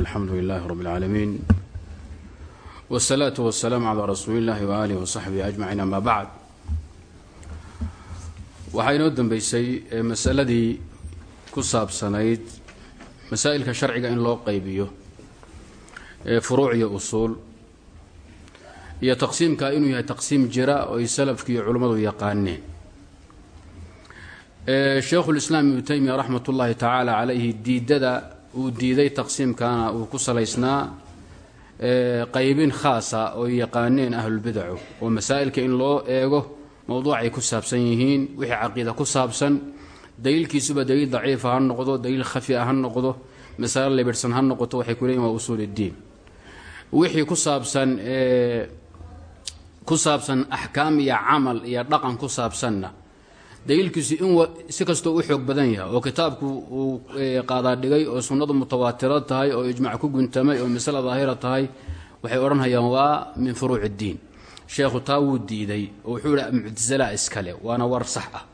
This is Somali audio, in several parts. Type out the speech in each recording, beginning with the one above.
alxamdu lilaahi rab اlcaalamiin wsalaatu wasalaamu calaa rasuuli illaahi wa aalihi wasaxbihi ajmaciin amaa bacd. Waxaa inoo dambeysay masaladii ku saabsanayd masaa'ilka sharciga in loo qaybiyo ee furuuc iyo usuul iyo taqsiimkaa inuu yahay taqsiim jira oo ay salafki iyo culummadu yaqaaneen. Sheekhulislaam ibnu taymiya raxmat ullaahi tacaala calayhi diidada uu diiday taqsiimkana uu ku salaysnaa qaybin khaasa oo yaqaaneen ahlulbidacu oo masaa'ilka in loo eego mowduucay ku saabsan yihiin wixii caqiida ku saabsan daliilkiisuba daliil daciifa ha noqdo daliil khafia ha noqdo masalo libirhsan ha noqoto waxay ku leeyihiin waa usuul iddiin. Wixii ku saabsan ku saabsan axkaam iyo camal iyo dhaqan ku saabsanna daliilkiisu in si kastoo u xoog badan yahay oo kitaabku uu qaadaadhigay oo sunnadu mutawaatiro tahay oo ijmac ku guntamay oo masale daahira tahay waxay odhanhayaan waa min furuuc iddiin sheekhu taa wuu diiday oo wuxuu yidhi muctasala iskale waana war sax ah.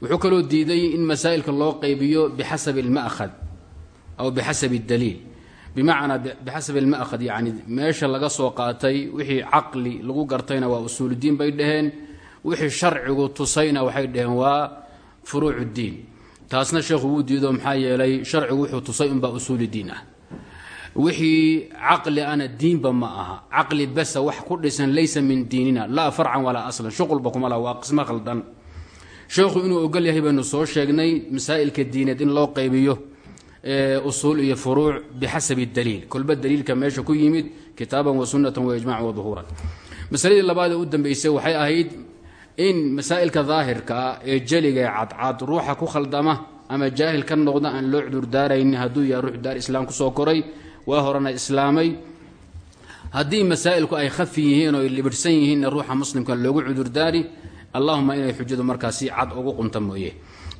Wuxuu kaloo diiday in masaa'ilka loo qaybiyo bixasabi alma'had aw bixasabi اdaliil bimacnaa bixasabi alma'had yacni meesha laga soo qaatay wixii caqli lagu gartayna waa usuuluddiin bay dhaheen wixii sharcigu tusayna waxay dhaheen waa furuuc uddiin taasna sheekhu wuu diido maxaa yeelay sharcigu wuxuu tusay unbaa usuulidiin ah. Wixii caqli ana diinba ma aha. Caqli basa wax ku dhisan laysa min diinina. Laa farcan walaa aslan. Shuqulba kuma laha. Waa qismo khaldan. Sheekhu inuu ogol yahay baynu soo sheegnay masaa'ilka diineed in loo qaybiyo usuul iyo furuuc bixasabi daliil. Kolba daliilka meesha ku yimid kitaaban wa sunnatan wa ijmacan wa duhuuran. Masaladii labaadee u dambeysay waxay ahayd in masaa'ilka daahirka ah ee jeliga ee cadcad ruuxa ku khaldama ama jaahil ka noqda aan loo cudurdaaraynin hadduu yahay ruux daar islaam ku soo koray waa horena islaamay. Haddii masaa'ilku ay khafi yihiin oo ay libirhsan yihiinna ruuxa muslimka loogu cudurdaari allahuma inay xujadu markaas si cad ugu qunta mooye.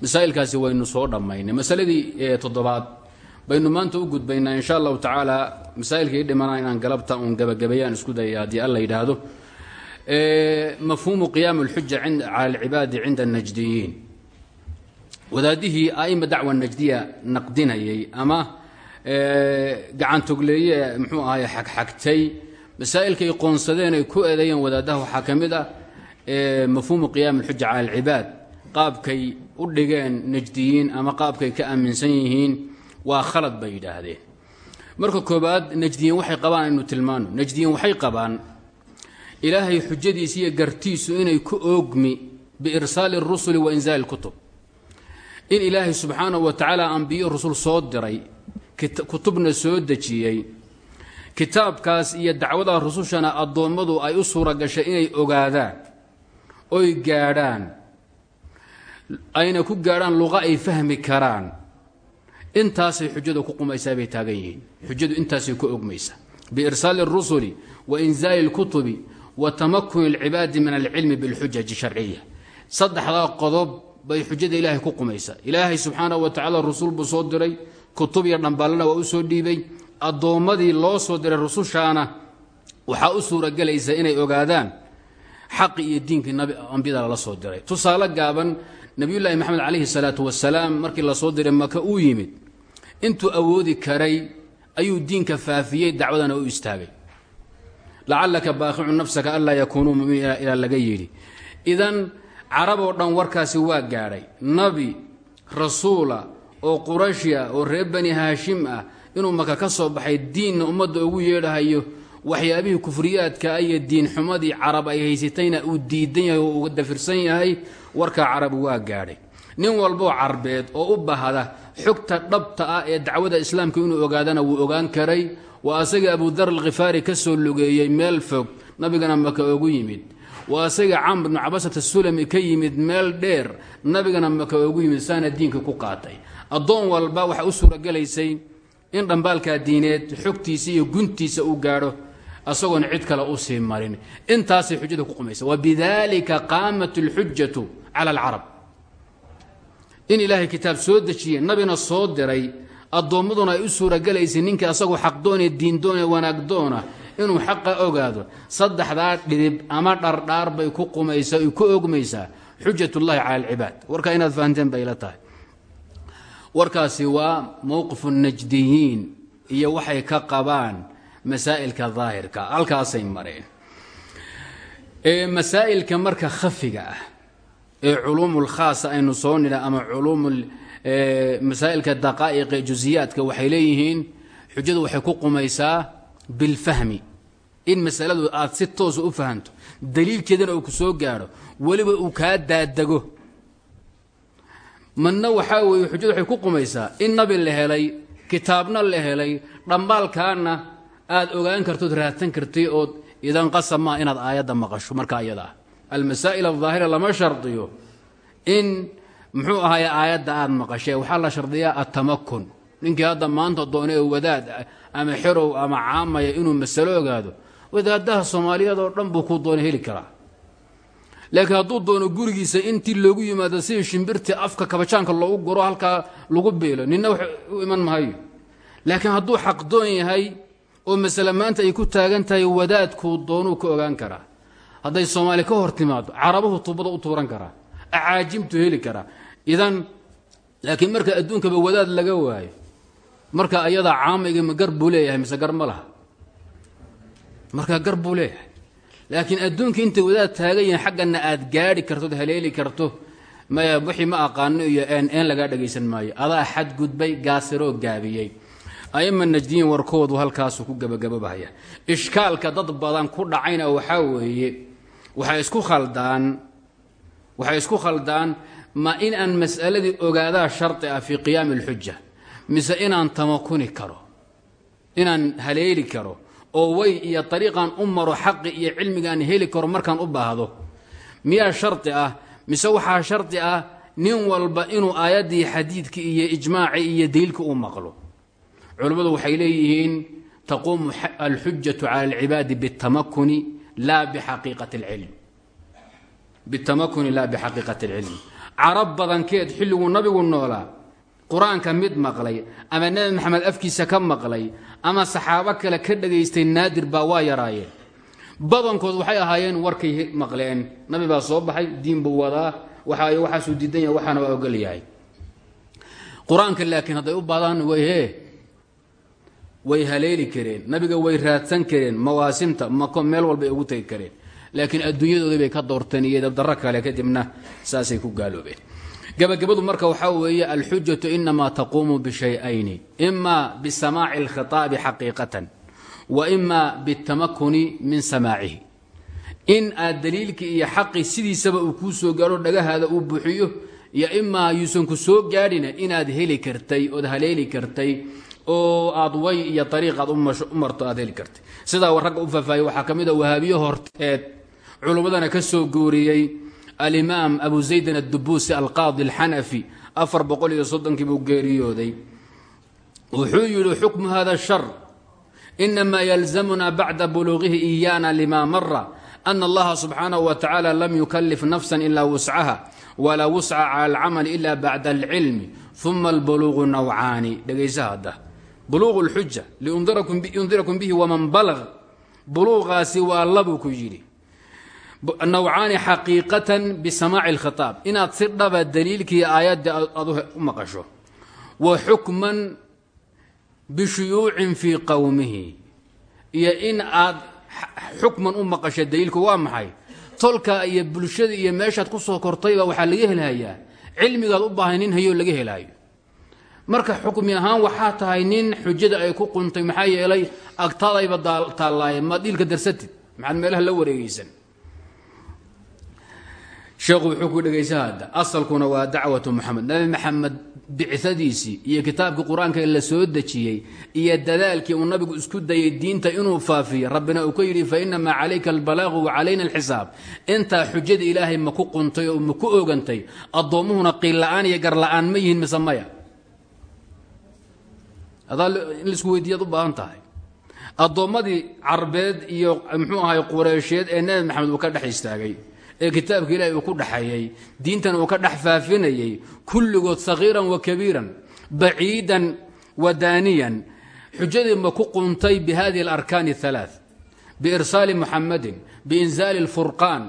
Masaa'ilkaasi waynu soo dhammaynay. Masaladii toddobaad baynu maanta u gudbaynaa insha allahu tacaala masaa'ilka ii dhimana inaan galabta uun gabagabeeyaan isku daya haddii alla yidhaahdo mafhuumu qiyaam اlxuja cala alcibaadi cinda الnajdiyiin wadaadihii aima dacwa najdiya naqdinayay ama gacantogleeye mxuu ahay xagxagtay masaa'ilkay qoonsadeen ay ku eedeeyeen wadaadaha waxaa ka mid ah mafhuumu qiyaam اlxuja cala alcibaad qaabkay u dhigeen najdiyiin ama qaabkay ka aaminsan yihiin waa khalad bay yidhaahdeen marka koobaad najdiyiin waxay qabaan aynu tilmaano najdiyiin waxay qabaan ilaahay xujadiisa iyo gartiisu inay ku oogmi biirsaali اrusuli wa inzaali اlkutub in ilaahay subxaanahu wa tacaala ambiyo rusul soo diray kutubna soo dejiyey kitaabkaas iyo dacwada rusushana addoommadu ay u suura gashay inay ogaadaan oy gaadhaan ayna ku gaadhaan luqa ay fahmi karaan intaasay xujadu ku qumaysaa bay taagan yihiin xujadu intaasay ku ogmaysaa biirsaali اrusuli wa inzaali اlkutubi wa tamakuni اlcibaadi min alcilmi biاlxujaji sharciya saddexdaa qodob bay xujada ilaahay ku qumaysaa ilaahay subxaanahu wa tacala rusul buu soo diray kutub iyo dhambaalana waa u soo dhiibay. Addoommadii loo soo diray rusushaana waxaa u suuragelaysa inay ogaadaan xaqi iyo diinkii ambiyada lala soo diray. Tusaale gaaban nebiyullaahi maxamed calayhi salaatu wasalaam markii la soo diray maka uu yimid intuu awoodi karay ayuu diinka faafiyey dacwadana u istaagay lacallaka baaqicu nafsaka anlaa yakuunuu muminiina ilaa laga yidhi. Idan carab oo dhan warkaasi waa gaadhay nabi rasuula oo qurashi ah oo reer bani haashim ah inuu maka ka soo baxay diinna ummadda ugu yeedhahayo waxyaabihii kufriyaadka iyo diin xumadii carab ay haysatayna uu diidan yahay oo uga dafirsan yahay warkaa carab waa gaadhay nin walboo carbeed oo u bahda xogta dhabta ah ee dacwada islaamka inuu ogaadana wuu ogaan karay waa asaga abudar alkhifaari ka soo lugeeyey meel fog nabigana maka ogu yimid. Waa asaga camr bnu cabasat asulami ka yimid meel dheer nabigana maka ogu yimid saana diinka ku qaatay. Addoon walba waxaa u suuragelaysay in dhambaalkaa diineed xogtiisa iyo guntiisa uu gaadho asagoona cid kale u sii marin. Intaasay xujada ku qumaysa wabidalika qaamat اlxujatu cala alcarab in ilaahay kitaab soo dejiyey nabina soo diray addoommaduna ay u suuragelaysay ninkii asagoo xaqdoone diindoone wanaagdoona inuu xaqa ogaado saddexdaa dhidib ama dhardhaar bay ku qumaysaa ay ku ogmaysaa xujat ullahi cala alcibaad. Warkaa inaad fahanteen bay ila tahay. Warkaasi waa mowqifu najdiyiin iyo waxay ka qabaan masaa'ilka daahirka. Halkaasay mareen. Masaa'ilka marka khafiga ah ee culuumul khaasa aynu soo nidha ama culuumul masaa'ilka daqaa'iqe jusiyaadka waxay leeyihiin xujadu waxay ku qumaysaa bilfahmi. In masaladu aad si toosa u fahanto daliilkeedana uu ku soo gaadho weliba uu kaa daadego madna waxaa weeye xujadu waxay ku qumaysaa in nabi la helay kitaabna la helay dhambaalkaana aad ogaan kartood raadsan kartay ood idan qasab maa inaad aayadda maqasho markaa iyada almasaa'il aldaahira lama shardiyo in muxuu ahaay aayadda aad maqashee waxaa la shardiyaa atamakun ninkii hadda maanta doone ee wadaad ama xerow ama caamaya inuu masalo ogaado wadaadaha soomaaliyeed oo dhan buu ku doona heli karaa. Laakiin hadduu doono gurigiisa intii loogu yimaado sidii shimbirtii afka kabajaanka loogu guro halkaa lagu beelo ninna wax u iman mahayo laakiin hadduu xaqdoon yahay oo masale maanta ay ku taagan tahay wadaadkuu doonuu ka ogaan karaa hadday soomaali ka hor timaado carabuhu tubada u tuuran karaa acaajimtu heli karaa. Idan laakiin marka adduunkaba wadaad laga waayo marka ayadaa caamayga ma gar buu leeyahay mise gar ma laha? Marka gar buu leeyahay. Laakiin adduunka intay wadaad taagan yihiin xaggana aad gaadhi kartood haleeli karto maya wixii ma aqaano iyo een een lagaa dhagaysan maayo. Adaa xadgudbay gaasiroo gaabiyey. Aima najdiyiin warkoodu halkaasu ku gabagababahaya. Ishkaalka dad badan ku dhacayna waxaa weeye waxay isku khaldaan. Waxay isku khaldaan. Ma in aan mas'aladii ogaadaa shardi ah fii qiyaami alxuja mise inaan tamakuni karo. Inaan haleeli karo. Oo way iyo ariiqan u maro xaqi iyo cilmigaan heli karo markaan u baahdo. Miyaa shardi ah? Mise waxaa shardi ah nin walba inuu aayaddii xadiidkii iyo ijmaacii iyo daliilka u maqlo? Culimmadu waxay leeyihiin taquumu alxujatu cala alcibaadi bitamakuni laa bixaqiiqati alcilm bitamakuni laa bixaqiiqati alcilm carab badankeed xilliguu nabigu noolaa qur'aanka mid maqlay ama nebi maxamed afkiisa ka maqlay ama saxaabo kale ka dhagaystay naadir baa waa yaraayeen badankood waxay ahaayeen warkay maqleen nabi baa soo baxay diin buu wadaa waxa waxaasuu diidan yahay waxaana waa ogol yahay qur'aanka laakiin way haleeli kareen nabiga way raadsan kareen mawaasimta mako meel walbay ugu tegi kareen. Laakiin adduunyadoodii bay ka doorteen iyo dabdarro kale kadibna saasay ku gaaloobeen. Gabagabadu marka waxaa weeye alxujatu inamaa taquumu bishayayni ima bisamaaci alkhitaabi xaqiiqatan wa ima bitamakuni min samaacihi in aad daliilkii iyo xaqii sidiisaba uu kuu soo gaadho dhagahaada uu buuxiyo iyo imaa yuusan ku soo gaadhina inaad heli kartay ood haleeli kartay oo aad way iyo ariiqaad u marto aad heli kartay sidaa ragga u faafaahiye waxaa ka mid a wahaabiyo horteed culummadana ka soo guuriyey alimaam abu zaydin addubuusi alqaadi alxanafi afar boqol iyo soddonkii buu geeriyooday. Wuxuu yidhi xukmu hada shar. Inamaa yalzamuna bacda buluuqihi iyaana lima mara ana allaha subxaanahu wa tacaala lam yukalif nafsan ilaa wuscaha walaa wusca cala alcamali ila bacda alcilmi uma albuluuqu nawcaani. Dhegaysa buluuqu lxuja liundirakum bihi waman balag buluuqaasi waa labuu ku yidhi. Nawcaani xaqiiqatan bisamaaci alkhitaab. Inaad si dhaba daliilkii aayadda aad u maqasho. Wa xukman bishuyuucin fii qowmihi iyo in aad xukman u maqasho daliilku waa maxay? Tolka iyo bulshada iyo meeshaad ku soo kortayba waxaa laga helhayaa cilmigaad u baahay nin hayoo laga helaayo marka xukmi ahaan waxaa tahay nin xujada ay ku quntay maxaa yeelay agtaadayba taallaaye maad dhiilka darsatid maxaad meelaha la wareegaysan. Sheekhu wuxuu ku dhegaysa hadda asalkuna waa dacwatu moxamed nabi maxamed bicadiisii iyo kitaabkii qur'aanka la soo dejiyey iyo dadaalkii uu nabigu isku dayay diinta inuu faafiyo rabbina uu ka yidhi fa inamaa calayka albalaaqu wa calayna alxisaab. Intaa xujada ilaahay ma ku quntay oo ma ku ogantay addoommuhuna qiilla-aan iyo garla-aan ma yihiin mise maya adaa in la isku weydiiyaad u baahan tahay. Addoommadii carbeed iyo muxuu ahay qureysheed ee nebi maxamed uu ka dhex istaagay ee kitaabkii ilaahay uu ku dhexeeyey diintan uu ka dhex faafinayay kulligood sagiiran wa kabiiran baciidan wa daaniyan xujadii ma ku quntay bi hadihi alarkaan alaa biirsaali muxamadin biinzaali alfurqaan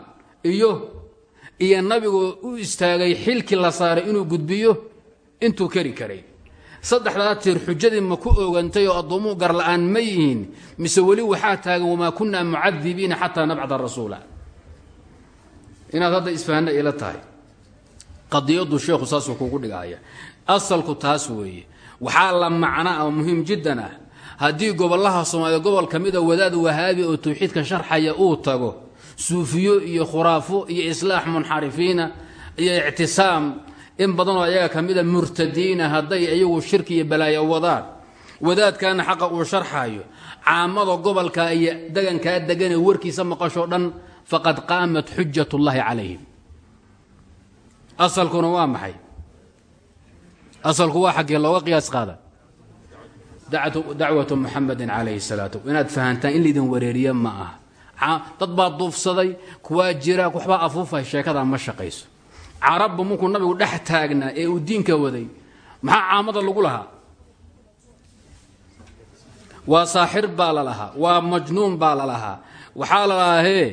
iyo iyo nabigu u istaagay xilkii la saaray inuu gudbiyo intuu keri karay saddexdaa tiir xujadii ma ku ogantay oo addoommuhu garla'aan ma yihiin mise weli waxaa taagan wamaa kunaa mucadibiina xataa nabcda rasuula. Inaad hadda isfahanna ila tahay. Qadiyadu sheekhu saasuu kugu dhigaya asalku taas weeye waxaa la macna oo muhiim jiddan ah. Haddii gobollaha soomaaliya gobol ka mida wadaad wahaabi oo tawxiidka sharxaya uu tago suufiyo iyo khuraafo iyo islaax munxarifiina iyo ictisaam in badanoo ayaga ka mida murtadiina hadday iyagu shirki iyo balaayo wadaan. Wadaadkaana xaqa uu sharxayo caamada gobolka iyo degankaa deganee warkiisa maqashoo dhan faqad qaamat xujat ullaahi calayhim. Asalkuna waa maxay? Asalku waa xaggee looga qiyaas qaada. Dacwatu muxamedin calayhi salaatu. Inaad fahantaan in laydin wareeriye ma aha. Dad baa duufsaday kuwaa jira waxbaa afuufay sheekadaa ma shaqayso carabba markuu nabigu dhex taagnaa ee uu diinka waday maxaa caamada lagu lahaa? Waa saaxir baa la lahaa waa majnuun baa la lahaa. Waxaa la lahaa hee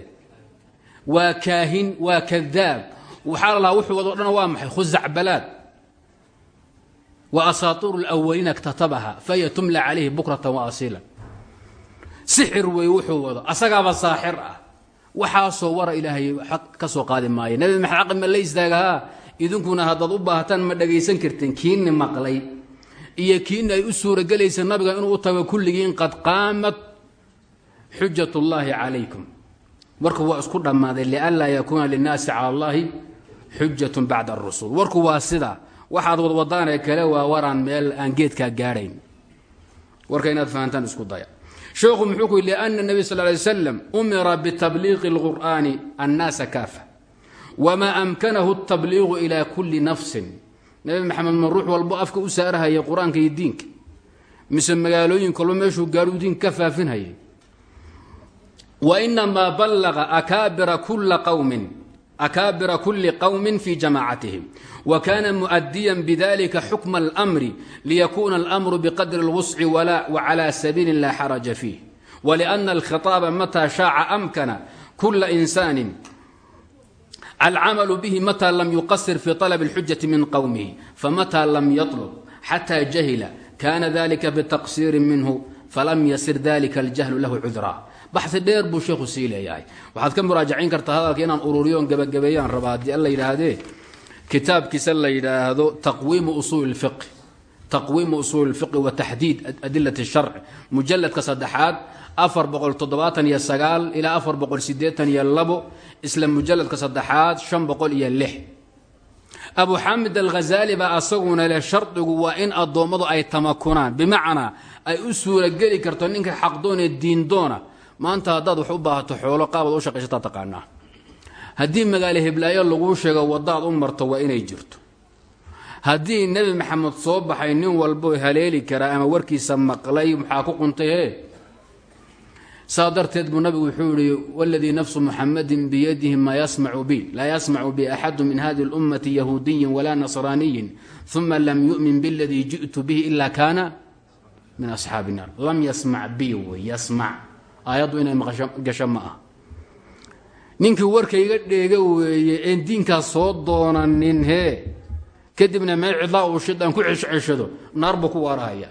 waa kaahin waa kadaab waxaa la lahaa wuxuu wado dhan waa maxay? Khuzacbalaad wa asaatiiru lwaliina اktatabaha fahiya tumla calayhi bukratan wa asiila sixir wey wuxuu wado asagaaba saaxir ah waxaasoo wara ilaahay ka soo qaadi maayo. Nabi maxamed aqi ma la istaagahaa idinkuna haddaad u baahataan ma dhagaysan karteen kiini maqlay. Iyo kiini ay u suuragelaysa nabiga inuu u tago kulligiin qad qaamat xujat ullaahi calaykum. Warku waa isku dhammaaday lianlaa yakuuna linnaasi cala allahi xujatun bacda arusul warku waa sidaa waxaad wadwadaanee kale waa waraan meel aan geedkaa gaadhayn. Warka inaad fahantaan isku daya sheekhu muxuu ku yidhi lianna nebi sal lay slam umira bitabliiqi اlqur'aani annaasa kaafa wamaa amkanahu اtabliiqu ilaa kulli nafsin. Nebi maxamed ma ruux walbo afka u saarahaya qur'aanka iyo diinka mise magaalooyin kalba meeshuu gaadhuu diinka ka faafinhayay wainamaa ballaqa akaabira kula qowmin akaabira kuli qowmin وkana muؤdiya bdlika xukm اlأmr liykuna اlأmr bqadri اlwusc wclى sabiili la xaraja fiih wlأna اlkhiطaaba matى shaaca amkana kula إnsani alcamalu bih matى lam yuqasir fi طلب الxujaة min qowmihi famatى lam yطlb xatى jahila kana dalika bتaqsiri minhu falam yasir dalika اljahlu lahu cudra baxi dheer buu sheekhu sii leeyahay waxaad ka muraajacayn kartaa hadalka inaan ururiyoon gebagabeeyaan rabaa haddii alla yidhaahdee kitaabkiisa la yidhaahdo taqwiimu usuuli اlfiqh taqwiimu usuuli اlfiqhi wa taxdiid adilat الsharc mujaladka saddexaad afar boqol toddobaatan iyo sagaal ilaa afar boqol sideetan iyo labo isla mujaladka saddexaad shan boqol iyo lix abu xamid alghazaali baa asaguna leh shardigu waa in addoommadu ay tamakunaan bimacnaa ay u suurageli karto ninka xaqdoonee diindoona maanta haddaad wax u baahato xoolo qaabaad u shaqaysataa taqaanaa haddii magaalo heblaayo laguu sheego waddaad u marto waa inay jirto. Haddii nebi maxamed soo baxay nin walbo haleeli karaa ama warkiisa maqlay maxaa ku quntay he saa darteed buu nabigu wuxuu yihi wladii nafsu muxamadin biyadihi maa yasmacu bi laa yasmacu bi axadu min hadi اlummati yahuudiyin walaa nasraaniyin uma lam yu'min biladii ji'tu bihi ila kaana min asxaabi naar. Lam yasmac bi wey yasmac aayaddu inay gasho ma ah ninkii warkayga dheega weeye een diinkaas soo doonanin hee kadibna meel cidlaa uu shidaan ku ceshceshado naar buu ku waarahaya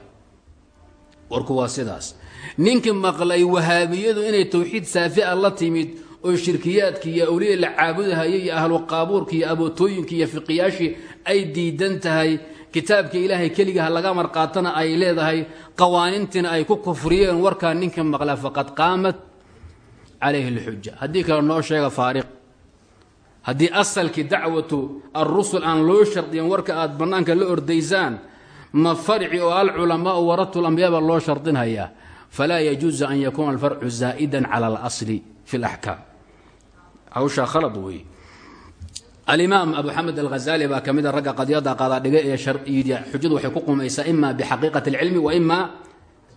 warku waa sidaas. Ninkii maqlay wahaabiyadu inay towxiid saafia la timid oo shirkiyaadki iyo awliya la caabudahaya iyo ahlu qaabuurka iyo abootooyinka iyo fiqiyaashii ay diidan tahay kitaabka ilaahay keligaha laga marqaatana ay leedahay qawaanintiina ay ku kufriyeen warkaa ninkii maqla faqad qaamat calayhi اlxuja haddii kale noo sheega faariq haddii asalkii dacwatu alrusul aan loo shardiyan warka aad bannaanka la ordaysaan ma farci oo alculamaau waratu lambiyaa baa loo shardinhayaa falaa yajuuzu an yakuuna alfarcu zaa'idan cala alasli fi اlaxkaam hawshaa khalad weeye alimaam abu xamed alghazali baa ka mida ragga qadyada qadaadhiga ee xujadu waxay ku qumaysaa ima bixaqiiqati اlcilmi wa ima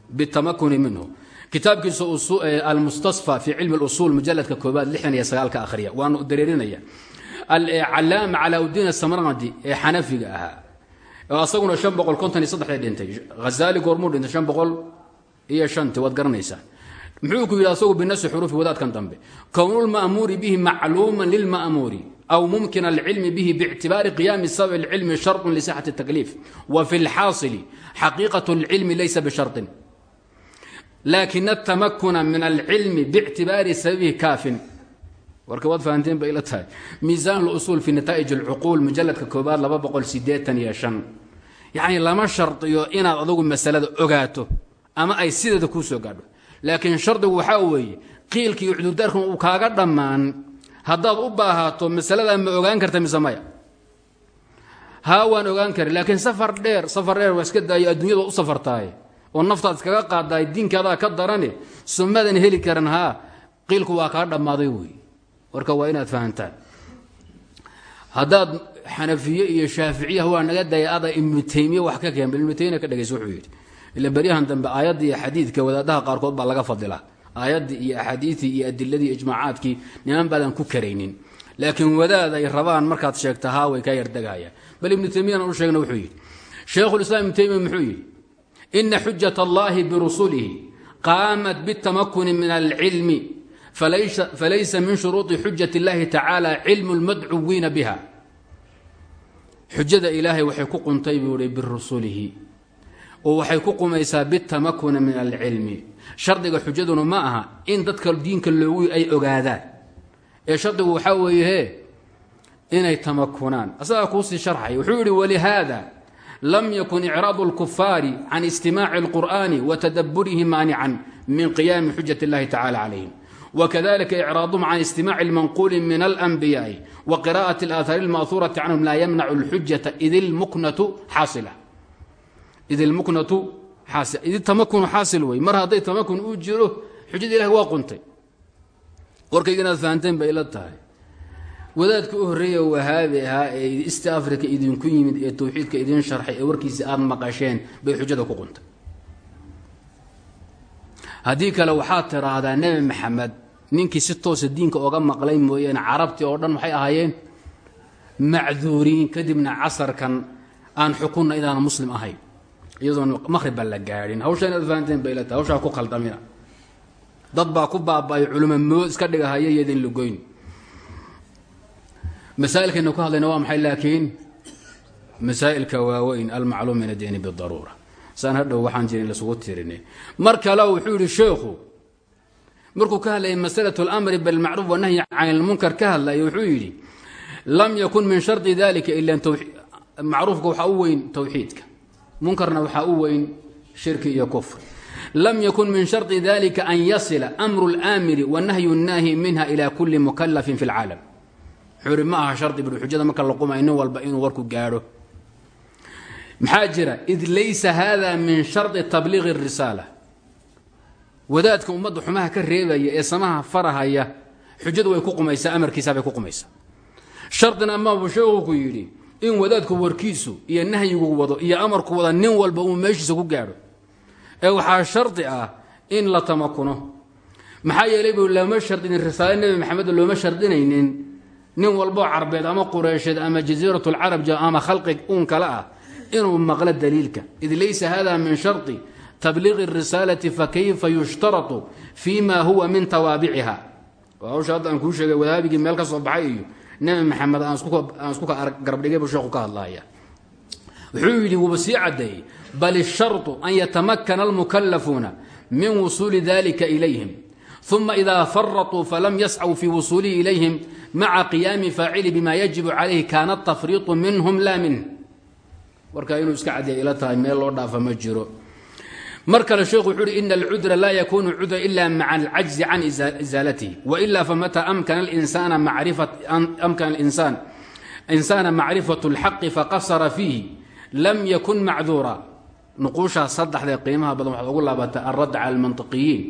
bitamakuni minhu kitaabkiisa almustasfa fi cilmi اlusul mujaladka koobaad lixdan iyo sagaalka akhriya waanu dareerinaya calaama calaauddiin asamrandi ee xanafiga ahaa oo asaguna an boqol konton iyo saddexda dhintay hazali goormuu dhintay an boqol iyo shanti waad garanaysaa muxuu ku yidhi asagu binafsi xuruufi wadaadkan dambe kownulma'muuri bihi macluuman lilma'muuri aw mumkin alcilmi bihi bاctibaari qiyaami sabab اlcilmi sharط lisixaة الtakliif wa fi اlxaaصili xaqiiqaة اlcilmi laysa bsharطin laakin atamakuna min alcilmi bctibaari sababihi kaafin. Warka waad fahanteen bay la tahay. Miisaan usuul fi nataa'ij اlcuquul mujaladka koobaad laba boqol sideetan iyo shan. Yacni lama shardiyo inaad adugu masalada ogaato ama ay sideeda kuu soo gaadho. Laakiin shardigu waxaa weeye qiilkii iyo cudurdaarkan uu kaaga dhammaan haddaad u baahaato masaladaa ma ogaan karta mise maya? Haa waan ogaan kari laakiin safar dheer u safartaaye oo naftaad iskaga qaadaay diinkaadaa ka darane sumadan heli karan haa qiilku waa kaa dhammaaday wey warka waa inaad fahantaan. Haddaad xanafiye iyo shaaficiya waa naga daya ada wax ka keen taymiya ka dhegaysa wuxuu yidhi ila beryahan dambe aayadda iyo xadiidka wadaadaha qaarkood baa laga fadilaa. Aayaddii iyo axaadiidii iyo adiladii ijmaacaadkii niman baadan ku karaynin. Laakiin wadaad ay rabaan markaad sheegta haa way kaa yardegayaan bal ibnu taymiyana u sheegna wuxuu yidhi shaykhulislaam ibnu taymiya muxuu yidhi ina xujat allahi birusulihi qaamat bitamakuni min alcilmi falaysa min shuruudi xujat اllahi tacaala cilmu lmadcuwiina biha xujada ilaahay waxay ku quntay buu ihi birusulihi oo waxay ku qumaysaa bitamakuni min alcilmi shardiga xujaduna ma aha in dadka diinka loogu ay ogaadaan ee shardigu waxaa weeye inay tamakunaan asagaa kuusii sharxay wuxuu lam yakun icraadu اlkufaari can istimaaci اlqur'ani wa tadaburihi maanican min qiyaami xujat اllahi tacala calayhim wkadalika icraaduhum can istimaaci اlmanquuli min alanbiyaai wa qira'ati اlaahaari اlma'huurati canhum laa yamnacu اlxujata id ilmuknatu xaasila id ilmuknatu xaasil id tamakunu xaasil wey mar hadday tamakun uu jiro xujada ilahi waa quntay warkayga inaad fahanteen bay ila tahay wadaadka u horreeya wahaabi ahaa ee east africa idinku yimid ee towxiidka idin sharxay ee warkiisa aad maqasheen bay xujada ku quntay haddii kale waxaad tiraahdaa nebi maxamed ninkii si toosa diinka oga maqlay mooyaane carabtii oo dhan waxay ahaayeen? Macduuriin kadibna casarkan aan xukunna inaan muslim ahayn. Iyadoon maqhrib la gaadhin. Hawshaa inaad fahanteen bay ila tahay. Hawshaa ku khaldamina. Dad baa ku baaba'ay culimo mood iska dhigahaya iyadin lagoyn masaa'ilkaynu ka hadlayna waa maxay laakiin masaa'ilka waaweyn almacluum min addiini bidaruura saan hadhow waxaan jirin lasugu tirinay mar kale wuxuu yidhi sheekhu markuu ka hadlayay masalatu اlamri bilmacruuf wanahyi can ilmunkar ka hadlaya wuxuu yidhi lam yakun min shardi dalika ila macruufka waxaa u weyn towxiidka munkarna waxaa u weyn shirki iyo kufr lam yakun min shardi dalika an yasila amru اlaamiri wanahyu الnaahi minha ila kuli mukalafin fi اlcaalam ihi ma aha shardi bui xujada marka la qumay nin walba inuu warku gaadho. Maxaa jira? Id laysa hada min shardi tabliiqi الrisaala wadaadka ummadda xumaha ka reebaya ee samaha farahaya xujadu way ku qumaysaa amarkiisa bay ku qumaysaa. Shardina amaabuu sheekhu ku yidhi in wadaadku warkiisu iyo nahyigu wado iyo amarku wada nin walba uu meeshiisa ku gaadho. Ee waxaa shardi ah in la tamakuno. Maxaa yeelay buu lama shardinin risaale nebi maxamed looma shardinaynin nin walboo carbeed ama qureysheed ama jasiirat lcarab ama khalqi uun kale ah inuu maqlo daliilka id laysa hada min shardi tabliiqi الrisaalati fakayfa yushtaratu fi ma huwa min tawaabiciha hawsha hadda aan kuu sheegay wadaabigii meel ka soo baxay iyo nebi maxamed aan isku garabdhigay buu sheeku ka hadlaya wuxuu yidhi wuuba sii caddeeyey bal الsharطu an yatamakana اlmukalafuuna min wusuuli dalika ilayhim uma ida faratuu falam yascw fii wusuulihi ilayhim maca qiyaami faacili bima yajibu calayhi kaana tafriiu minhum laa minh warka inuu iska cadiya ila tahay meel loo dhaafa ma jiro mar kale sheekhu wuxuu uhi ina alcudra laa yakunu cudra ila maca alcajzi can isaalatihi waila famataa amkana insaana macrifatu اlxaqi faqasara fiihi lam yakun macduura nuquushaas saddexdee qiimaha badan waxaad ugu laabataa alradd cala almantiqiyiin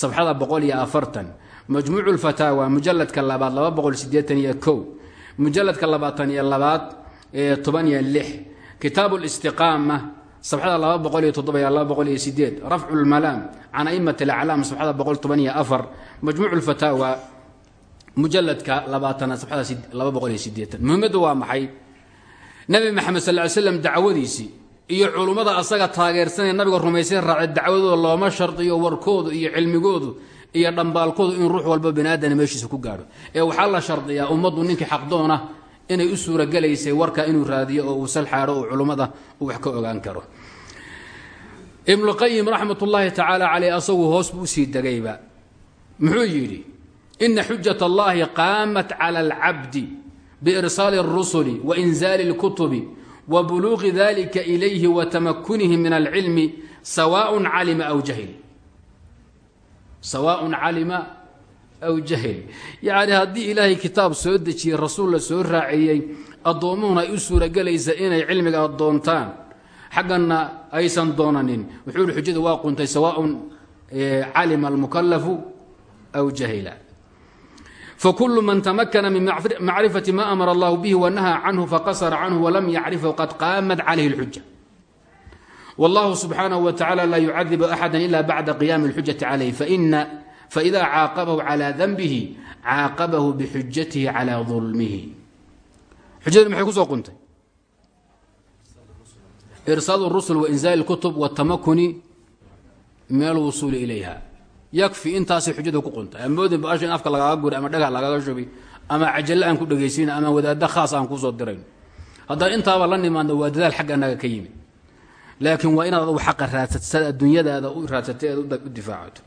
sabxada boqol iyo afartan. Majmuucu lfataawa mujaladka labaad laba boqol sideetan iyo kow. Mujaladka labaatan iyo labaad ee toban iyo lix. Kitaabu listiqaama sabxada laba boqol iyo toddoba iyo laba boqol iyo sideed rafcu lmalaam can a'imat alaclaam iyo culummada asaga taageersanee nabiga rumaysan raacay dacwadooda looma shardiyo warkoodu iyo cilmigoodu iyo dhambaalkoodu in ruux walba baniaadana meeshiisa ku gaadho. Ee waxaa la shardiyaa ummaddu ninkii xaqdoona inay u suuragelaysay warka inuu raadiyo oo uu salxaadho oo culummada uu wax ka ogaan karo. Ibnuqayim raxmat ullaahi tacaala caleyh asagu hoos buu u sii degayba. Muxuu yidhi ina xujat allahi qaamat cala alcabdi biirsaali اrusuli wainzaali اlkutubi wbuluuqi dalika ilayhi wa tamakunihi min alcilmi sawaaun calima aw jahil. Sawaaun calima aw jahil. Yacni haddii ilaahay kitaab soo dejiyey rasuul la soo raaciyey addoommahuna ay u suuragelaysa inay cilmiga addoontaan xagganna aysan doonanin. Wuxuu yihi xujada waa quntay sawaaun eh, calima almukalafu aw jahila fakulu man tamakana min macrifati ma amara allah bihi wanahaa canhu faqasara canhu walam yacrifhu qad qaamat calayhi اlxuja wallahu subxaanaه wa tacala laa yucadibu axada ila bacda qiyaami اlxujati calayh faida caaqabahu calى danbihi caaqabahu bixujatihi calى dulmihi xujadii maxay kusoo quntay irsaal اrusul wainzaal اkutub wاtamakuni min alwusuuli ilayha yakfi intaasay xujada ku quntay amoodin baasha in afka lagaaga guri ama dhagax lagaaga shubi ama cajallo aan ku dhegaysiina ama wadaadda khaas aan ku soo dirayn. Haddaan intaaba la nimaadno waa dadaal xagga naga ka yimid. Laakiin waa inaad adugu xaqa raadsatad adduunyadaada u raadsatay aad u difaacato.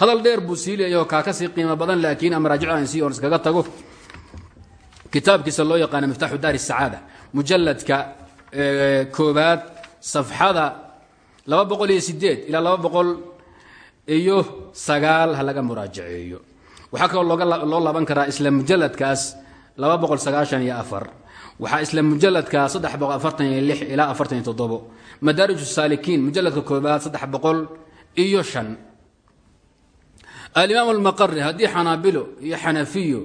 Hadal dheer buu sii leeyaho kaa ka sii qiimo badan laakiin amaraajicda aan sii on iskaga tago kitaabkiisa loo yaqaana miftaxu daari sacaada mujalladka koobaad safxada laba boqol iyo sideed ilaa laba boqol iyo sagaal ha laga muraajaceeyo. Waxaa kaloo loo laaban karaa isla mujaladkaas laba boqol sagaashan iyo afar. Waxaa isla mujaladkaa saddex boqol afartan iyo lix ilaa afartan iyo toddobo. Madaarij saalikiin mujaladka koobaad saddex boqol iyo shan. Alimaam almaqari haddii xanaabilo iyo xanafiyo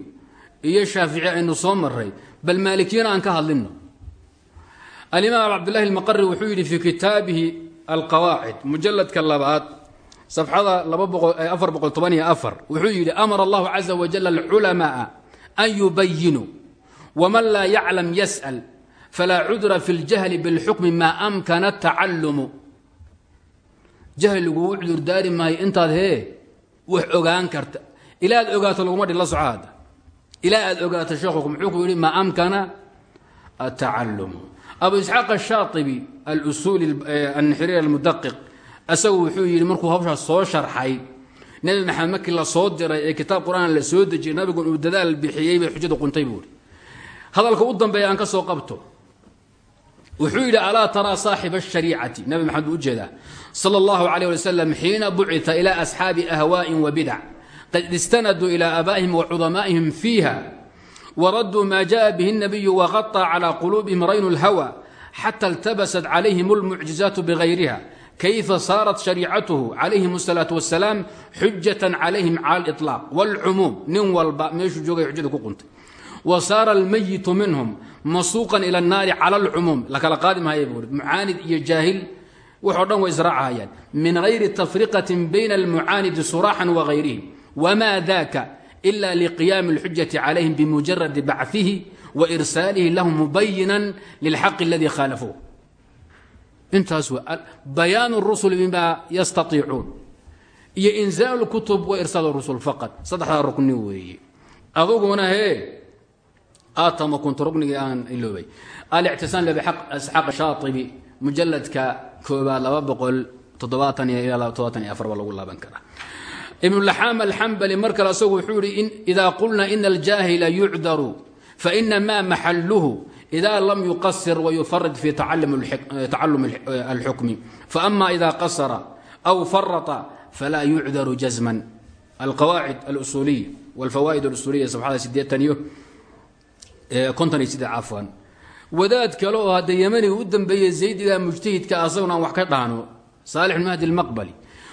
iyo shaafici aynu soo maray bal maalikiyana aan ka hadlino alimaam cabdillahi almaqari wuxuu yidhi fii kitaabihi alqawaacid mujaladka labaad safxada afar boqol toban iyo afar wuxuu yidhi amara allahu caza wajal alculamaaa an yubayinuu waman laa yaclam yas'al falaa cudra fi ljahli bilxukmi maa amkana tacalumu jahliguu cudurdaari maayo intaad hee wax ogaan karta ilaa aad ogaato laguma dhi la soco ilaa aad ogaato sheekhuku muxuu ku yidhi maa amkana atacalumu abu isxaaq ashaaibi alusuuli anxiriir almudaqiq asagu wuxuu yidhi markuu hawshaas soo sharxay nebi maxamed markii la soo diray ee kitaab qur-aan la soo dejiyey nabigun uu dadaal bixiyey bay xujada quntay buuri hadalka u dambeeya aan ka soo qabto wuxuu yidhi alaa taraa saaxiba ashariicati nabi maxamed buu ujeedaa sala allahu calayh wali wasalam xiina bucita ilaa asxaabi ahwaa'in wa bidac qad istanaduu ilaa aabaa'ihim wa cudamaa'ihim fiiha waradduu maa jaءa bihi الnabiyu waqaطa calى quluubihim raynu اlhawa xata اltabasat calayhim اlmucjizaatu bغayriha kayfa saarat shariicatuhu calayhim الsalaaةu wasalaam xujatan calayhim cala اliطlaaq wاlcumuum nin walba meeshuu joogay xujada ku quntay wa saara almayitu minhum masuuqan ila الnaari cala اlcumuum lakala qaadi mahaya buuri mucaanid iyo jaahil waxoo dhan way israacahayaan min gayri tafriqatin bayna almucaanidi suraaxan wagayrihi wma daka ila liqiyaami اlxujati calayhim bimujaradi bachihi wa irsaalihi lahum mubayinan lilxaqi aladii khaalafuuh intaas bayaan الrusul bima yastaiicuun iyo inzaal kutub wa irsaal rusul faqad. Saddexdaa rukni weeye aduguna hee aatama kunta ruknigii aan iloobay. Alictisaam isxaaq shaaibi mujaladka koobaad laba boqol toddobaatan ilaa toddobaatan iyo afar baa lagu laaban karaa. Ibn laxaam alxambali mar kale asagu wuxuu yihi ida qulna ina aljaahila yucdaru faina ma maxaluhu ida lam yuqasir wayufarid fi tacalum alxukmi faama ida qasara aw farata falaa yucdaru jazman alqawaacid alusuuliya wاlfawaa'id alusuuliya sabxada sideetan iyo konton iyo siddeed cafwan wadaad kale oo hadda yemaniga u dambeeyey zaydiga mujtahidka asaguna aan wax ka dhahno saalix bn mahdi almaqbali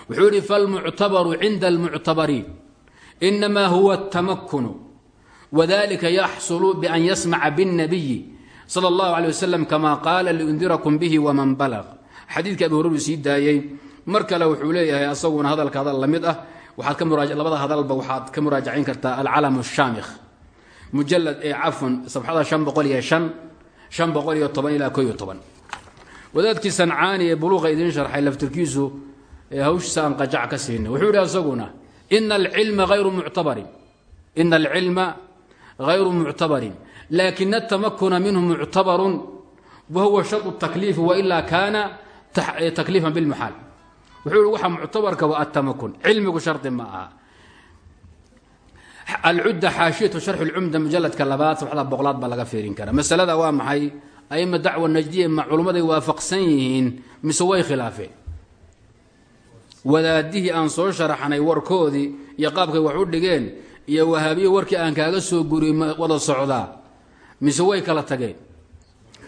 wuxuu yihi falmuctabaru cinda almuctabariin inama huwa اtamakunu wadalika yaxsulu bian yasmaca bالnabiyi salى اllahu alيه waslm kama qaala liundirakum bihi wman balaq xadiidka abi hurru sii daayey mar kale wuxuu leeyahay asaguna hadalka hadal la mid ah waaad labada hadalba waxaad ka muraajacayn kartaa alcalam الshaamikh mujalad ee cafwan sabxada an boqol iyo an an boqol iyo toban ilaa ko iyo toban wadaadkii sancaani ee buluuqa idiin sharxay laftirkiisu ee hawshiisa aan qajac ka siinay wuxuu yidhi asaguna ina alcilma hayru muctabarin ina alcilma hayru muctabarin laakiin atamakuna minhu muctabarun wa huwa sharطu takliifi wailaa kaana takliifan bilmuxaal wuxuu waxa muctabarka waa atamakun cilmigu shardi ma aha alcudda xaashiyatu sharxi lcumda mujaladka labaad saxda boqolaad baa laga fiirin karaa masalada waa maxay aima dacwa najdiya ma culummaday waafaqsan yihiin aan soo sharaxnay warkoodii iyo qaabkay wax u dhigeen iyo wahaabiye warkii aan kaaga soo guriyey wada socdaa mise way kala tageen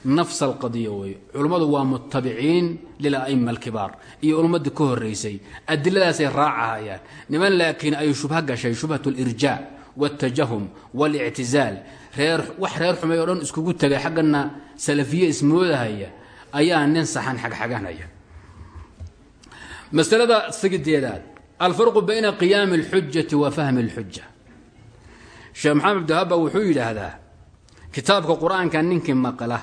nafs alqadiya wey culummadu waa mutabiciin lilaima alkibaar iyo ulmadii ka horeysay adiladaasay raacahayaan niman laakiin ay shubha gashay shubhat lirjaa wاtajahum wاlictizaal reer wax reer xumay o dhan iskugu tegay xaggana salafiye ismoodahaya ayaa nin saxan xagxaganaya masalada sigideedaad alfarqu bayna qiyaami اlxujati wa fahmi اlxuja sheekh maxamed abdihaba wuxuu yidhaahdaa kitaabka qur'aanka ninkii maqla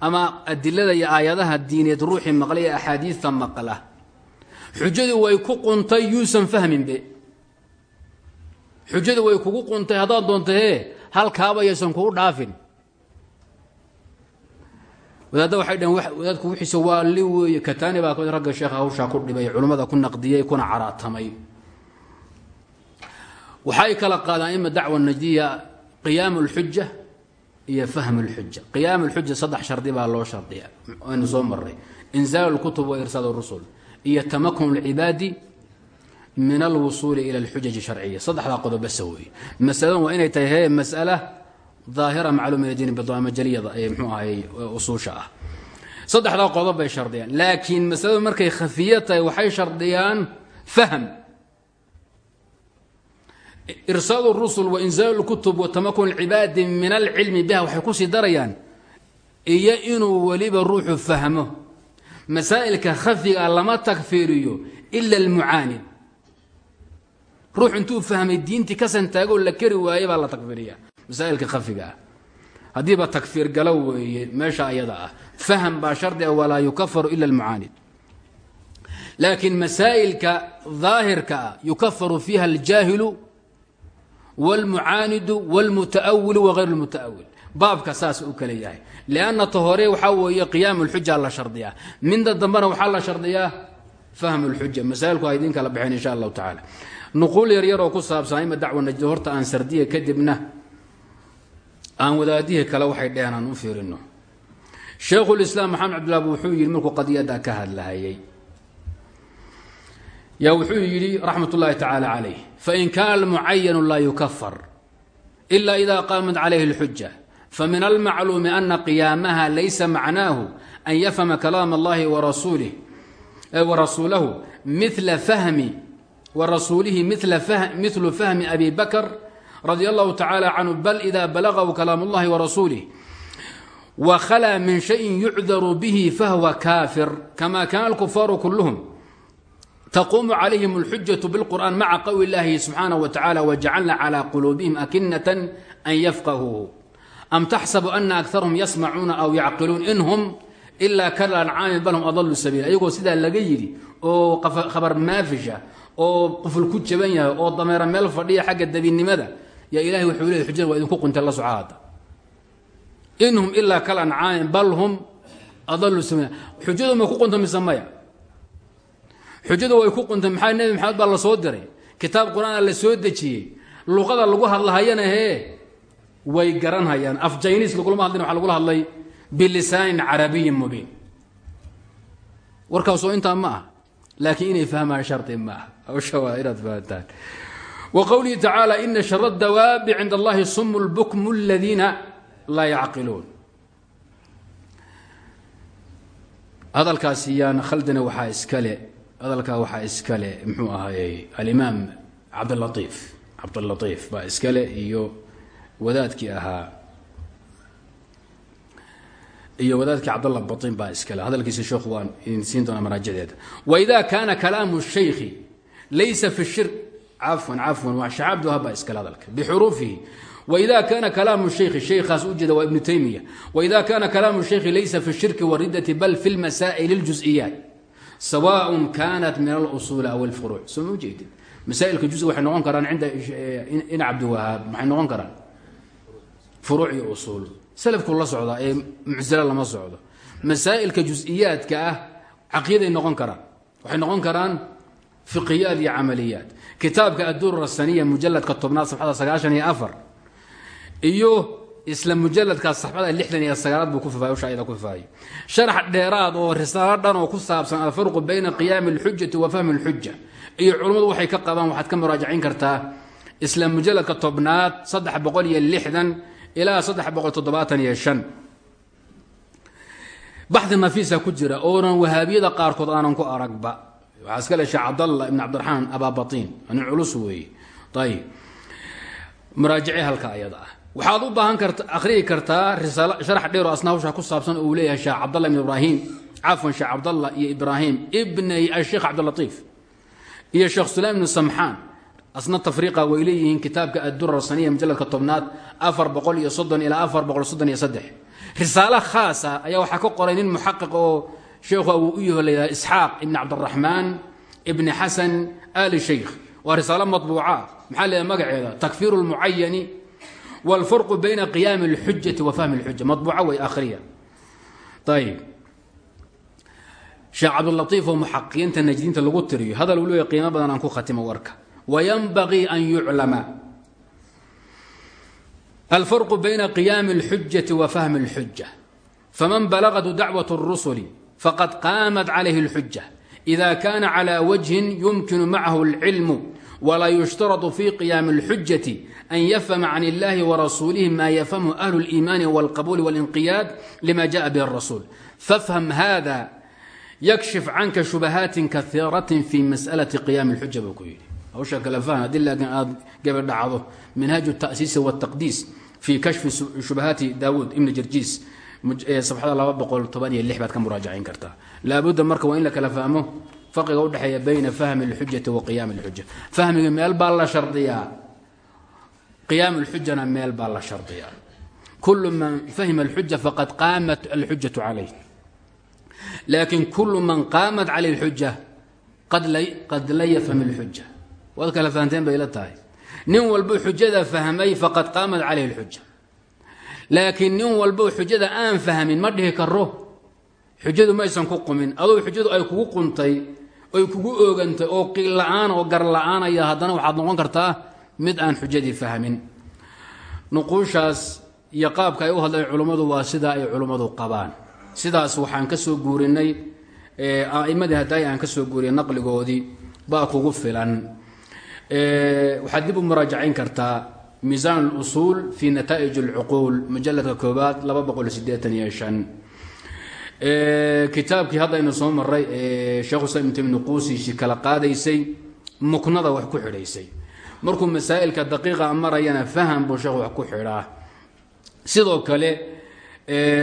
ama adilada iyo aayadaha diineed ruuxii maqla ee axaadiista maqla. Xujadii way ku quntay yuusan fahminbe. Xujadii way kugu quntay haddaad doonta hee halkaaba yaysan kugu dhaafin. Wadaadda waxay dhaheen wadaadku wixiise waa li weeye katani baa ragga sheekha hawshaa ku dhibay culummada ku naqdiyey kuna caraatamay. Waxay kala qaadaan ima dacwa najdiya qiyaam اlxuja iyo fahm اlxuja qiyaam اlxuja saddex shardi baa loo shardiya aynu soo maray inzaal اlkutub wa irsaal اrusul iyo tamakun اlcibaadi min alwusuuli ila اlxujaji sharciya saddexdaa qodob basa weeye masaladan waa inay tahay he mas'ala daahira macluumina diin bidamajaliyada ee mxuu ahay usuusha ah saddexdaa qodob bay shardiyaan laakiin masaladu markay khafiya tahay waxay shardiyaan fahm irsaal rusul wainzaal kutub watamakun cibaadi min alcilmi biha waxay ku sii darayaan iyo inuu weliba ruuxu fahmo. Masaa'ilka khafiga lama tagfiiriyo ila almucaanid ruux intuu fahmay diintii ka santaagoo la keri waaye baa la takfiiriya masaa'ilka khafiga ah. Haddiiba takfiir galo weeye meesha ayada ah. Faham baa shardi ah walaa yukafaru ila almucaanid laakiin wاlmucaanidu wاlmuta'awilu wagayr اlmuta'awil baabka saas u kale yahay lanna ta hore waxaa weeye qiyaam اlxuja la shardiyaa minda dambena waxaa la shardiyaa fahm اlxuja masaailku ha idin kala baxeen insha allahu tacaala nuquul yar yaroo ku saabsan ima dacwa najdi horta aan sardiya kadibna aan wadaadihii kale waxay dheheen aan u fiirino shaykhulislaam maxamed cabdillah wuxuu yidhi markuu qadiyadda ka hadlahayay yaa wuxuu yidhi raxmat ullaahi tacaala calayh fain kaana almucayanu laa yukafar ila ida qaamat calayhi اlxuja famin almacluumi ana qiyaamaha laysa macnaahu an yafhama kalaam allahi warasuulahu mila fahmi warasuulihi milu fahmi abi bakr radi allahu tacaala canhu bal ida balagahu kalaam اllahi warasuulih wakhlaa min shayin yucdaru bihi fahwa kaafir kama kana alkufaaru kulluhum تquم عlayهm الxujaة bالqur'an maca qowli اllahi subxaanaه و tacalى wjacalna clى quluubihim akinة an yafqahuuhu am taxsabu ana akarhm yasmacuuna aw yacqiluun in hm ila kalancaami bal hm adlu sabiila ayagoo sidaa laga yidhi oo khabar maafisha oo quful ku jaban yahay oo dameera meel fadhiya xagga dabinimada yaa ilahay wuxuu leey xujada waa idinku quntay la soca hadda in hm ilaa kalancaami bal hm adlu sabiila xujadu ma ku qunta mise maya xujadu way ku quntay maxaa nebi maxamed baa la soo diray? Kitaab qur'aana la soo dejiyey. Luqada lagu hadlahayana hee way garanhayaan. Af jayniis lagulama hadlin waxa lagula hadlay bilisaanin carabiyin mubiin. Warkaasoo intaa ma ah laakiin inay fahmaan shardi ma ah hawsha waa inaad fahantaan wa qowlihi tacaala ina shara dawaabi cinda allahi sumu lbukmu aladiina laa yacqiluun hadalkaasi yaana khaldina waxaa hadalkaa waxaa iskale mxuu ahaayey alimaam cabdlaiif cabdlaiif baa iskale iyo wadaadkii ahaa iyo wadaadkii cabdalla bain baa iskale. Hadalkiisa sheekhu waan idin siin doonaa maraajiceeda waida kaana kalaamu shaykhi laysa fi shirk cafwan cafwan waa shacabduha baa iskale hadalka. Bixuruufihi wida kaana kalaamu shaykhi shaykhaas ujeeda waa ibnu taymiya waida kaana kalaamu shaykhi laysa fi shirki waridati bal fi lmasaa'il sawaaء kanat min alusuuli aw اlfuruuc soo ma ujeedid masaailka juزga waxay noqon karaan cinda in cabdiwahaab maxay noqon karaan furuuc iyo usuul salafku la socdaa ee muctilo lama socdo masaa'ilka juز'iyaadka ah caqiiday noqon karaan waxay noqon karaan fiqiyaad iyo camaliyaad kitaabka addurar saniya mujaladka tobnaad safxada sagaashan iyo afar iyo isla mujaladkaas saxbada lixdan iyo sagaalaad buu ku fifaayo shaayada ku fifaayo. Sharax dheeraad oo risaalo dhan oo ku saabsan alfarqu bayna qiyaami اlxujati wa fahmi اlxuja iyo culummadu waxay ka qabaan waxaad ka muraajacayn kartaa isla mujaladka tobnaad saddex boqol iyo lixdan ilaa saddex boqol toddobaatan iyo shan. Baxdi nafiisa ku jira oonan wahaabiyada qaarkood aanan ku aragba. Waxaa iska le sheekh cabdallah ibn cabdiraxmaan abaabatiin nin culus weeye. Ayib muraajice halka ayada ah waxaad u baahan karta akhriyi kartaa sharax dheer oo asna hawshaa ku saabsan uu leeyahay sheekh cabdallah ibn ibraahim cafwan sheekh cabdallah iyo ibraahim ibnay asheekh cabdilatiif iyo sheekh sulaim ibnu samxaan. Asna tafriiqa way leeyihiin kitaabka addurar saniya mujaladka tobnaad afar boqol iyo soddon ilaa afar boqol soddon iyo saddex. Risaalo khaasa ayaa waxaa ka qoray nin muxaqiq oo sheekhu awuu u yaho layidhaha isxaaq ibni cabdiraxmaan ibni xasan ali shaykh waa risaalo matbuuca maxaa magaceeda? Takfiiru lmucayani wاlfarqu bayna qiyaami اlxujati wa fahmi اlxuja matbuuca way akhriya ayib sheekh cabdilatiif oo muxaqiqiinta najdiinta lagu tiriyo hadal uu leeyahy qiimo badan aan ku khatimo warka wayanbagii an yuclama alfarqu bayna qiyaami اlxujati wa fahmi اlxuja faman balagatu dacwaة الrusuli fqad qaamat calayhi اlxuja ida kana clى wajhin yumkinu macahu اlcilmu wlaa yushtarط fi qiyaami اlxujati an yafhama can اllahi warasuulihi ma yafhamhu ahlu اliimaani wاlqabuuli wاlinqiyaad lima jaءa bih الrasuul fafham hada yakshif canka shubahaatin kaiiratin fi masأlaةi qiyaami اlxuja buu ku yidhi hawsha kale fahm haddii laakiin aad gabi dhacdo minhaaj الtaأsiisi wالtaqdiis fi kashfi shubahaati daawuud ibn jarjiis sabxada laba boqol toban iyo lix baad ka muraajacayn kartaa laabudda marka waa in la kala fahmo farqiga udhexeeya bayna fahmi اlxujati wa qiyaami اlxuja fahmiga meel baa la shardiyaa qiyaam اlxujana meel baa la shardiyaa kulu man fahima اlxuja faqad qaamat alxujatu calayh laakin kulu man qaamat calayh اlxuja qad la yafham اlxuja waad kala fahanteen bay la tahay nin walbuu xujada fahmay faqad qaamat calayh اlxuja laakiin nin walbo xujada aan fahmin ma dhihi karo xujadu maysan ku qumin adoo xujadu ay kugu quntay oy kugu oogantay oo qiil la-aan oo gar la-aanaya haddana waxaad noqon kartaa mid aan xujadii fahmin. Nuquushaas iyo qaabka ay u hadleen culummadu waa sidaa ay culummadu qabaan. Sidaas waxaan ka soo guurinay a'imadii haddaay aan ka soo guuriyay naqligoodii baa kugu filan. Waxaad dib u muraajacayn kartaa miisaan اlusuul fi nataa'ij اlcuquul mujaladka koobaad kitaabkii haddaynu soo maray ee sheekhu islam ibn taymiya nuquusiisii kala qaadaysay muknada wax ku xidhaysay markuu masaa'ilka daqiiqa marayana faham buu sheekhu wax ku xidhaa. Sidoo kale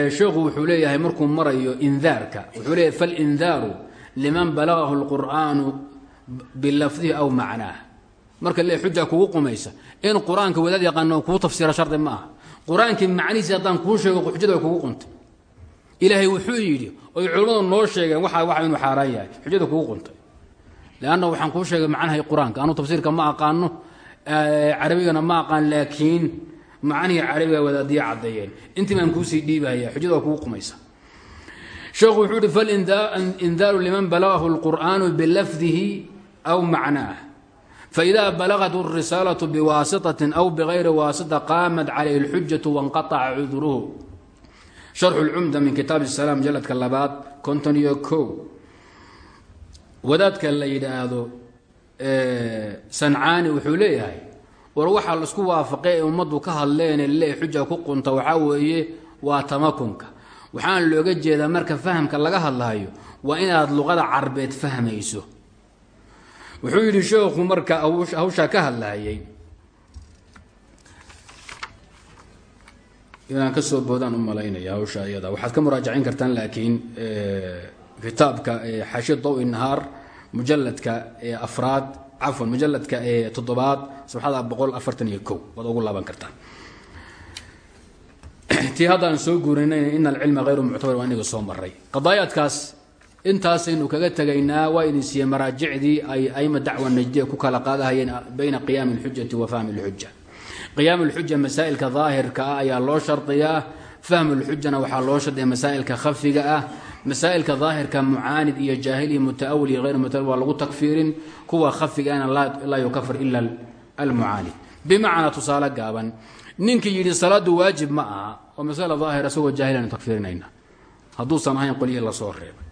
sheekhu wuxuu leeyahay markuu marayo indaarka wuxuu leeyahay falindaaru liman balagahu اlqur'aanu bilafdihi aw macnaah marka le xuja kugu qumaysa. In qur'aanka wadaad yaqaano kuu tafsiira shardi ma aha. Qur'aankii macnihiisi sheego xujada kugu quntay. Ilaahay wuxuu yidhi oy culimmadu noo sheegeen waxa waxa inuu xaaraan yahay xujada kugu quntay. Leanna waxaan kuu sheegay macnahay qur'aanka tafsiirka ma aqaano Eh, carabigana ma aqaan laakiin macanihii carabiga wadaadiya caddeeyeen intii baan kuusii dhiibahaya xujada waa kugu qumaysa. Sheekhu wuxuu ihi falindaaru liman balagahu lqur'aanu bilafdihi aw macnaah faidaa balagat اrisaalatu biwaasitatin aw bigayri waasita qaamat calayhi اlxujatu wanqaaca cuduruhu sharxu lcumda min kitaab salaam jaladka labaad konton ko wadaadka la yidhaahdo sancaani wuxuu leeyahay war waxaa la isku waafaqay ee ummaddu ka hadleen le xuja ku qunta waxaa weeye waa tamakunka. Waxaana looga jeedaa marka fahamka laga hadlayo waa inaad luqada carbeed fahmayso. Wuxuu yidhi sheekhu marka hawshaa ka hadlaayay inaan ka soo boodaan u malaynaya hawsha iyada. Waxaad ka muraajacayn kartaan laakiin kitaabka xashi dawi nahaar mujaladka afraad cafwan mujaladka toddobaad sabxada boqol afartan iyo ko waad ugu laaban kartaan tii haddaan soo guurinayna ina alcilma hayru muctabar waa inaga soo maray qadaayaadkaas intaasaynu kaga tegaynaa waa idin siiyey maraajicdii ay aima dacwa najdiya ku kala qaadahayeen bayna qiyaami اlxujati wa fahmi اlxuja qiyaam اlxuja masaa'ilka daahirka ah ayaa loo shardiyaa fahmu اlxujana waxaa loo shardiya masaa'ilka khafiga ah masaa'ilka daahirka mucaanid iyo jaahil iyo mutaawil iyo hayr mutaawil waa lagu takfiirin kuwa khafigaana laa yukafir ila almucaanid. Bimacnaa tusaale gaaban ninkii yidhi salaadu waajib ma aha oo masala daahir isagoo jaahilanu takfiirinayna. Hadduusan ahayn qolyihii la soo reebay.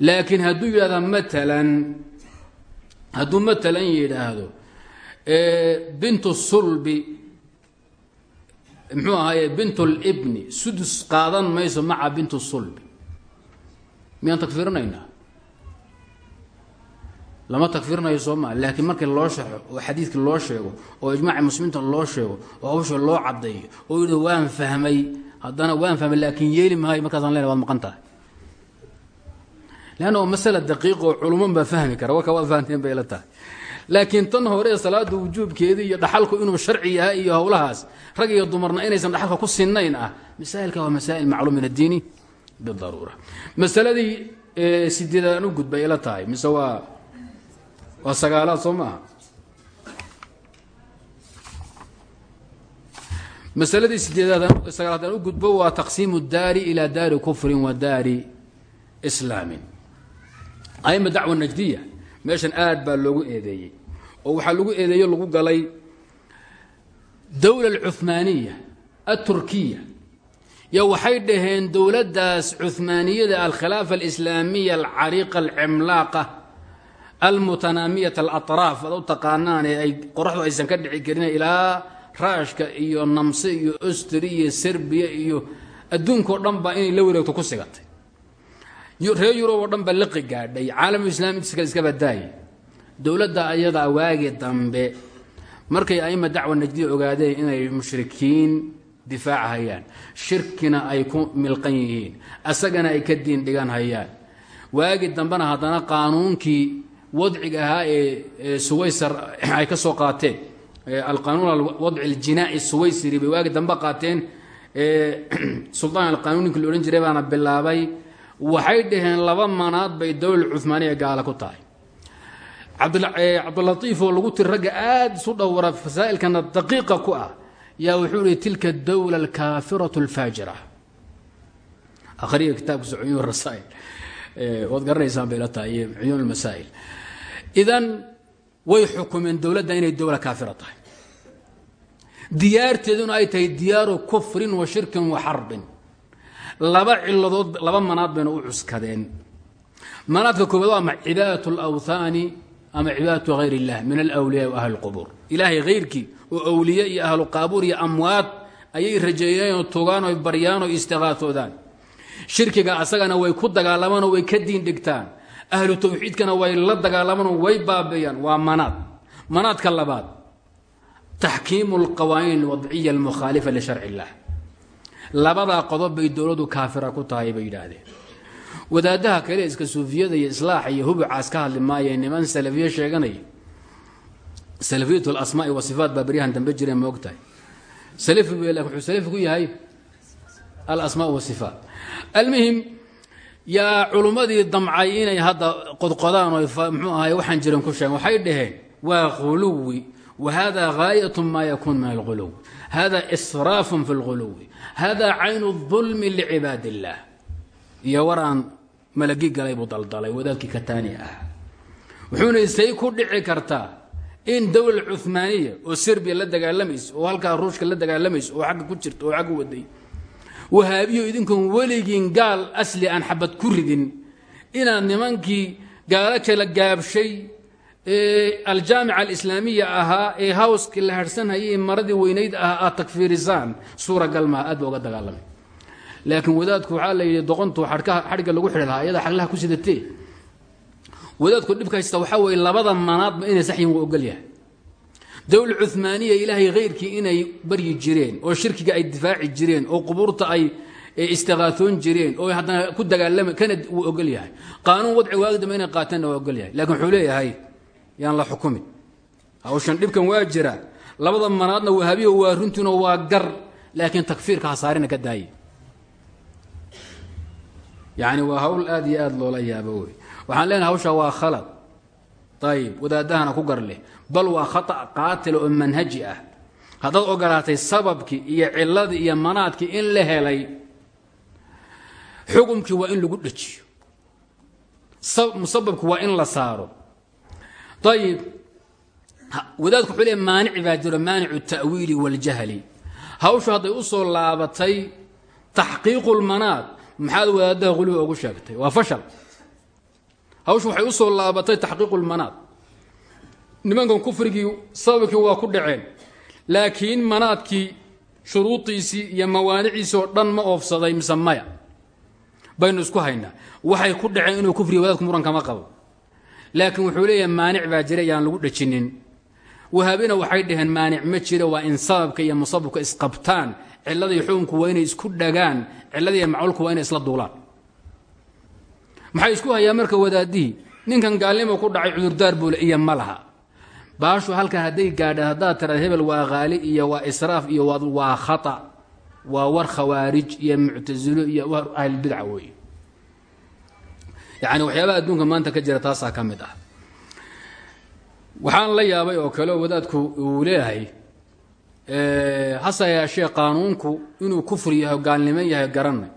Laakiin hadduu yidhahda matalan hadduu matalan yidhaahdo bintu sulbi muxuu ahaaye bintu libni sudus qaadan mayso maca bintu sulbi miyaan takfiirinaynaa? Lama takfirinayo soo maa laakiin markii loo sharxo oo xadiidkii loo sheego oo ijmaaci muslimiinta loo sheego oo hawsha loo caddeeyo oo yidhi waan fahmay. Haddana waan fahmay laakiin yeeli maayo markaasaan lena waad maqan tahay. Leanna masala daqiiq culuman baa fahmi kara warka waad fahanteen bay laakiin tan hore ee salaada wujuubkeedii iyo dhaxalku inuu sharci yahay iyo howlahaas rag iyo dumarna inaysan dhaxalka ku sinnayn ah masaa'ilka waa masaa'il macluum min bidaruura masaladii sideedaad aan u gudbay ila tahay mise waa waa sagaalaad soo maaha? Masaladii sideedaad sagaalaad aan u gudbo waa taqsiimu daari ilaa daari kufrin wa daari islaamin. Aima dacwa najdiya meeshan aad baa loogu eedeeyey. Oo waxaa lagu eedeeyo lagu galay dowla alcuhmaaniya alturkiya yo waxay dhaheen dowladdaas cuhmaaniyada alkhilaafa alislaamiya alcariiqa alcimlaaqa almutanaamiyat alatraaf ad u taqaanaan ee ay qoraxdu aysan ka dhici karin ilaa raashka iyo namse iyo ostri iyo serbiya iyo adduunkao dhan baa inay la wareegto ku sigatay. Reer yurub oo dhan baa liqi gaadhay caalamu islaamiska iska badaayay dowladda ayadaa waagi dambe markay aima dacwa najdiya ogaadeen inay mushrikiin difaaca hayaan. Shirkina ay ku milqan yihiin. Asagana ay ka diin dhigan hayaan. Waagi dambena haddana qaanuunkii wadciga ahaa ee suwaysar ay ka soo qaateen alqanuun alwadci aljinaaci suwaysiri bay waagi dambe qaateen suldaan alqanuun ninkii la odhan jiray baana bilaabay waxay dhaheen laba manaad bay dowla cumaaniya gaala ku tahay. Cabdulaiif oo lagu tiri ragga aada isu dhowra fasaa'ilkana daqiiqa ku ah yaa wuxuu ihi tilka dowla alkaafiratu alfaajira. Akhriga kitaabkiisa cuyuun rasaa'il. Waad garanaysaan bay la tahay iyo cuyuun almasaa'il idan way xukumeen dowladda inay dowla kaafira tahay. Diyaarteeduna ay tahay diyaaru kufrin wa shirkin wa xarbin. Laba ciladood laba manaad bayna u cuskadeen. Manaadka koobaad waa ama cibaadat alawthaani ama cibaadatu hayr illah min alwliyaa wa ahli lqubuur ilaahay hayrkii oo awliye iyo ahlu qaabuur iyo amwaad ayay rajeeyeenoo tugaan oo baryaan oo istiqaasoodaan shirkiga asagana way ku dagaalamaan oo way ka diin dhigtaan. Ahlu tawxiidkana way la dagaalamaan oo way baabeeyaan waa manaad. Manaadka labaad taxkiimu alqawaaniin alwadciya almukhaalifa lisharci illah labadaa qodob bay dowladdu kaafira ku tahay bay yidhaahdeen. Wadaadaha kale iska suufiyada iyo islaaxa iyo hubucaas ka hadli maayeen niman salafiye sheeganaya salafiyat alasmaai wasifaat baa beryahan dambe jireen ma ogtahay salafi bu laakiin wuxuu salafi ku yahay alasmaa wasifaat almuhim yaa culummadii damcay inay hadda qodqodaan oo mxuu ahay waxaan jiran ku sheegen waxay dhaheen waa khuluwi wa hada gaayat ma yakun min alghuluw hada israafun fi lghuluwi hada caynu dulmi licibaad illah iyo waraan malagi galay buu daldalay wadaadkii kataani ah wuxuuna in dowla cumaaniya oo serbiya la dagaalamaysa oo halkaa ruushka la dagaalamaysa oo agga ku jirta oo agga waday wahaabiyo idinkoon weligiin gaal asli aan xabad ku ridin. Inaad nimankii gaalo jala gaabshay ee aljaamica alislaamiya ahaa ee hawskii la harhsanhayay maradii weynayd ah aad takfiirisaan suuragal maha aad ba uga dagaalamay. Laakiin wadaadku waxaa la yidhi doqontu xadhigga lagu xidhi lahaa iyada xaglaha ku sidatee wadaadku dhibka haysta waxaa weeye labada manaadba inay saxyin waa ogol yahay. Dowla cumaaniya ilaahay hayrkii inay baryi jireen oo shirkiga ay difaaci jireen oo qubuurta ay istiqaaoon jireen oo haddana ku dagaalama kana wuu ogol yahay. Qaanuun wadci waagi dambe inay qaateenna waa ogol yahay. Lakiin wuxuu leeyahay yaan la xukumin. Hawshan dhibkan waa jira. Labada manaadna wahaabiya waa runtiino waa gar laakiin takfiirka hasaarina ka daaye yani waa hawl aad iyo aad loola yaabo wey waxaan leenahay hawshaa waa khalad. Ayib wadaadahana ku gar bal waa khata qaatila oo manhaji ah. Haddaad ogolaatay sababkii iyo ciladii iyo manaadkii in la helay xukumkii waa in lagu dhejiyo. Musababki waa in la saaro. Ayib wadaadku wuxuu leey maanic baa jiro maanicu ta'wiili waاljahli hawshu hadday u soo laabatay taxqiiqu lmanaad maxaad wadaadaha quliga ugu sheegtay? Waa fashal hawshu waxay u soo laabatay taxqiiqu lmanaad nimankan kufrigii sababkii waa ku dhaceen. Laakiin manaadkii shuruudiisii iyo mawaaniciisii oo dhan ma oofsaday mise maya. Baynu isku haynaa. Waxay ku dhaceen inuu kufriga wadaadku muran kama qabo. Laakiin wuxuu leeyahay maanic baa jira yaan lagu dhajinin wahaabina waxay dhaheen maanic ma jira waa in sababka iyo musababka isqabtaan cilada iyo xukunku waa inay isku dhagaan. Cilada iyo macluulku waa inay isla duulaan maxay isku hayaa marka wadaadihii ninkan gaalnimo ku dhacay cudurdaar buule iyo ma laha. Baashu halkan hadday gaadha haddaad tiraad hebel waa haali iyo waa israaf iyo waa khata waa war khawaarij iyo muctasilo iyo war ahlilbidca weeye yacni waxyaabaha adduunka maanta ka jira taasaa ka mid ah. Waxaan la yaabay oo kale oo wadaadku uu leeyahay hase yeeshee qaanuunku inuu kufri yahay gaalnimo yahay garanay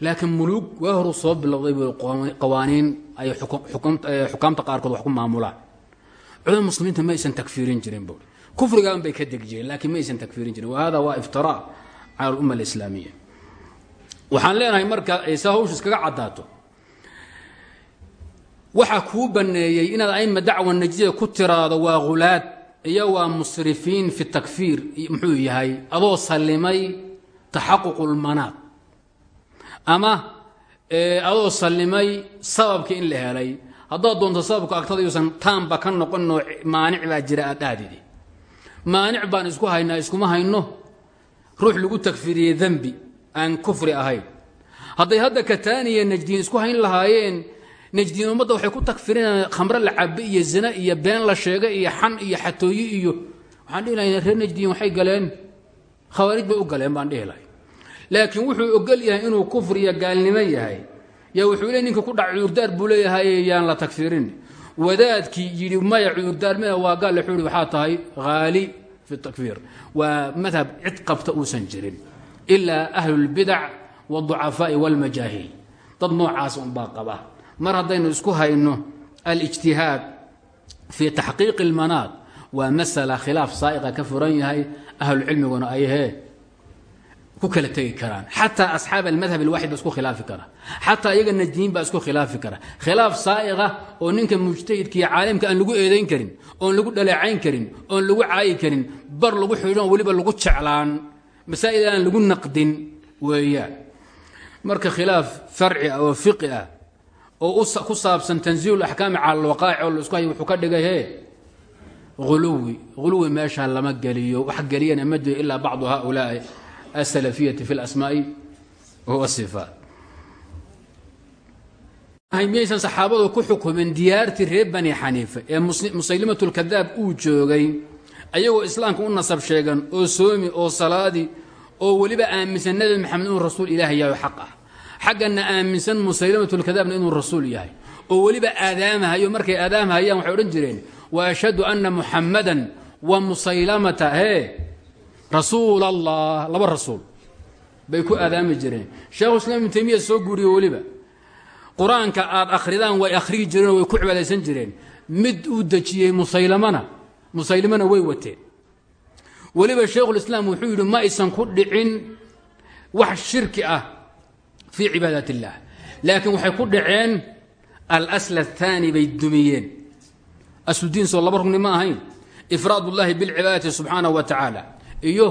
laakiin muluug waa horu soo bilowday bu qawaaniin ay xukaamta qaarkood wax ku maamulaan. Culamada muslimiinta ma aysan takfiirin jirin buui kufrigaan bay ka degi jireen laakiin ma aysan takfiirin jirin. Wahada waa iftiraa cala alumma alislaamiya. Waxaan leenahay marka aysa hawshu iskaga caddaato. Waxaa kuu banneeyey inaad aima dacwa najida ku tiraado waa hulaad iyo waa musrifiin fi takfiir muxuu yahay adoo sallimay taxaququ lmanaad ama adoo sallimay sababkii in la helay. Haddaad doonto sababka agtada yuusan taanba ka noqonoo maanic baa jira aad dhaadidi baan isku haynaa iskuma hayno. Ruux lagu takfiiriyey dembi aan kufri ahayn. Hadday hadda kataaniya najdiin isku hayn lahaayeen najdiin ummadda waxay ku takfirinayaan khamre la cabe iyo zina iyo been la sheega iyo xan iyo xatooyi iyo waxaan dhihi najdiin waxay galeen khawaarij bay u galeen baan dhihi laakiin wuxuu ogol yahay inuu kufri iyo gaalnimo yahay yaa wuxuu le ninka ku dhac cudurdaar buu leeyahay yaan la takfirin wadaadkii yidhi maya cudurdaar maya waa gaal wuxuu ihi waxaa tahay haali fi takfiir waa madhab cid qabta uusan jirin ilaa ahlulbidac wاducafaa'i wاlmajaahil dad noocaas unbaa qaba mar haddaynu isku hayno alijtihaad fii taxqiiqi اlmanaad waa masala khilaaf saa'iqa ka furan yahay ahlucilmiguna ayhee ku kala tegi karaan. Xataa asxaab almadhab alwaxid ba isku khilaafi kara. Xataa iyaga najdiin baa isku khilaafi kara. Khilaaf saa'iqa oo ninka mujtahidka iyo caalimka aan lagu eedayn karin oon lagu dhaleecayn karin oon lagu caayi karin bar lagu xidhon weliba lagu jeclaan masaa'il aan lagu naqdin weeyaan. Marka khilaaf farci ah oo fiqi ah oo ku saabsan tanziilu axkaami cala alwaqaa'ic oo la isku hayo wuxuu ka dhigay hee huluwi huluwi meeshaa lama geliyo wax geliyana ma jiro ilaa bacdu haulaai asalafiyati fi lasmaa'i wasifaat miyaysan saxaabadu ku xukumin diyaartii reer bani xaniifa ee musaylimat lkadaab uu joogay ayagoo islaamka u nasab sheegan oo soomi oo salaadi oo weliba aaminsan nebi maxamed inuu rasuul ilaahi yahay xaq ah xaggana aaminsan musaylimatlkadaabna inuu rasuul yahay oo weliba aadaamahayo markay aadaamahayaan waxay odhan jireen wa ashhadu ana muxammadan wa musaylamata rasuul allah laba rasuul bay ku aadaami jireen. Sheekhu islam ibnu taymiya soo guuriye weliba. Qur'aanka aad akhridaan way akhriyi jireenoo way ku cibaadaysan jireen. Mid uu dejiyey musaylamana musaylimana way wateen. Weliba sheikhulislaam wuxuu yidhi ma aysan ku dhicin wax shirki ah fii cibaadat illah laakiin waxay ku dhaceen alasl athaani bay dumiyeen. Asludiin soo laba rugni ma ahayn. Ifraad ullahi bilcibaadati subxaanahu wa tacaala iyo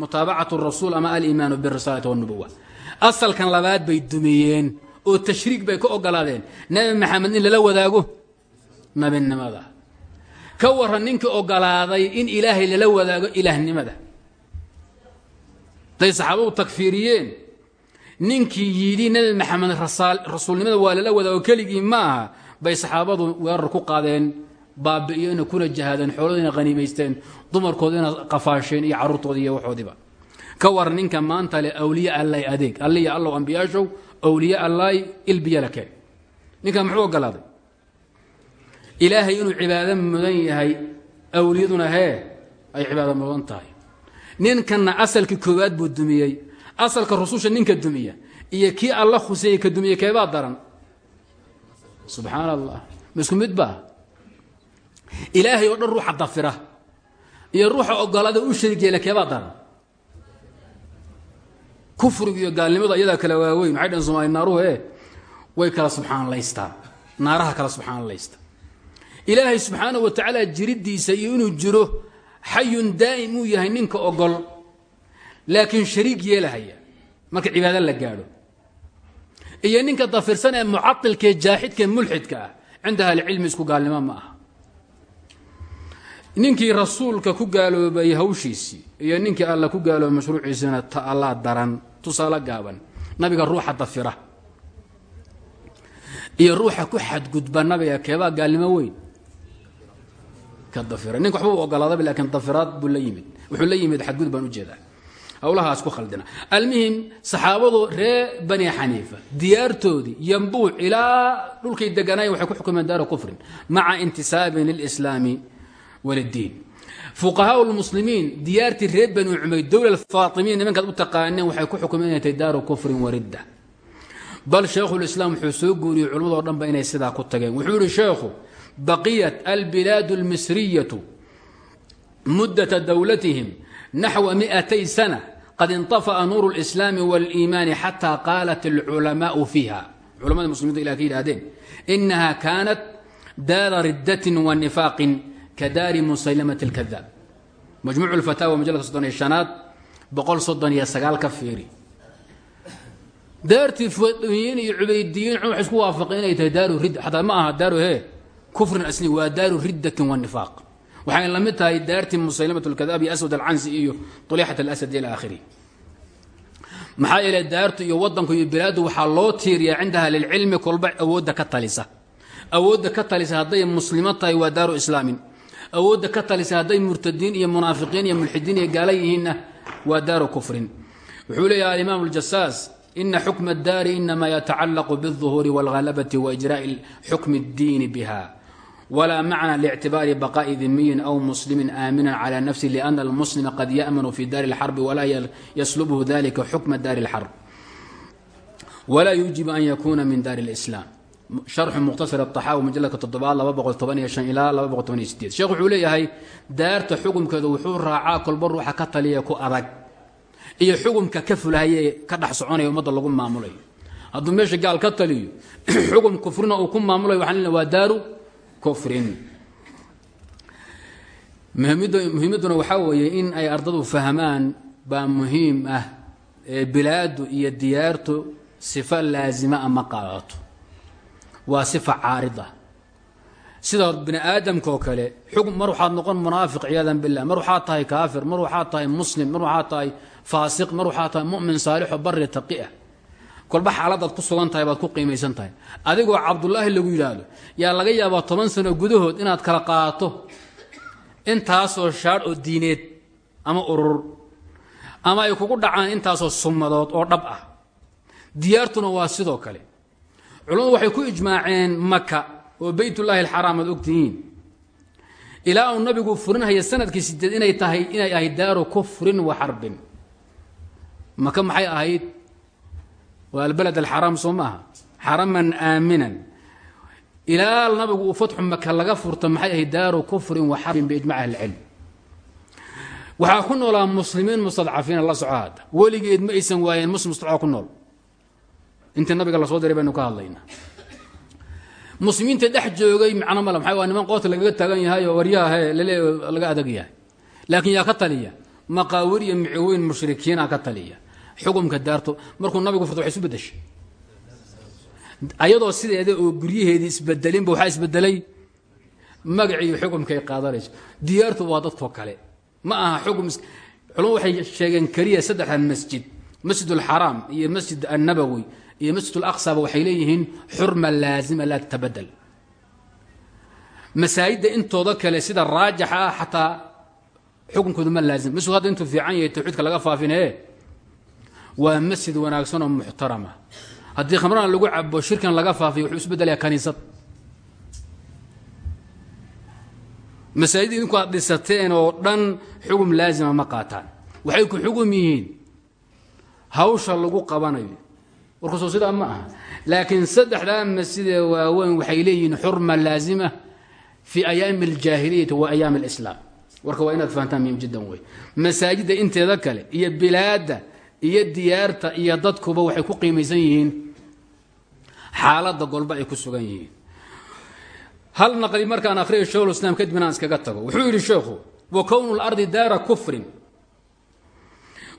mutaabacatu rasuul ama aliimaanu birisaalati wاnubuwa asalkan labaad bay dumiyeen oo tashriik bay ka ogolaadeen. Nebi maxamed in lala wadaago? Nabinimada ka waran ninkii ogolaaday in ilaahay lala wadaago ilaahnimada. Day saxaabadu takfiiriyeen ninkii yidhi nebi maxamed rasuulnimada waa lala wadaago keligii ma aha bay saxaabadu weerar ku qaadeen baabi'iyena kuna jahaadeen xooladiina haniimaysteen dumarkoodina qafaasheen iyo carruurtoodi iyo waxoodiiba ka war ninka maanta le awliye allay adeeg alliya allow ambiyaashow awliye allaay ilbiyala keen ninkan muxuu ogolaaday? Ilaahay inuu cibaado mudan yahay awliyaduna hee ay cibaado mudan tahay. Ninkanna asalkii koowaad buu dumiyey asalka rususha ninka dumiya iyo kii alla khuseeyey ka dumiye keebaa daran? Subxaan allah ma isku mid baa ilaahay oo dhan ruuxa dafira. Iyo ruuxa ogolaada u shariig yeela keebaa daran kufrigu iyo gaalnimadu iyadaa kala waaweyn waxay dhaheen somaali naaruhu e way kala subxaanlaystaan naaraha kala subxaanlaysta ilaahay subxaana wa tacaala jiriddiisa iyo inuu jiro xayun daa'im uu yahay ninka ogol laakiin shariig yeelahaya marka cibaado la gaadho. Iyo ninka dafirsan ee mucailkaee jaaxidkaee mulxidka ah cinda ahlicilmi isku gaalnimo ma aha ninkii rasuulka ku gaaloobay hawshiisii iyo ninkii alla ku gaaloobay mashruuciisina ta allaa daran tusaale gaaban. Nabiga ruuxa dafira. Iyo ruuxa ku xadgudba nabiga keebaa gaalnimo weyn. Ka dafira. Ninka waxba u ogolaadaba laakiin dafiraad buu la yimid. Wuxuu la yimid xadgudub baan u jeedaa hawlahaas ku khaldina. Almuhim saxaabadu ree bani xaniifa diyaartoodii yambuuc ilaa dhulkay deganayen waxay ku xukumeen daara kufrin maca intisaabin lilslaami waliddiin fuqahaa lmuslimiin diyaartii reer bani cumayd dowla faatimiin nimankaad u taqaaneen waxay ku xukumeen inay tahay daaru kufrin waridda bal shaekhulislaam wuxuu soo guuriyey culammadoo dhan ba inay sidaa ku tageen wuxuu yihi sheekhu baqiyat albilaadu almisriyatu muddata dowlatihim naxwa miatay sana qad inطafa'a nuuru اlislaami wاliimaani xataa qaalat alculamaau fiiha culamada muslimiintu ilah ka yidhahdeen inaha kaanat daara riddatin wa nifaaqin ka daari musaylamat اlkadaab majmuuc lfataawa majalka soddon iyo shanaad boqol soddon iyo sagaal ka fiiri daartii fadiyiin iyo cubaydiyiin waxay isku waafaqeen inay tahay daaru ridda xataa ma aha daaru he kufrin asli waa daaru riddatin wa nifaaq waxay la mid tahay daartii musaylamat lkadaab iyo aswad alcansi iyo tulixat alasad ila akhirih maxaa yeelay daartu iyo wadanku iyo bilaadu waxaa loo tiiriyaa cinda ahlilcilmi kolba awoodda ka talisa awoodda ka talisa hadday muslimo tahay waa daaru islaamin awoodda ka talisa hadday murtadiin iyo munaafiqiin iyo mulxidiin iyo gaala yihiinna waa daaru kufrin wuxuu leeyahay alimaam aljasaas ina xukma addaari inama yatacallaqu biاlظuhuuri wاlhalabati waijraءi xukmi اddiini biha wla macna lictibaari baqaءi dimiyin aw muslimi aamina clى nafsi lأna almuslima qad yأmanu fi daari اlxarbi walaa yaslubhu dalika xukma daari اlxarb walaa yuujibu an yakuna min daari اlإslaam sharxu mukhtasar axaawi majalka toddobaad laba boqol toban iyo shan ilaa laba wuxuu leeyahay daarta xukumkeeda wuxuu raacaa kolba ruuxa ka taliya ku adag iyo xukumka ka fulahaya ka dhex soconaya ummadda lagu maamulayo hadduu meesha gaal ka taliyo xukum kufrina uu ku maamulayo waxaan leeyahay waa kufrin muhiimadduna waxaa weeye in ay ardadu fahmaan baa muhiim ah bilaadu iyo diyaartu sifo laasima ama qaadato waa sifa caarida. Sida bini aadamkaoo kale xukm mar waxaad noqon munaafiq ciyaadan billah mar waxaad tahay kaafir mar waxaad tahay muslim mar waxaad tahay faasiq mar waxaad tahay mu'min saalixo barri taqiah kolba xaaladaad ku sugan tahay baad ku qiimaysan tahay. Adigoo cabdullaahi lagu yidhaahdo yaa laga yaabaa toban sano gudahood inaad kala qaato? Intaasoo shaadh oo diineed ama urur. Ama ay kugu dhacaan intaasoo summadood oo dhab ah. Diyaartuna waa sidoo kale culamadu waxay ku ijmaaceen maka oo beytullaahi alxaraam aad ogtihiin. Ilaa uu nabigu furinhaya sannadkii sideed inay tahay inay ahayd daaru kufrin wa xarbin maka maxay ahayd? Waa albaled alxaraam soo maaha. Xaraman aaminan. Ilaa nabigu uu fatxu laga furto maxay ahayd daaru kufrin wa xarbin biijmac ahlicilm waxaa ku noolaa muslimiin mustadcafiina la soco hadda ma aysan waayeen muslim mustadca ku nool intii nabiga la soo diray baynu ka hadlaynaa. Muslimiinta dhex joogay macno male maxay waa niman qoota lagaga taagan yahay oo waryaha lale laga adag yahay. Laakiin yaa ka taliya maqaawir iyo miciweyn mushrikiina ka taliya. Xukumka daarto markuu nabigu furto waxay isu bedeshay ayadoo sideeda oo guryaheedii isbedelinba waxaa isbedelay magacii xukumkay qaadanayso. Diyaartu waa dadkoo kale. Ma aha xukum culamo waxay sheegeen keliya saddexdan masjid masjid alxaraam iyo masjid annabowi iyo masjid alaqsaba waxay leeyihiin xurma laazima laa tatabadel masaajidda intooda kale sida raajixa ah xataa xukunkoodu ma laazim. Masjid hadda intuu fiican yahay tawxiidka laga faafinaye waa masjid wanaagsan oo muxtarama haddii khamrana lagu cabo shirkan laga faafiyo wuxuu isbedelayaa kaniisad. Masaajid idinku aad dhisateen oo dhan xugum laazima ma qaataan. Waxay ku xugum yihiin hawsha lagu qabanayo. Warkusoo sidaa ma aha. Laakiin saddexdaa masjidee waaweyn waxay leeyihiin xurma laazima fii ayaami aljaahiliyati wa ayaami alislaam warka waa inaad fahantaan muhiim jiddan wey masaajidda inteeda kale iyo bilaadda iyo diyaarta iyo dadkuba waxay ku qiimaysan yihiin. Xaaladda golba ay ku sugan yihiin. Hal naqli markaan akhriyo shekhulislaam kadib inaan iskaga tago. Wuxuu yidhi sheekhu wa kownu lardi daara kufrin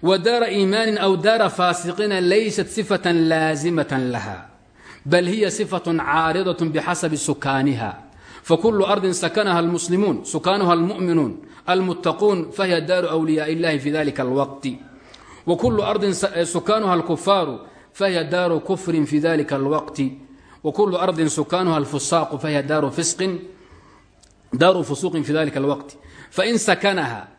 wa daara iimaanin aw daara faasiqina laysat sifatan laasimatan laha bal hiya sifatun caaridatun bixasabi sukaaniha. Fakulu ardin sakanaha almuslimuun sukaanuha almu'minuun almuttaquun fahiya daaru wliyaa illahi fi dalika alwaqti. Wa kullu ardin eh, sukaanuha alkufaaru fahiya daaru kufrin fi dalika alwaqti. Wa kullu ardin sukaanuha alfusaaqu fahiya daaru fusuqin fi dalika alwaqti. Fain sakanaha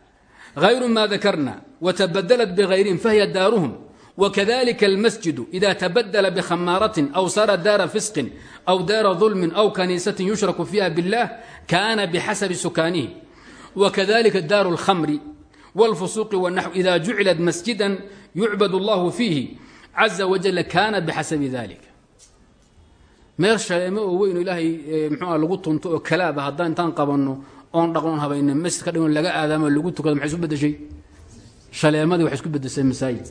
سكنها غير ما ذكرنا وتبدلت بغيرهم فهي دارهم وكذلك المسجد إذا تبدل بخمارة أو صار دار فسق أو دار ظلم أو كنيسة يشرك فيها بالله كان بحسب سكانه وكذلك دار الخمر والفسوق والنحو إذا جعلت مسجدا يعبد الله فيه عز وجل كان بحسب ذلك meel shaleemo oo weyn oo ilaahay mxuua lagu tunto oo kalaaba haddaan intaan qabanno oon dhaqnoon habayna masjid ka dhigon laga aadaamo lagu tukado maxay isu bedeshay shaleemadii waxay isku bedeshay masaajid.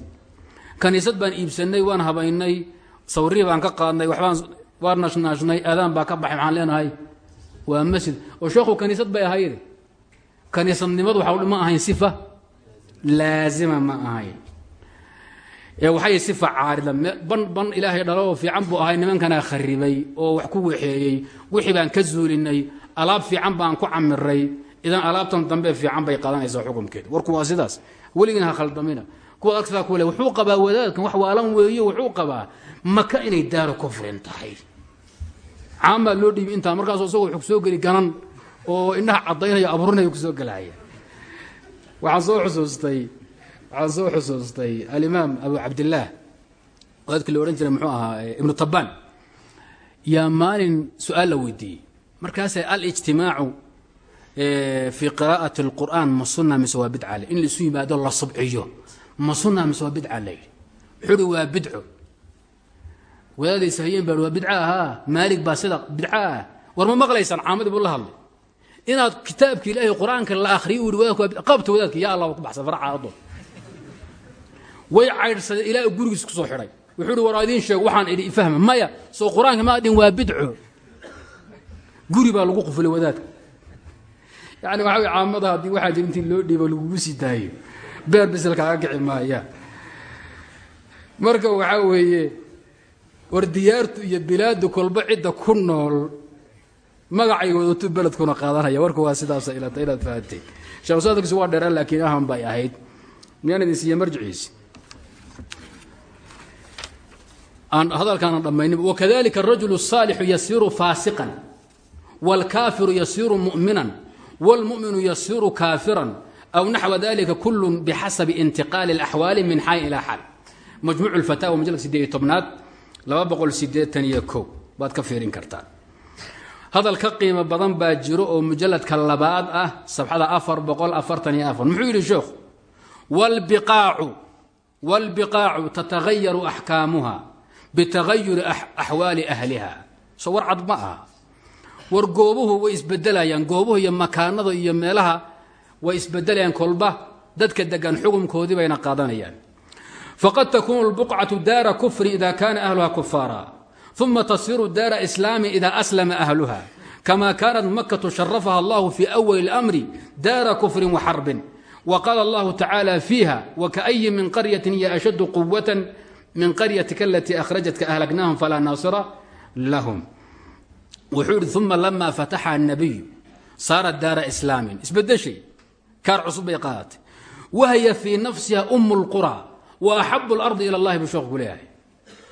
Kaniisad baan iibsanay waan habaynay sawirihii baan ka qaadnay waxbaan waan nashnaashnay aadaan baa ka baxay maxaan leenahay? Waa masjid. Oo sheekhu kaniisad bay ahayde kaniisadnimadu waxa ma ahayn sifa? Laazima ma ahayn. Ee waxay sifa caarida ban ban ilaahay dhalo oo fiican buu ahay nimankanaa kharibay oo wax ku waxeeyey wixii baan ka zuulinay alaab fiican baan ku camiray idan alaabtan dambe fiican bay qaadanaysaa xukumkeeda warku waa sidaas. Weligiina ha khaldamina. Kuwa agtaa kule wuxuu qabaa wadaadkan wax waalan weeyo wuxuu qabaa. Maka inay daaro kufrin tahay. Caamaa loo dhiibi intaa markaas isagoo wuxuu ku soo geli ganan oo indhaha caddaynaya abuurinaya ku soo gelaya waxaan soo xusuustay waxaan soo xusuustay alimaam abu cabdillaah wadaadkii la odhan jiray muxuu ahaa ibnu tabbaan. Yaa maalin su'aal la weydiiyey markaasee alijtimaacu fii qiraa'ati اlqur'aan ma sunna mise waa bidca le in laisu yimaado la subciyo. Ma sunna mise waa bidca layidhi uhi waa bidco. Wadaadaysa hayeen baa waa bidca ahaa. Maalig baa sida bidca ah war ma maqlaysaan? Caamadii buu la hadlay. Inaad kitaabka ilaahay qur'aanka la akhriyo u wadaadku qabta wadaadka ya allah ku faraca addoon way caydhsadeen ilaa gurigiis ku soo wuxuu uhi war sheego waxaan idhi ifahma maya soo qur'aanka ma adhin waa bidco guri baa lagu qufulay wadaadka. Yani waxa wy caamada haddii waxaa jira intii loo dhiibo lagugu sii daayo beer bisil kaaga kici maaya. Marka waxaa weeye war diyaartu iyo bilaadu kolba cidda ku nool magacay wadato beledkuna qaadanaya. Warka waa sidaasa ilata inaad fahatee shakhsadkiisu waa dheeraan laakiin ahan bay ahayd. Miyaanidin siiya marjiciisi aan hadalkaana dhammaynin. Wakadalika arajulu الsaalixu yasiru faasiqan wاlkaafiru yasiru mu'minan wاlmu'minu yasiru kaafiran aw naxwa dalika kulu bixasabi intiqaali اlaxwaali min xaal ilaa xaal majmuuc اlfataawa majalka sideed iyo tobnaad laba boqol sideetan iyo kow baad ka fiirin kartaa hadal ka qiimo badan baa jiro oo mujaladka labaad ah sabxada afar boqol afartan iyo afar muxuu yidhi sheekhu wاlbiqaacu wاlbiqaacu tatagayaru axkaamuha bitagayuri axwaali ahliha so war cad ma aha war goobuhu way isbedelayaan. Goobuhu iyo makaanada iyo meelaha way isbedelayaan kolba. Dadka degan xukunkoodii bayna qaadanayaan. Faqad takuunu lbuqcatu daara kufrin ida kaana ahluha kufaara uma tasiru daara islaamin ida aslama ahluha kama kaanat makatu sharafaha allahu fii awali اlmri daara kufrin waxarbin wqaala allahu tacaala fiiha wakayi min qaryatin hiya ashadu quwatan min qaryatika alatii akhrajatka ahlaknaahum falaa naasira lahum وxuu hi ثuma لما فتح النبي صارت دار إسلام isbedشhay kaar cusub bay qaadatay وهي في نفسها أم القرى وأحب الأرض إلى الlahi buu sheekhu ku leeyahay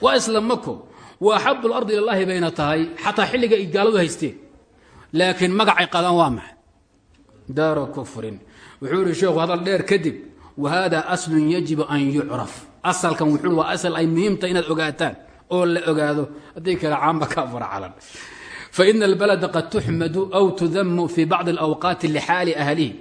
waa isla mako وأحب الأرض إلى الlahi bayna tahay xataa xilliga ay gaaladu haysteen laakiin magacay qadaan waa maxay daaro kufrin wuxuu yihi sheekhu hadal dheer kadib wa hada aslun yajibu an yucraf asalkan wuxuu waa asal ay muhiimtahay inaad ogaataan oo la ogaado haddii kale caamba ka faracalan faina albalada qad tuxmadu aw tudamu fi bacdi alawqaati lixaali ahlihi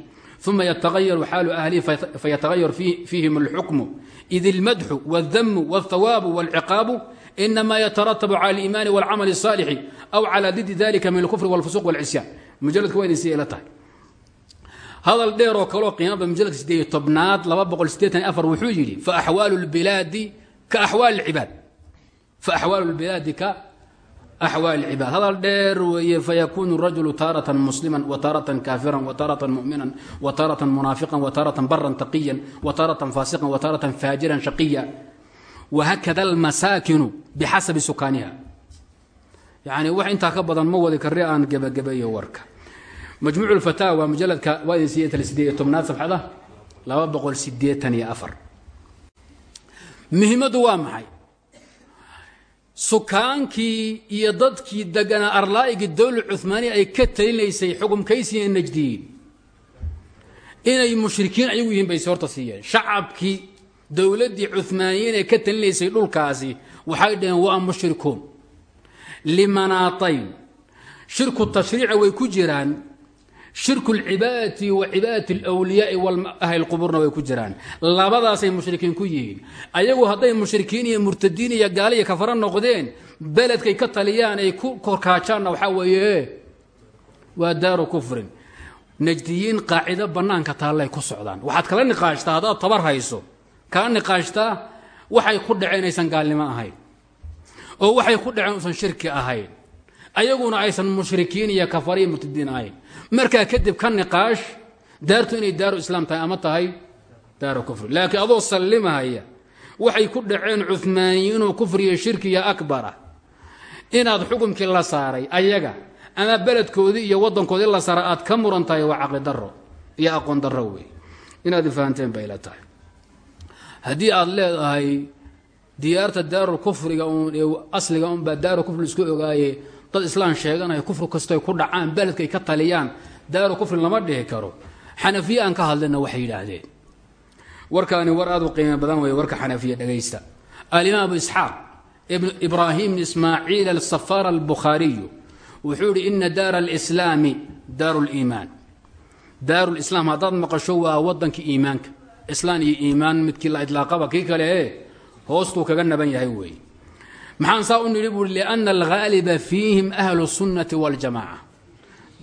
uma yatagayaru xaalu ahlihi fayatagayar fiihim alxukmu id ilmadxu wاldamu wاlthawaabu wاlciqaabu inama yataratabu cala aliimaani wاlcamal الصaalixi aw cala didi dalika min alkufri wاlfusuq wاlcisyaan mujaladka waa idin si ila tahay hadal dheer oo kaleo qiimaba mujaladka sideed tobnaad laba boqol sideetan afar wuxuu yidhi faaxwaalu lbilaadi ka axwaali lcibaad axwaali lcibaad hadal dheer weeye fayakunu rajulu taaratan musliman wa taaratan kaafiran wa taaratan mu'minan wa taaratan munaafiqan wa taaratan baran taqiyan wa taaratan faasiqan wa taaratan faajiran shaqiya wahakada almasaakinu bixasabi sukaaniha yani wax intaa ka badan ma wadi karre aan gebagabeeyo warka majmuuc lfataawa mujaladka waa idin siiyey tale sideed iyo tobnaad safxada laba boqol sideetan iyo afar muhiimaddu waa maxay sukaankii iyo dadkii deganaa arlaa'igii dowla cuhmaaniya ay ka talinaysay xukumkaysiiya najdiyiin inay mushrikiin ayagu yihiin bayse horta siiyeen. Shacabkii dowladdii cuhmaaniyiin ee ka talinaysay dhulkaasi waxay dhaheen waa mushrikuun limanaatayn. Shirku tashriica way ku jiraan shirku lcibaadati wa cibaadati alwliyaai ahli qubuurna way ku jiraan. Labadaasay mushrikiin ku yihiin. Ayagu hadday mushrikiin iyo murtadiin iyo gaali iyo kafaro noqdeen beledkay ka taliyaan ay ku korkaajaanna waxaa weeye waa daaru kufrin. Najdiyiin qaacido bannaanka taallay ku socdaan. Waxaad kala niqaashtaa tabar hayso kala niqaashtaa waxay ku dhaceen gaalnimo ahayn. Oo waxay ku dhaceen uusan shirki ahayn. Ayaguna aysan mushrikiin iyo kafar iyo murtadiin ahayn markaa kadib ka niqaash daartu inay daaru islaam tahay ama tahay daaru kufri laakiin adoo sallimahaya waxay ku dhaceen cuhmaaniyiinoo kufriya shirkiya akbara. Inaad xukumkii la saaray ayaga ama beledkoodii iyo wadankoodii la saaray aad ka muran tahay waa caqli daro iyo aqoon daro wey inaad fahanteen bay la tahay. Haddii aad leedahay diyaarta daaru kufriga asliga unbaa daaru kufri isku ogaaye dad islaan sheeganaya kufri kastoy ku dhacaan beledkay ka taliyaan daaru kufri lama dhihi karo. Xanafiye aan ka hadlina waxay yidhaahdeen. Warkaani war aad u qiimo badan wey warka xanafiya dhegaysta alimaam abu isxaaq ibraahim bn ismaaciil alsafar albukhaariyu wuxuu yihi ina daara alislaami daaru liimaan daaru lislaam haddaad maqasho waa wadankii iimaanka. Islaan iyo iimaan midkii la idlaaqaba kii kale e hoostuu kaga naban yahay weeye maxaan saa u nidhi buui lianna alghaaliba fiihim ahlu sunnati waljamaca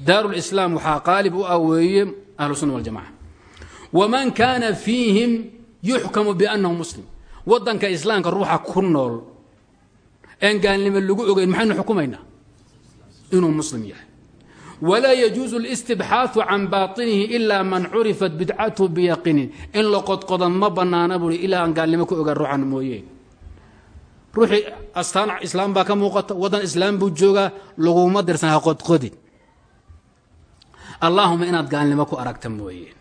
daaru lislaam waxaa qaalib u ah weeye ahlu sunna waljamaca waman kaana fiihim yuxkamu biannahu muslim. Wadanka islaamka ruuxa ku nool een gaalnimo lagu ogeyn maxaynu xukumaynaa inuu muslim yahay. Walaa yajuusu listibxaau can baطinihi ilaa man curifat bidcathu biyaqiinin in la qodqoda ma banaana buui ilaa aan gaalnimo ku ogaan ruuxan mooyee ruuxii astaan islaam baa ka muuqata wadan islaam buu joogaa laguma dirsan ha qodqodin. Allaahuma inaad gaalnimo ku aragta mooye.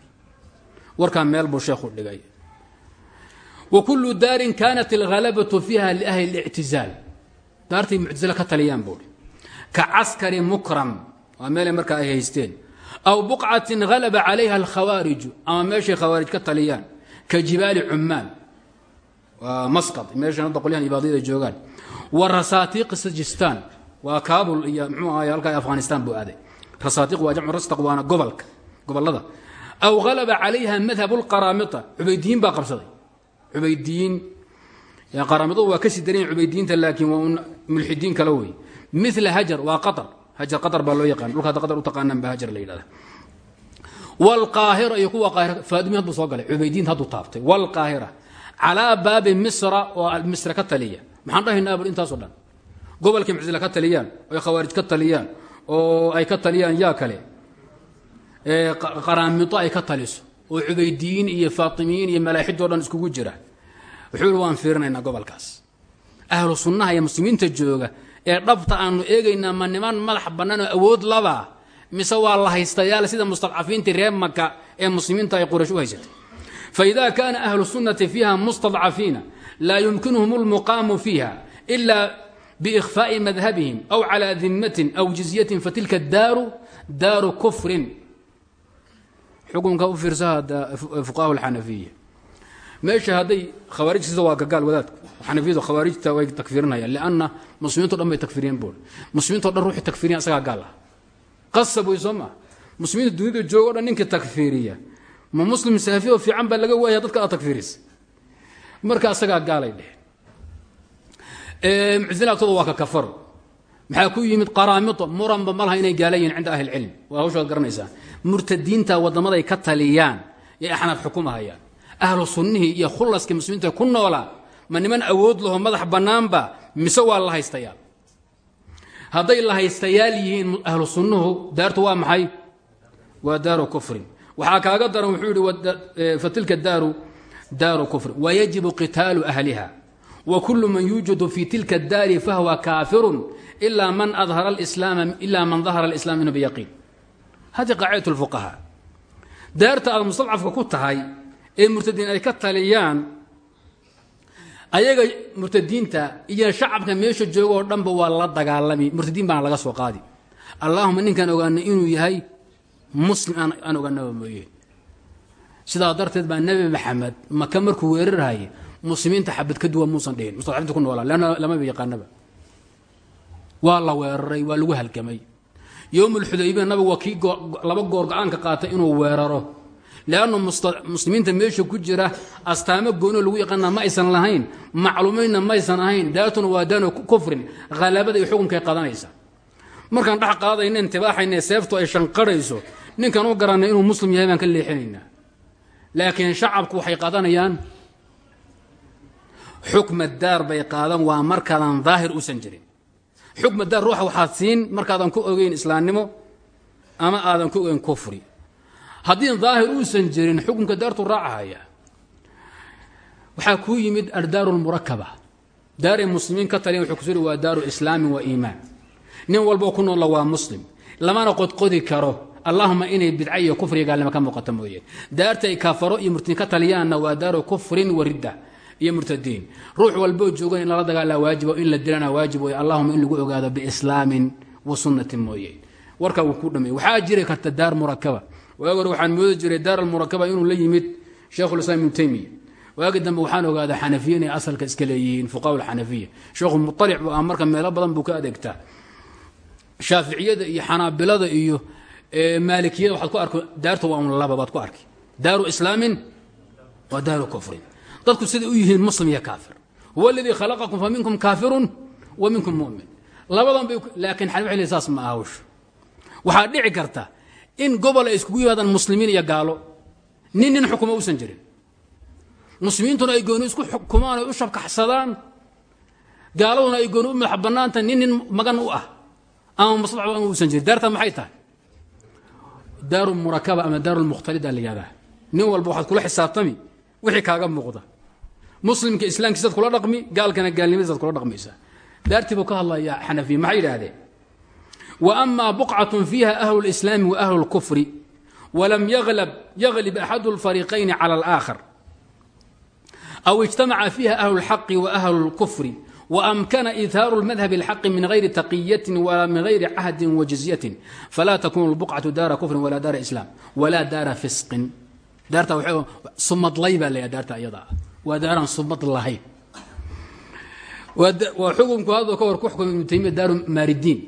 Warkaa meel buu sheekhu dhigay. Wa kullu daarin kaanat alhalabatu fiiha liahli اlictizaal daartay muctasile ka taliyaan buui ka caskari mukram waa meelay markaa ay haysteen. Aw buqcatin halaba calayha alkhawaariju ama meeshay khawaarij ka taliyaan. Ka jibaali cummaan meeshan hadda qolyahan ibaadiyada joogaan. Wa rasaatiiq sajistaan. Waa kaabul iyo mxuu ahay halkaa afghanistan buu aaday. Rasaatiiq waa jamcu rastaq waana gobolka gobollada. Aw halaba calayha madhab lqaraamita cubaydiyiin baa qabsaday. Cubaydiyiin qaraamidadu waa ka sii daran cubaydiyiinta laakiin waa un mulxidiin kale wey mila hajar waa qatar. Hajar qatar baa loo yaqaan. Dhulka hadda qatar u taqaanaan baa hajar la yidhahda wlqaahira iyo kuwa qaahira faadimi hadduu soo galay. Cubaydiyiinta hadduu taabtay. Wlqaahira calaa baabi misra oo misra ka taliya maxaan dhahaynaa bur intaaso dhan. Gobolkay muctazila ka taliyaan oy khawaarij ka taliyaan oo ay ka taliyaan yaa kale. Qaraamito ay ka taliso oo cubaydiyiin iyo faatimiyiin iyo malaaxidoo dhan iskugu jira. Wuxuu waan fiirinaynaa gobolkaas. Ahlu sunnaha iyo muslimiinta jooga ee dhabta aanu eegaynaa ma niman madax bannaan oo awood laba? Mise waa la haystayaal sida mustadcafiintii reer maka ee muslimiinta ay quraysh u haysatay faida kaana ahlu sunnati fiiha mustadcafiina laa yumkinuhum lmuqaamu fiiha ila biikhfaa'i madhabihim aw calaa dimatin aw jizyatin fatilka daaru daaru kufrin xukunka u fiirsaha fuqaha alxanafiya meesha hadday khawaarij sida waa gagaal wadaadku xanafiyadu khawaarijta way takfirinayaan lianna muslimiinto dhan bay takfiriyeen buur muslimiinto dhan ruuxii takfiriyan asagaa gaal ah qasab wey soo maa muslimiinta dunida joogo dhan ninkii takfiiriya ma muslim saafi oo fiican baa laga waaya dadka aad takfiirisa marka asagaa gaalay dheheen muctazila agtooda waa ka kafaro maxaa ku yimid qaraamito muranba malaha inay gaala yihiin cinda ahli lcilm waa hawshaad garanaysaa. Murtadiinta waddamaday ka taliyaan yay axnaaf xukumahayaan ahlu sunnihii iyo khullaskii muslimiinta ku noolaa ma niman awood laho madax bannaanba mise waa la haystayaal hadday la haystayaal yihiin ahlu sunnuhu daartu waa maxay? Waa daaru kufrin waxaa kaaga daran wuxuu yihi fatilka daaru daaru kufrin wayajibu qitaalu ahliha. Wa kullu man yuujadu fi tilka daari fahwa kaafirun ilaa man dahara alislaam minhu biyaqiin. Hadi qaacidat lfuqahaa daarta aad mustadcafka ku tahay ee murtadiin ay ka taliyaan ayaga murtadiinta iyo shacabka meesha jooga oo dhanba waa la dagaalami. Murtadiin baana laga soo qaadi. Allaahuma ninkaan ogaanay inuu yahay muslim aan ogaanaba mooye. Sidaa darteed baa nebi maxamed maka markuu weerarhaya muslimiinta xabad ka duwan muusan dhihin. Mustadcafinta ku noolaa leanna lamaba yaqaanaba. Waa la weeraray waa lagu halgamay. Yowmulxudaybiya nabigu waa kii laba goor go'aanka qaatay inuu weeraro. Leannu muslimiinta meesha ku jira astaamo goonoo lagu yaqaana ma aysan lahayn macluumaynna maysan ahayn daartuna waa daano kufrin halabada iyo xukunkay qadanaysa markaan dhex qaadayna intibaaxayna seeftu ay shanqarhayso ninkan u garanay inuu muslim yahay baan ka leexinaynaa laakiin shacabku waxay qaadanayaan xukma daar bay qaadan waa markaadan daahir uusan jirin. Xukma daar ruuxa waxaad siin markaadan ku ogeyn islaamnimo ama aadan ku ogeyn kufri. Haddii daahir uusan jirin xukunka daartu raacahaya. Waxaa kuu yimid addaaru lmurakaba daaray muslimiin ka taliyan wuxuu kusu waa daaru islaamin wa iimaan nin walboo ku noolla waa muslim. Lamana qodqodi karo. Allahuma inay bidca iyo kufriga gaalnimo ka muuqata mooyeen daartay kafaro iyo murtadiin ka taliyaanna waa daaru kufrin wa ridda iyo murtadiin. Ruux walboo joogan in lala dagaala waajibo in la dilana waajib wey allahuma in lagu ogaado biislaamin wa sunnatin mooye. Warkaa wuu ku dhameey waxaa jiri karta daar murakaba hore waxaan moodi jiray daar almurakaba inuu la yimid sheikhulislaam ibnu taymiya. Waagi dambe waxaan ogaadaa xanafiya inay asalka iska leeyihiin fuqaha sheekhu mualic bu ah marka meelo badan buu ka adeegtaa shaaficiyada iyo xanaabilada iyo maalikiyada waxaad ku arko daarta waa laba baad ku arki. Daaru islaamin waa daaru kufrin. Dadku siday u yihiin muslim iyo kaafir. Huwa aladii khalaqakum fa minkum kaafirun wa minkum mumin. Labadan bay laakiin xanafi saas ma aha waxaa dhici karta in gobol ay iskugu yimaadaan muslimiin iyo gaalo. Nin nin xukuma uusan jirin. Muslimiintuna ay gooni isku xukumaan ay u shabkaxsadaan. Gaaladuna ay gooni madax bannaantahay nin nin magan u ah ama maslaxa uusan jirin daarta maxay tahay? Daaru murakaba ama daaru lmukhtalida la nin walba waxaad kula xisaabtami wixii kaaga muuqda. Muslimka islaamkiisaad kula dhaqmi gaalkana gaalnimadiisaad kula dhaqmaysaa. Daartii buu ka hadlayaa xanafiya maxay yidhaahdeen? Wa ama buqcatun fiiha ahlu lislaami wa ahlu lkufri walam yaglib axadu lfariiqayni cala alaakhar aw ijtamaca fiiha ahlu lxaqi wa ahlu lkufri وأمkنa إثاaر المذهب الحق من غyri تقية ولا من غyri cهد وجزية فlا تkون البقعة dاaر كفر ولا dاaر إسلام ولا dاaر فسق daarta sumadlay baa la daarta iyada waa daaraan sumad lahayn waa xukunku hadoo ka hor ku xukumay ibnu taymiya daaru maaridiin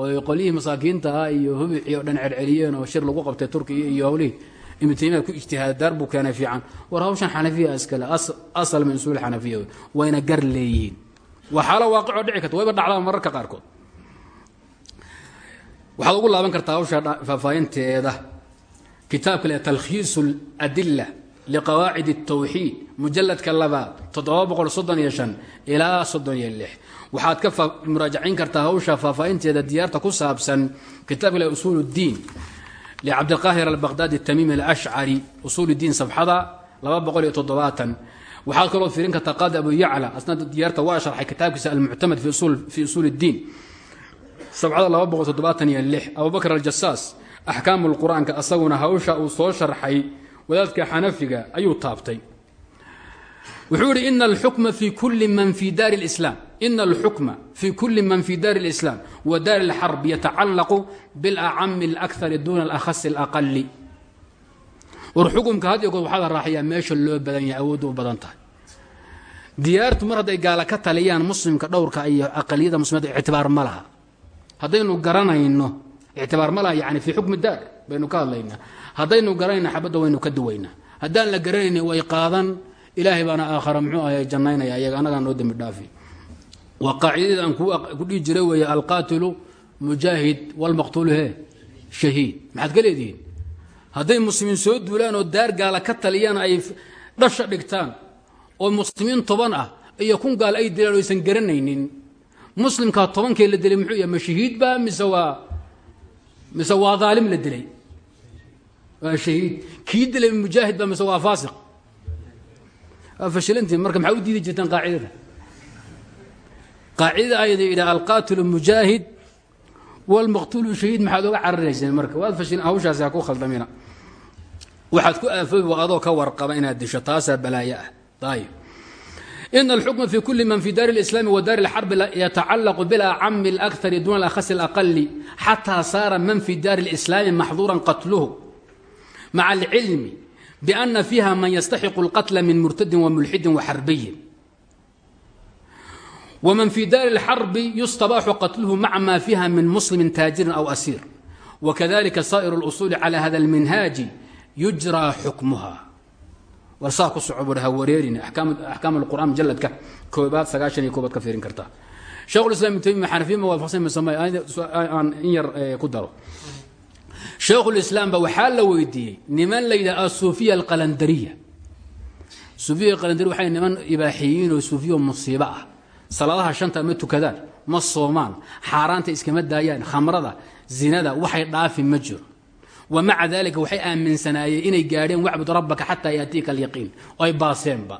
oo qolyihii masaakiinta ah iyo hubicii o dhan celceliyeen oo shir lagu qabtay turkiya iyo howlihii ibnu taymiya ku ijtihaada daar buu keenay fiican war hawshan xanafiya iskale asal min usuul xanafiya wayna gar leeyihiin waa xaalo waaqicoo dhici karta wayba dhacdaan mararka qaarkood waxaad ugu laaban kartaa hawsha faahfaahinteeda kitaabka le talkhiisu اladila liqawaacid الtawxiid mujaladka labaad toddoba boqol soddon iyo shan ilaa soddon iyo lix waxaad ka muraajacayn kartaa hawsha faahfaahinteeda diyaarta ku saabsan kitaabka le usuul اddiin cabdqaahir abaqdaadi tamiim alashcari usuul diin sabxada waxaad kaloo fiirin kartaa qaadi abu yacla asnaad diyaarta waa sharxay kitaabkiisa almuctamad fii usuul اdiin abubakr aljasaas axkaamu qur'aanka asaguna hawsha uu soo sharxay wadaadka xanafiga ayuu taabtay wuxuu ihi ina alxukma fi kuli man fi daari اlislaam ina alxukma fi kuli man fi daari اlislaam wa daari اlxarb yatacallaqu biاlacami اlakari duna alakhasi اlaqali war xukumka had iyo goor waxaa la raaxayaa meesha loo badan yahay awoodda u badan tahay diyaartu mar hadday gaala ka taliyaan muslimka dhowrka iyo aqaliyada muslimiinta ictibaar ma laha haddaynu garanayno ictibaar ma laha yani fii xukmi daar baynu ka hadlaynaa haddaynu garanayna xabadda waynu ka duwaynaa haddaan la garanayni way qaadan ilaahay baana aakhara muxuu ahay jannaynaya ayaga annagaa noo dembi dhaafi. Waa qaacidadii aan ku dhihi jiray weeye alqaatilu mujaahid walmaqtuulu he shahiid. Maxaad ka leedihiin? Hadday muslimiin soo duulaan oo daar gaala ka taliyaan ay dhasha dhigtaan oo muslimiin toban ah iyo kun gaal ay dilaan o aysan garanaynin. Muslimkaa tobankee la dilay muxuu yahay ma shahiid ba mise waa mise waa daalim la dilay? Waa shahiid. Kii dilay mujaahid ba mise waa faasiq waa fashilantiin marka maxaa u diidi jirtaan qaacidada qaacidada ayada yidhaha alqaatilu mujaahid walmaqtuulu shahiid maxaad oga cararayseen marka waad fashil hawshaasi ha ku khaldamina waxaad ku aafoobi waa adoo ka warqaba inaad disho taasaa balaayo ah ayib ina alxukma fi kuli man fi daari اlislaami wa daari اlxarbi yatacalaqu bilacami اlakari duna alakhasi اlaqali xataa saara man fi daari اlislaami maxduuran qatluhu maca alcilmi biana fiiha man yastaxiqu اlqatla min murtadin wamulxidin waxarbiyin wman fi daari اlxarbi yustabaxu qatluhu maca ma fiiha min muslimin taajirin aw asiir wakadalika saa'ir اlusuuli cala hada اlminhaaji yujraa xukmuha war saa ku soco bur ha wareerin axkaam alqur'an mujaladka koobaad sagaashan iyo koobaad ka fiirin kartaa shekhulislam ibn taymiya xanafiya ma waafaqsan masama aan in yar ku daro sheekhulislaam ba waxaa la weydiiyey niman la yidhaha asuufiya alqalandariya. Suufiya qalandariya waxay niman ibaaxiyiin oo suufiya musiibo ah. Salaadaha shanta ma tukadaan ma soomaan xaaraanta iskama daayaan khamrada zinada waxay dhaafi ma jiro. Wa maca dalika waxay aaminsanaayeen inay gaadheen wacbud rabbaka xataa yaatiika alyaqiin. Oo ay baaseenba.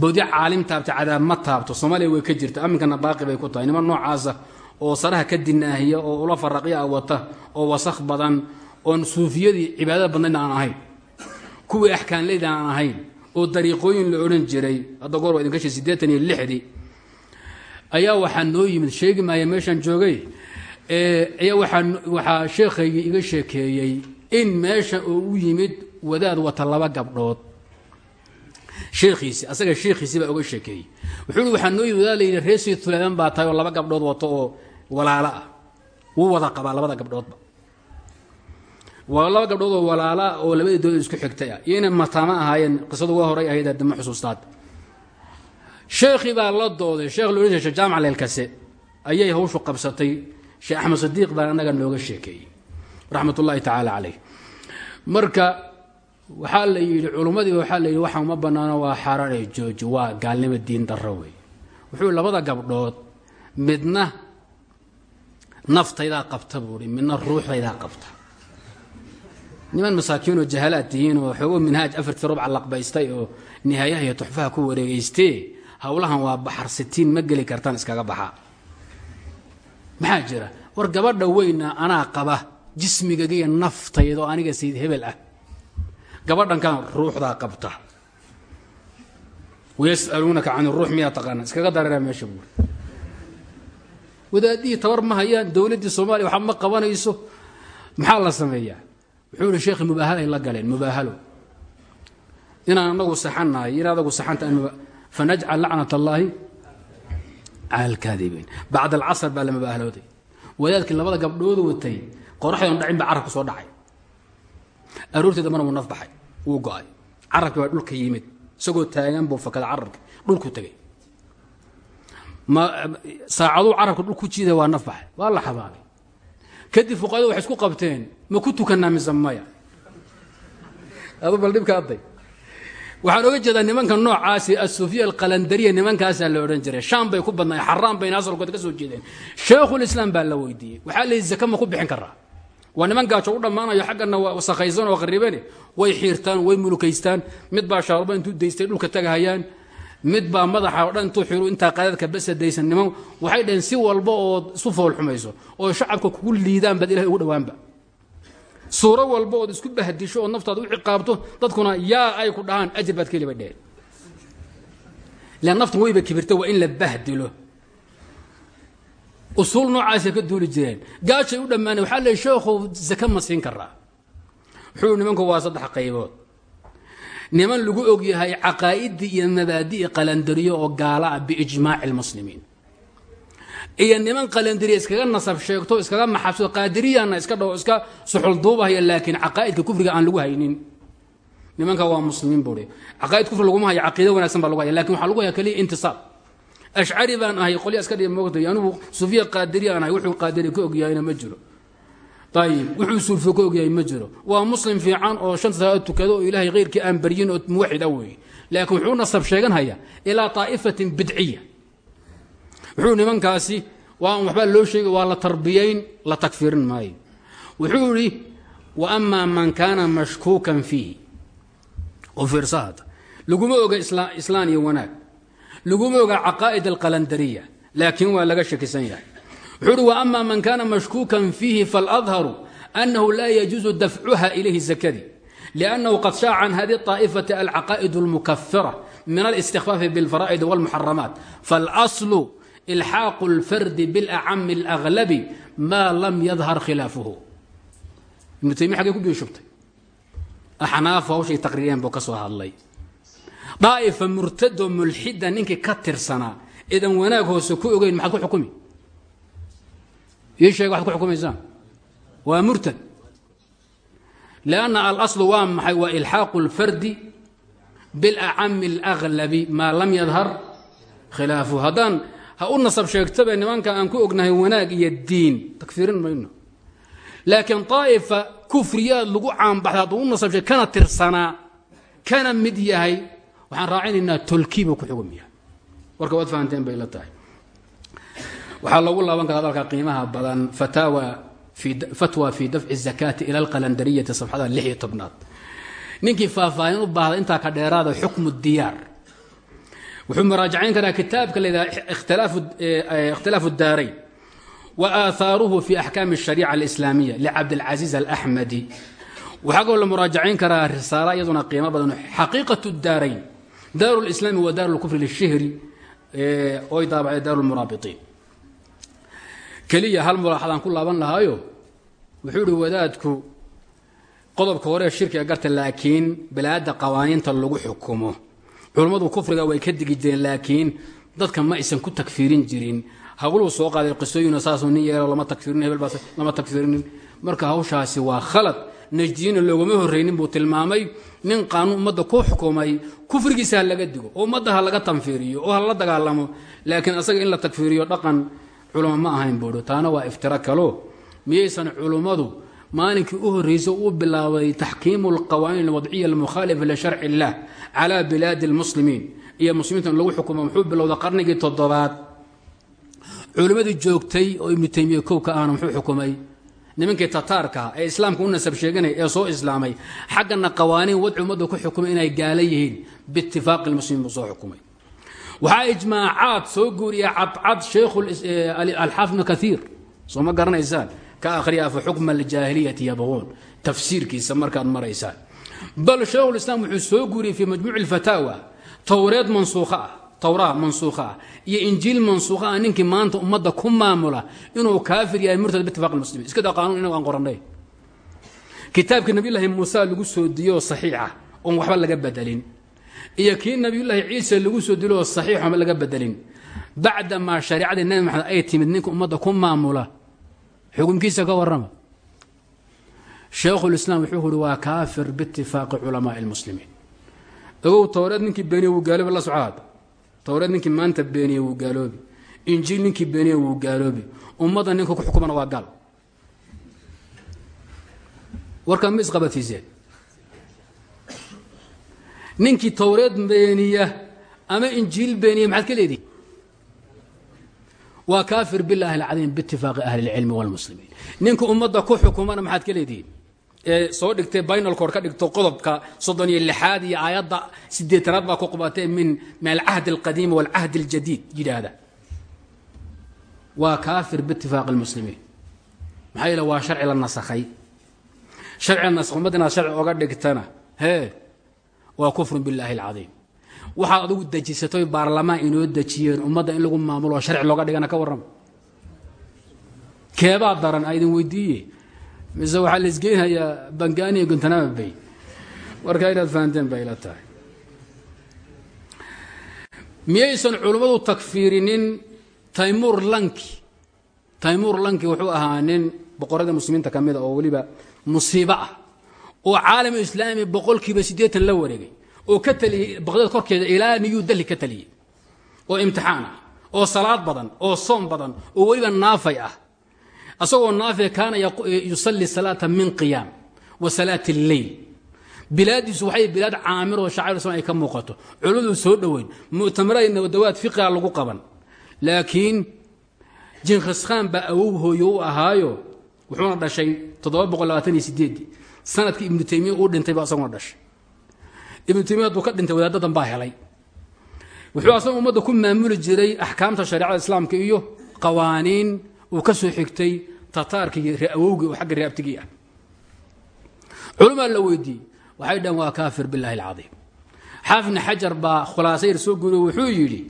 Bodi caalim taabta cadaab ma taabto. Soomaaliya way ka jirta aminkana baaqi bay ku tahay. Niman noocaasa oo saraha ka dinaahiya oo ula faraqya wata oo wasakh badan oon suufiyadii cibaadada badnayn aan ahayn kuwii axkaanleyda aan ahayn oo dariiqooyin la odhan jiray hadda goor waa idinka shi siddeetan iyo lixdii ayaa waxaa noo yimid sheegi maaya meeshaan joogay ayaa waaa waxaa sheekhaygii iga sheekeeyey in meesha oo u yimid wadaad wata laba gabdhood. Sheekhiisi asaga sheekhiisi baa uga sheekeeyey. Wuxuu i waxaa noo yimid wadaad layidhi reesii tuleedan baa tahay oo laba gabdhood wato oo walaalo ah. Wuu wada qabaa labada gabdhoodba. Waa laba gabdhood oo walaala oo labadii dooda isku xigtay ah. Iyo inay mataamo ahaayeen qisadu waa horay ahayd adama xusuustaad. Sheekhii baa la dooday sheekh la odhan jira jaamac leelkase ayay hawshu qabsatay. Sheekh axmed sadiiq baa annaga nooga sheekeeyey. Raxmat ullaahi tacaala caleyh marka waxaa la yidhi culummadii waxaa la yidhi waxaan uma bannaano waa xaaraanay jooji waa gaalnimo diin darro wey wuxuu labada gabdhood midna naftaydaa qabta buuhi midna ruuxdaydaa qabta. Niman masaakiinoo jahalaad tihiin oo xoogo minhaaj afartii rubca laqbaystay oo nihaayaha iyo tuxfaha ku wareegaystee howlahan waa baxarsitiin ma geli kartaan iskaga baxaa maxaa jira? War gabadha weyna anaa qaba jismigagaiyo naftayda oo aniga sayid hebel ah. Gabadhankan ruuxdaa qabta. Wayas'aluunaka can ruux miyaa taqaana iskaga dareeraa meesha buuri wadaadihii tabar ma hayaan dowladdii soomaaliya waxba ma qabanayso. Maxaa la sameeyaa? Wuxuu ihi sheekhi mubaahalay la galeen mubaahalo. Inaan anagu saxannahay in adagu saxanta fanajcal lacnat allaahi cala alkaadibiin. Bacd alcasr baa la mubaahalooday wadaadkii labada gabdhood watay qoraxdan dhacin baa carabka soo dhacay. Aroortii dambana wuu naf baxay wuu go'ay. Carabkii baa dhulka yimid isagoo taagan buu fakada carabki dhulku tegay saacaduu carabka dhul jiida waa naf baxay waa la xabaabay. Kadib fuqaadu waxay isku qabteen ma ku tukanaa mise bal dhibka adday waxaan oga jeedaa nimanka noocaasi asuufiya alqalandariya nimankaasaa la odhan jiray. Shaam bay ku badnaay xaraan bayna asalkooda ka soo jeedeen. Sheekhulislaam baa la weydiiyey. Waxaa la zaka ma ku bixin karaa waa niman gaajo u dhammaanayo xaggana waa wasakhaysan oo qaribane way xiirtaan way mulukaystaan. Mid baa shaaruba intuu daystay dhulka tagahayaan mid baa madaxa o dhan intuu xiru intaa qadadka basa daysan niman waxay dhaheen si walba ood isu foolxumayso oo shacabka kugu liidaan baad ilahay ugu dhowaanba. Suuro walba ood isku bahdisho oo naftaada u ciqaabto dadkuna yaa ay ku dhahaan ajir baad ka heli bay dheheen lan naftan weyba kibirta waa in la bahdilo. Usuul noocaasay ka duuli jireen. Gaashay u dhammaaneen waxaa leey sheekhow zake ma siin karaa wuxuu nimanku waa saddex qaybood niman lagu og yahay caqaa'idii iyo mabaadi'i qalandariyo oo gaala ah biijmaaci lmuslimiin iyo niman qalandariya iskaga nasab sheegto iskaga maxabsado qaadiriyana iska dhawo iska suxulduubahaya laakiin caqaa'idka kufriga aan lagu haynin. Nimanka waa muslimiin buui caqaa'id kufri laguma haya caqiida wanagsan baa lagu haya laakiin waxaa lagu haya keliya intisaab. Ashcari baan ahay qolya iska dhiga sufiya qaadiri aan ahay wuxuu qaadiri ka ma jiro ayib wuxuu suulfo ka ogyahay ma jiro waa muslim fiican oo shanta salaad tukado oo ilaahay khayrkii aan baryin oo muwaxid a weeye laakiin wuxuu nasab sheeganhaya ilaa taa'ifatin bidciya wuxuu nimankaasi waa waxbaa loo sheegay waa la tarbiyayn la takfirin maayo wuxuu idhi wa amaa man kaana mashkuukan fiihi oo fiirsahada laguma oga islaan iyo wanaag laguma oga caqaa'id alqalandariya laakiin waa laga shakisan wuxuu uhi وأma man kana mashkuukan fiihi faاlأdharu أnnahu laa yajuuزu dafcuha ilayhi zakadii لأnnahu qad shaaca can hadi الطaaئfaةi alcaqaa'id اlmukafira min الاstikfaafi bاlfara'id واlmuxaramaat faاlأصlu ilxaaqu اlfardi bاlأcami الأغlabi ma lam yadhar khilaafuhu ibnu taymiya xagee ku biishubtay axnaaf hawshay taqriiriyeen buu ka soo hadlay daa'ifa murtado mulxida ninkii ka tirsanaa idan wanaag hoose ku ogeyn maxaad ku xukumi ii sheega waxad ku xukumaysaan waa murtad lanna alaslu waa maxay waa ilxaaqu اlfardi biاlacami اlأglabi maa lam yadhar khilaafu haddaan ha u nasab sheegtabe nimanka aan ku ognahay wanaag iyo diin takfiirin mayno laakiin طaa'ifa kufriyaad lagu caanbaxda hadduu u nasab sheeg kana tirsanaa kana mid yahay waxaan raacinaynaa tolkiiba ku xugum yahay warka waad fahanteen bay la tahay waxaa lagu laaban karaa dalka qiimaha badan fatwa fi dafci zakaati ila alqalandariyati safxada lix iyo tobnaad. Ninkii u baahda intaa ka dheeraada xukmu diyaar. Wuxuu muraajacayn karaa kitaabka la yidhaha ikhtilaafu eh, eh, daarayn wa aahaaruhu fi axkaami ashariica alislaamiya licabdilcasiiz alaxmadi waxaa kaloo la muraajacayn karaa risaala iyaduna qiimo badan. Xaqiiqatu daarayn daaru lislaami wa daaru lkufri lishihri eh, oy daabacay daaru lmuraabitiin keliya hal mulaaxadaan ku laaban lahaayo? Wuxuu ihi wadaadku qodobka hore shirkiga garta laakiin balaada qawaaniinta lagu xukumo. Culummadu kufriga way ka digi jireen laakiin dadka ma aysan ku takfiirin jirin. Hawluu soo qaaday qisooyina saasuu nin yeelo lama takfirin hebel baas lama takfirinin marka hawshaasi waa khalad. Najdiyiina loogama horraynin buu tilmaamay. Nin qaanuun ummadda ku xukumay kufrigiisa ha laga digo oo ummadda ha laga tanfiiriyo oo ha la dagaalamo. Laakiin asaga in la takfiiriyo dhaqan culamo ma ahayn buuhi taana waa iftiro kalo. Miyaysan culummadu maalinkii u horraysay u bilaabay taxkiimu alqawaaniin alwadciya almukhaalifa lisharci illah calaa bilaadi almuslimiin. Iyo muslimiinta in lagu xukumo muxuu bilowda qarnigii toddobaad. Culimmadii joogtay oo ibnu taymiya kow ahna muxuu xukumay. Nimankii tataarkaha ee islaamka u nasab sheeganaya ee soo islaamay xaggana qawaaniin wadci ummadda ku xukumay inay gaala yihiin. Biitifaaqi lmuslimiin buu soo xukumay waxaa ijmaacaad soo guuriya cadcad sheikhu alxaafid ibnu kaiir soo ma garanaysaan? Ka akhriya fa xukma aljaahiliyati yabquun tafsiirkiisa markaad maraysaan bal shaykhulislaam wuxuu soo guuriyey fii majmuuci lfataawa towreed mansuukha ah towraa mansuukha ah iyo injiil mansuukha ah. Ninkii maanta ummadda ku maamula inuu kaafir yahay murtad bitifaq lmuslimiin iska daa qaanuun inagu aan qorannay. Kitaabkii nabiyullaahi muuse lagu soo diyooo saxiixa oon waxba laga bedelin iyo kii nabiyullaahi ciise lagu soo dilo oo saxiixama laga bedelin. Bacdamaa shariicadii nebi maxamed ay timid ninka ummadda ku maamula xukumkiisa ka warrama. Shaykhulislaam wuxuu uhi waa kaafir biitifaaqi culamaai lmuslimiin ogow towreed ninkii beeniye wuu gaaloobi la socaad towreed ninkii maanta beeniye wuu gaaloobi. Injiil ninkii beeniye wuu gaaloobi. Ummadda ninka ku xukumana waa gaal. Warkaa ma isqabatiiseen ninkii towreed beeniya ama injiil beeniya maxaad ka leedihi waa kaafir bilaahi alcadiim biitifaaqi ahli اlcilmi wاlmuslimiin ninka ummadda ku xukumana maxaad ka leedihiin ee soo dhigtay baynalkoor ka dhigto qodobka soddon iyo lixaad iyo aayadda sideetanaad baa ku qubatee min min alcahdi alqadiimi wاlcahdi اljadiid yidhaahda waa kaafir biitifaaqi اlmuslimiin maxaa yeele waa sharci la nasakhay sharci nasakh ummad inaad sharci oga dhigtana hee waa kufru biاllaahi اlcadiim waxaad adugu dejisatoy baarlamaan inoo dejiyeen ummadda in lagu maamulo sharci looga dhigana ka warrama keebaa daran a weydiiye. Mise waxaa la isgeynayaa bangaani iyo guntanama bay. Marka inaad fahanteen bay ila tahay. Miyaysan culummadu takfiirinin taymur lanki. Taymur lanki wuxuu ahaa nin boqorada muslimiinta ka mida oo weliba musiibo ah oo caalamu islaami boqolkiiba siddeetan la wareegay oo ka taliyey baqdad korkeeda ilaa niyuu dalli ka taliyey? Oo imtixaan ah oo salaad badan oo soom badan oo weliba naafay ah. Asagoo naafay kaana yusalli salaata min qiyaam wa salaati lleyl bilaadiisu waxay bilaad caamir oo shacair ay ka muuqato. Culimmadu soo dhoweyn mu'tamaraadna dawaad fiqiga lagu qaban. Laakiin jinkhiskhaan baa awow hooyo u ahaayo wuxuuna dhashay sannadkii ibnu taymiya uu dhintay baa asaguna dhashay. Ibnu taymiya hadduu ka dhintay wadaadadan baa helay. Wuxuu asaga ummadda ku maamuli jiray axkaamta shareecada islaamka iyo qawaaniin uu ka soo xigtay tataarkii awowgii oo xagga reabtigii ah. Culamaa la weydiiyey waxay dhahan waa kaafir billahi alcaiim xaafidna xajar baa khulaasayr soo guriyo wuxuu yidhi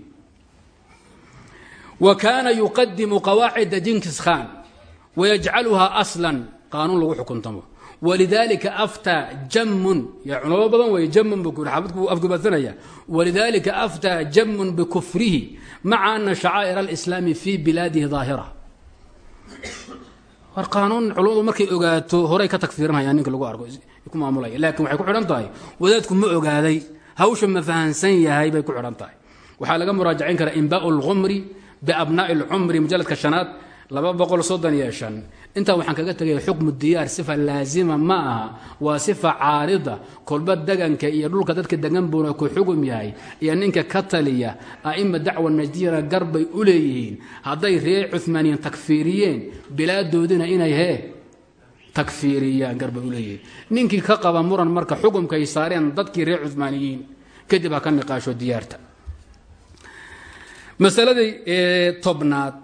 wa kaana yuqadimu qawaacida jinkis khan wayajcaluhaa aslan qaanuun lagu xukuntamo walidalika aftaa jamun ya culamo badan wey jamun kuyhi xaafidku wuu afgubasanaya walidalika aftaa jamun bikufrihi maca ana shacaa'ir alislaami fii bilaadihi daahira. War qaanuun culamadu markay ogaato horay ka tagfiirinayaan ninka lagu arko ku maamulaya. Waxay ku xidhan tahay wadaadku ma ogaaday hawsha ma fahansan yahay bay ku xidhan tahay. Waxaa laga muraajacayn karaa inbaau lqumri biabnaa'i lcumri mujaladka shanaad laba boqol soddon iyo shan intaa waxaan kaga tegaya xukmu diyaar sifa laazima ma aha waa sifa caarida kolba deganka iyo dhulka dadka degan buuna ku xugum yahay. Iyo ninka ka taliya a'ima dacwa najdiyana garbay u leeyihiin. Hadday reer cumaaniyiin takfiiriyeen bilaadoodina inay hee takfiiriyaan garbay u leeyihiin. Ninkii ka qaba muran marka xukumkay saareen dadkii reer cumaaniyiin kadib ha ka niqaasho diyaarta. Masaladii tobnaad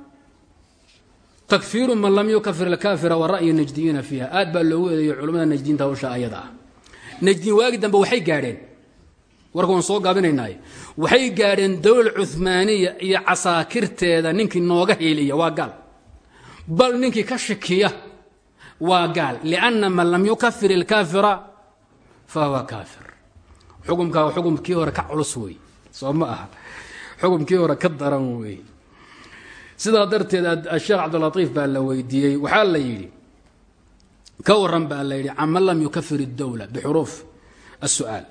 takfiiru man lam yukafir alkaafira wa ra'yi najdiyiina fiiha. Aad baa loogu eedeeyey culimmada najdiyiinta hawsha ayada ah. Najdiin waagi dambe waxay gaadheen. Warka soo gaabinaynaaye waxay gaadheen dowla cuhmaaniya iyo casaakirteeda ninkii nooga hiiliya waa gaal. Bal ninkii ka shikiya waa gaal. Lianna man lam yukafir ilkaafira fa huwa kaafir. Xukumkaa xukumkii hore ka culus wey soo ma aha. Xukumkii hore ka daran wey sidaa darteed sheekh cabdilaiif baa la weydiiyey waxaa la yidhi ka waran baa la yidhi caman lam yukafir اdowla bixuruuf الsu'aal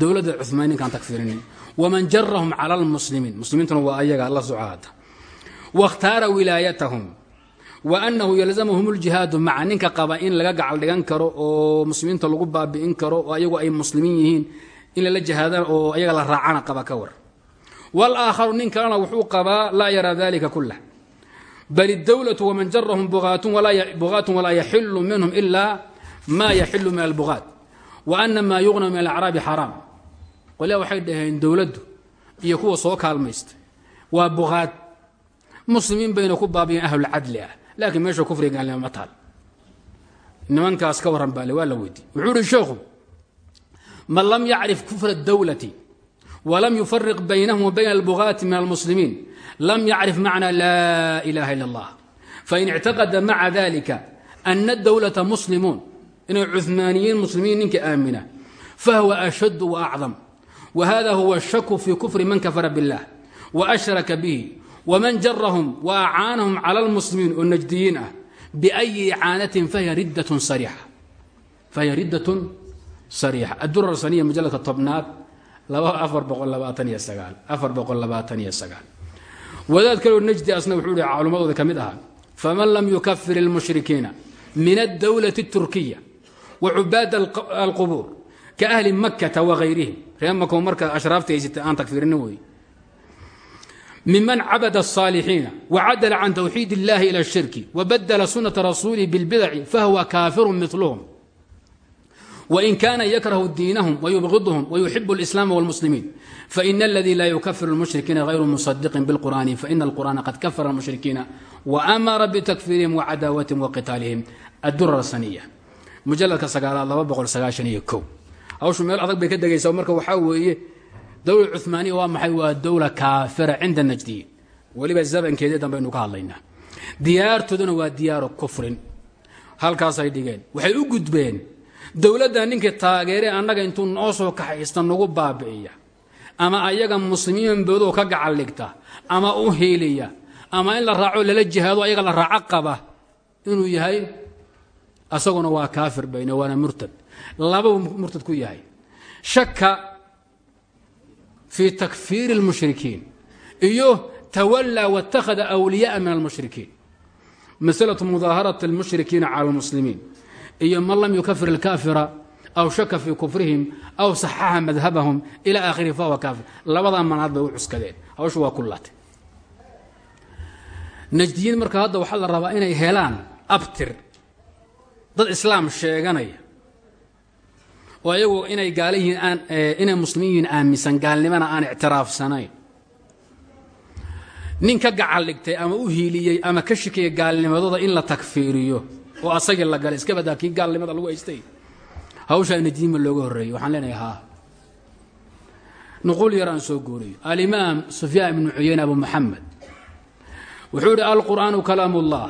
dowladda cumaaniinkaan takfirinin waman jarahum cala اlmuslimiin muslimiintuna waa ayaga la socaada waاkhtaara wilaayatahum wa anahu yalzamhum اljihaadu maca ninka qaba in laga gacal dhigan karo oo muslimiinta lagu baabi'in karo oo ayagu ay muslimiin yihiin in lala jihaadaan oo ayaga la raacana qaba ka war wاlaakharu nin kalena wuxuu qabaa laa yaraa dalika kulah bal اdowlaة wman jarahum bugaatun walaa yaxilu minhum ila ma yaxilu min albugaat waana maa yugna min alacraabi xaraam qolya waxay dhaheen dowladdu iyo kuwa soo kaalmaysta waa bugaad muslimiin bayna ku baabiyan ahlulcadli ah laakiin meesha kufriga gaalnimo ma taal nimankaas ka warran baale waa la weydiy wuxuu uhi sheekhu man lam yacrif kufra اdowlati wlam yufariq baynahum wa bayna albugaati min almuslimiin lam yacrif macna laa ilaha illa اllah fain ictaqada maca dalika ana dowlata muslimuun inay cumaaniyiin muslimiin ninka aamina fahuwa ashad waacdam wa hada huwa ashaku fi kufri man kafara biاllah wa ashraka bihi wman jarahum wa acaanahum cala almuslimiin oo najdiyiin ah biyi icaanatin fahiya riddatun sariixa adurasaniya majaladka tobnaad wadaad kaloo najdi asna wuxuu hi culummadooda ka mid ahaa faman lam yukafir اlmushrikiina min اdowlaة الturkiya wacubaad alqubuur ka ahli makata wagayrihim ree mako marka ashraafta haysata aan takfirinin wey miman cabada الصاalixiina wacadla can twxiid اllahi ilى الshirki wabadla sunaةa rasuulihi bاlbidaci fahuwa kaafiru milhm وin kana yakrahu diinahum وyubغidهm وyuxib الإسlاam والmuslimiin faإn اladي la yukfir الmuشhrikiina غayru muصadiqin bاlqur'ani faإn الqur'ana qad kafara الmuشhrikiina وأmara btakfirihim وcadaawatihim وqitaalihim adurar saniya mujaladka sagaalaad laba boqol sagaashan iyo ko hawshu meel adag bay ka degaysaa marka waxaa weeye dowla cumaaniya waa maxay waa dowla kaafira cinda najdiyin weliba zamankeedii dambaynu ka hadlaynaa diyaartooduna waa diyaaru kufrin halkaasay dhigeen waxay u gudbeen dowladda ninkii taageere annaga intuu noo soo kaxaysta nagu baabi'iya ama ayaga muslimiin boodoo ka gacal dhigta ama u hiiliya ama in la raaco lala jihaado ayaga la raaco qaba inuu yahay asaguna waa kaafir bayne waana murtad labau murtad ku yahay shaka fii takfiiri اlmushrikiin iyo tawallaa wاtakhada awliyaءa min almushrikiin maslaة mudaaharat اlmushrikiina cala اlmuslimiin iyo man lam yukafir اlkaafira aw shaka fii kufrihim aw saxaxa madhabahum ila aakhirihi fahuwa kaafir. Labadaa manaad bay u cuskadeen. Hawshu waa kullaatay. Najdiyiin marka hadda waxaa la rabaa inay helaan abtir. Dad islaam sheeganaya. Oo ayagu inay gaala aan inay muslimiin yihiin aaminsan gaalnimana aan ictiraafsanayn. Nin ka gacal dhigtay ama u hiiliyey ama ka shikiyay gaalnimadooda in la takfiiriyo oo asagii la galay. Iska badaa kii gaalnimada lagu haystay. Hawshaa najdiinma looga horreeyey waxaan leenahay haa. Nuquul yar aan soo guuriyo alimaam sufyaan ibnu cuyeyne abu muxamed wuxuu yidhi alqur'aanu kalaam ullah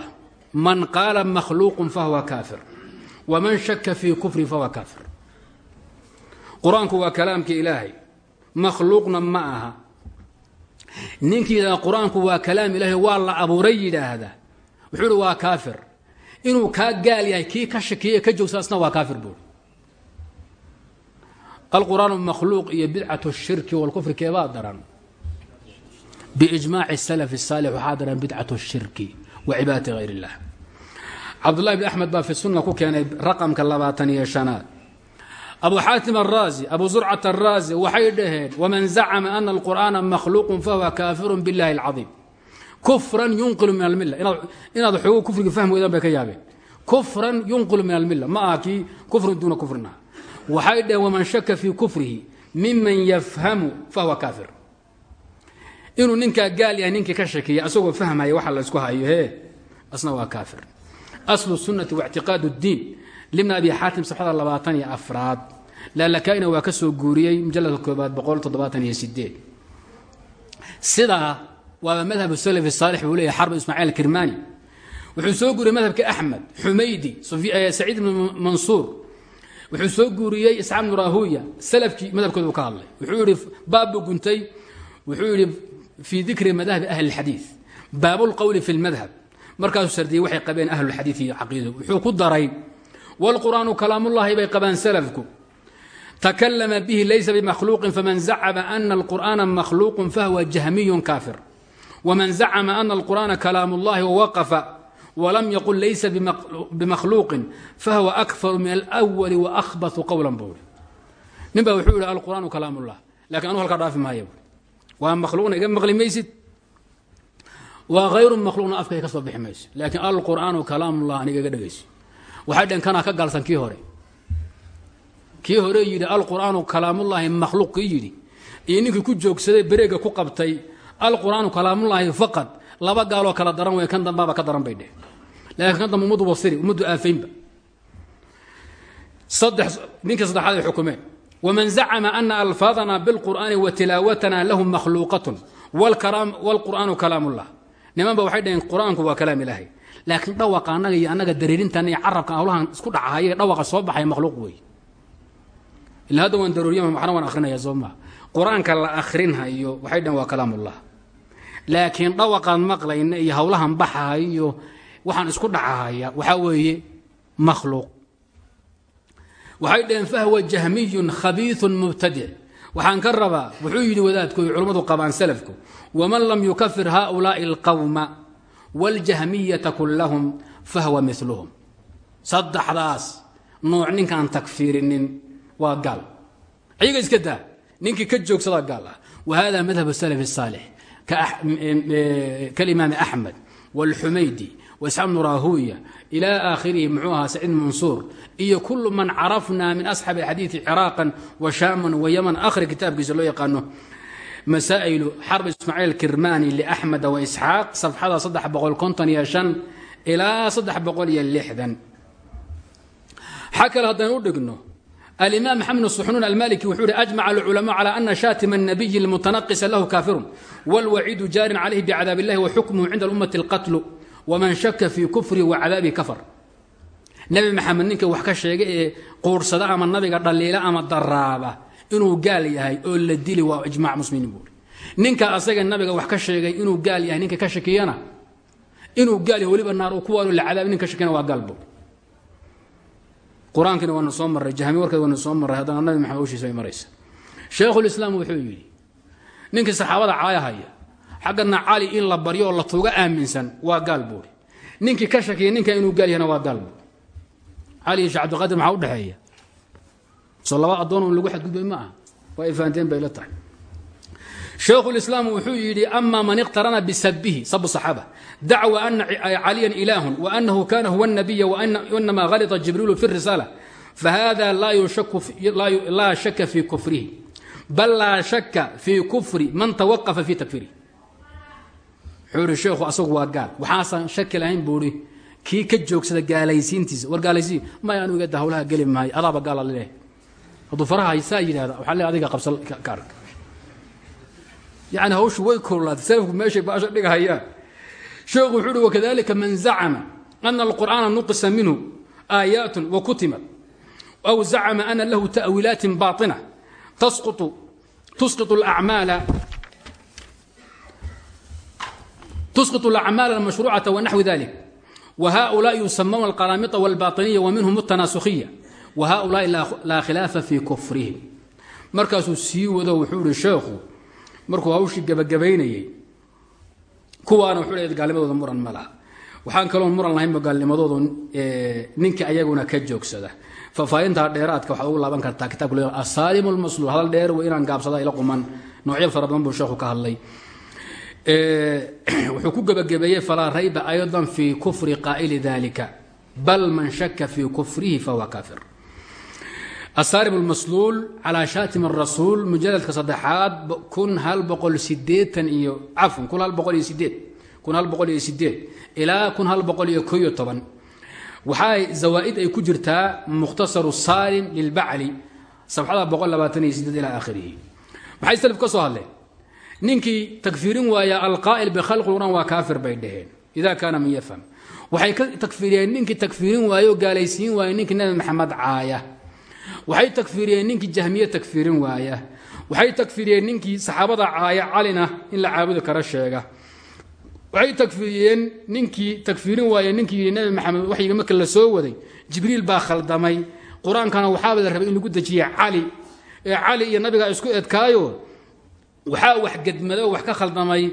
man qaala makhluuqun fahuwa kaafir. Waman shaka fii kufri fahuwa kaafir. Qur'aanku waa kalaamka ilaahay. Makhluuqna ma aha. Ninkii yidhahda qur'aanku waa kalaam ilaahay waa la abuuray yidhaahda wuxuu ihi waa kaafir inuu kaa gaal yahay kii ka shakiye ka joogsa asna waa kaafir buuri alqur'aanu makhluuq iyo bidcatu shirki walkufri keebaa daran biijmaaci salaf saalix waxaa daran bidcatu shirki wa cibaadati hayr illah cabdullahi bn axmed baa fi sunna ku keenay raqamka labaatan iyo shanaad. Abu xaatim araazi abu zurcat araazi waxay dhaheen waman zacama ana alqur'aana makhluuqun fahuwa kaafirun biاllahi اlcadiim kufran yunqilu min almilla inaad xoogo kufriga fahmi weydaan bay ka yaabeen kufran yunqilu min almilla ma aha kii kufrin duuna kufrina waxay dhaheen waman shaka fii kufrihi miman yafhamu fahuwa kaafir inuu ninkaa gaal yahay ninkii ka shakiya asagoo fahmaya waxa la isku hayo he asna waa kaafir aslu sunnati waictiqaad اddiin libna abi xaatim safxada labaatan iyo afraad laalakaina waa ka soo guuriyey mujaladka koobaad boqol toddobaatan iyo sideed sidaa waaba madhab salafi saalix buu leeyahy xarb ismaaciil kirmani wuxuu soo guuriyey madhabka axmed xumaydi saciid ibn mansuur. Wuxuu soo guuriyey isxaaq rahuya salafkii madhabkooda ka hadlay. Wuxuu yihi baabbu guntay. Wuxuu yihi fii dikri madahbi ahli اlxadiid baabulqowli fi lmadhab markaasuu sardiyey waxay qabeen ahlulxadiid iyo caqiidadu wuxuu ku daray wاlqur'aanu kalaamullahi bay qabaan salafku. Takalama bihi laysa bimakhluuqin faman zacama ana alqur'aana makhluuqun fahuwa jahmiyun kaafir wman zacma ana alqur'aana kalaam اllahi wawaqafa walam yaqul laysa bimakhluuqin fahuwa akfaru min alأwali waahbatu qowlan buuri nin baa wuxuu yihi alqur'aanu kalaam ullah laakiin anu halkaa dhaafi buui waa makhluuqna iga maqli maysid waa hayru makhluuqna afkay ka soo bixi mayso laakiin alqur'aanu kalaam ullah aniga iga dhegayso waxay dheen kanaa ka galsan kii hore kii hore yidhi alqur'aanu kalaamullaahi makhluuq kii yidhi iyo ninkii ku alqur'aanu kalaamullaahi faqad. Laba gaaloo kala daran wey kan dambaaba ka daran bay laakiin kan dambe ummaddu ummaddu aafaynba saddex ninkii saddexaad ay xukumeen. Waman zacama ana alfaadana bilqur'aani wa tilaawatana lahu makhluuqatun. Wاlqur'aanu kalaamullah niman ba waxay dhaheen qur'aanku waa kalaam ilaahay. Laakiin dhawaqa annaga iyo annaga dareerintan iyo carabkan hawlahan isku dhacahaye dhawaqa soo baxay makhluuq wey ila hadda waan darooriyama maxna waan soo maa qur'aanka la akrinhayo waxay dhaheen waa kalaamullah laakiin dhawaqaan maqlayna iyo hawlahan baxahay iyo waxaan isku dhacahaya waxaa weeye makhluuq waxay dhaheen fahwa jahmiyun khabiiثun mubtadic waxaan ka rabaa wuxuu yidhi wadaadku ay culummadu qabaan salafku waman lam yukafir haؤulaaءi اlqowma wاljahmiyata kulahum fahwa miluhum saddexdaas nooc ninkaan takfiirinin waa gaal ayaga iska daa ninkii ka joogsadaa gaal ah wa hada madhab salaf الsaalix kalimaami axmed wاlxumaydi waisxaaq bnu rahuya ilى aakhirihi muxuu ahaa saciid mansuur iyo kulu man carafna min asxaabi اxadiiثi ciraaqan wa shaaman wa yaman akhri kitaabkiisa loo yaqaano masaa'ilu xarb ismaaciil kirmani liaxmeda waisxaaq safxada saddex boqol konton iyo shan ilaa saddex boqol iyo lixdan xa kale haddaan u dhigno alimaam maxamed suxnuun almaliki wuxuu hi ajmaca alculamaa cala ana shaatima الnabiyi اlmutanaqisa lahu kaafirun wاlwaciidu jaarin calayhi bicadaab illahi waxukmuhu cinda اlummati اlqatlu wman shaka fii kufrihi wacadaabihi kafar nebi maxamed ninka wax ka sheega ee quursada ama nabiga dhaliila ama daraaba inuu gaal yahay oo la dili waa ijmac muslimiin buuri ninka asaga nabiga wax ka sheegay inuu gaal yahay ninka ka shakiyana inuu gaal yahay weliba naar uu ku waalo la cadaabi nin ka shakiyana waa gaal buuri qur'aankiina waana soo marray jahmi warkeed waana soo marray haddana nabi maxamed hawshiisa ay maraysa. Sheekhulislaam wuxuu yidhi ninkii saxaabada caayahaya xaggana cali in la baryo oo la tuuga aaminsan waa gaal buuri ninkii ka shakiya ninka inuu gaal yahana waa gaal buuri cali iyo shee cabdiqaadir maxaa udhexeeya soo laba addoon un lagu xadgudbay ma aha waa ay fahanteen bay la tahay sheekhulislaam wuxuu yidhi ama man iqtarana bisabihi sabu saxaaba. Dacwa ana caliyan ilaahun waanahu kana huwa nabiya wainama halita jibriilu fi risaala. Fahada laa shaka fi kufrihi. Bal laa shaka fi kufri man tawaqafa fi takfirihi. Wuxuu ihi sheekhu asagu waa gaal. Waxaasaan shaki lahayn buuhi kii ka joogsada gaalaysiintiisa war gaalaysiin may anu igada hawlaha geli maayo adaaba gaala la leeyahay hadduu faraha saa yidhahda waxaa le adiga qabsa ka arag yani hawshu way korlaatay salafku meeshay baasha dhigahayaan sheekhu wuxuu uhi wakadalika man zacama ana alqur'aana nuqisa minhu aayaatun wa kutimat aw zacama ana lahu ta'wiilaatin baaطina tasqutu tusqiط اlacmaala تسقط الأعمال المشروعة ونحو ذلك وهؤلاء يسمون القرامطة والباطنية ومنهم التناسخية وهؤلاء لا خلاف في كفرهم markaasuu sii wado wuxuu ihi sheekhu markuu hawshii gabagabaynayey kuwaana wuxuu leeyahay gaalnimadooda muran ma waxaan kaloo muran lahaynba gaalnimadoodu ninka ayaguna ka joogsada. Faafaahintaa dheeraadka waxaad ugu laaban kartaa kitabka le asaalim lmasluul hadal dheer wey inaan gaabsada ila quman. Noocyo fara badan buu sheekhu ka hadlay. Wuxuu ku gebagabeeyey falaa rayba ayضa fi kufri qaa'ili dalika bal man shaka fi kufrihi fahuwa kafir asaarib اlmasluul calaa shaatim الrasuul mujaladka saddexaad kun hal boqol sideetan iyo cafwan kun hal boqol iyo sideed kun hal boqol iyo sideed ilaa kun hal boqol iyo ko iyo toban waxaa zawaa'id ay ku jirtaa mukhtasaru saalim lilbacli sabxada boqol labaatan iyo sideed ilaa aakhirihi maxay salaf ka soo hadleen ninkii takfiirin waaya alqaa'il bikhalqi qur'aan waa kaafir bay dhaheen ida kaana man yafham waxay ka takfiiriyeen ninkii takfiirin waayo oo gaalaysiin waaya ninkii nabi maxamed caaya waxay takfiiriyeen ninkii jahmiye takfiirin waaya. Waxay takfiiriyeen ninkii saxaabada caaya calina in la caabudi kara sheega. Waxay takfiiriyeen ninkii takfiirin waaya ninkii nabi maxamed waxyiga marka la soo waday jibriil baa khaldamay. Qur'aankana waxaaba la rabay in lagu dejiye cali. Ee cali iyo nabigaa isku edkaayo waxaa wax gedmado wax ka khaldamay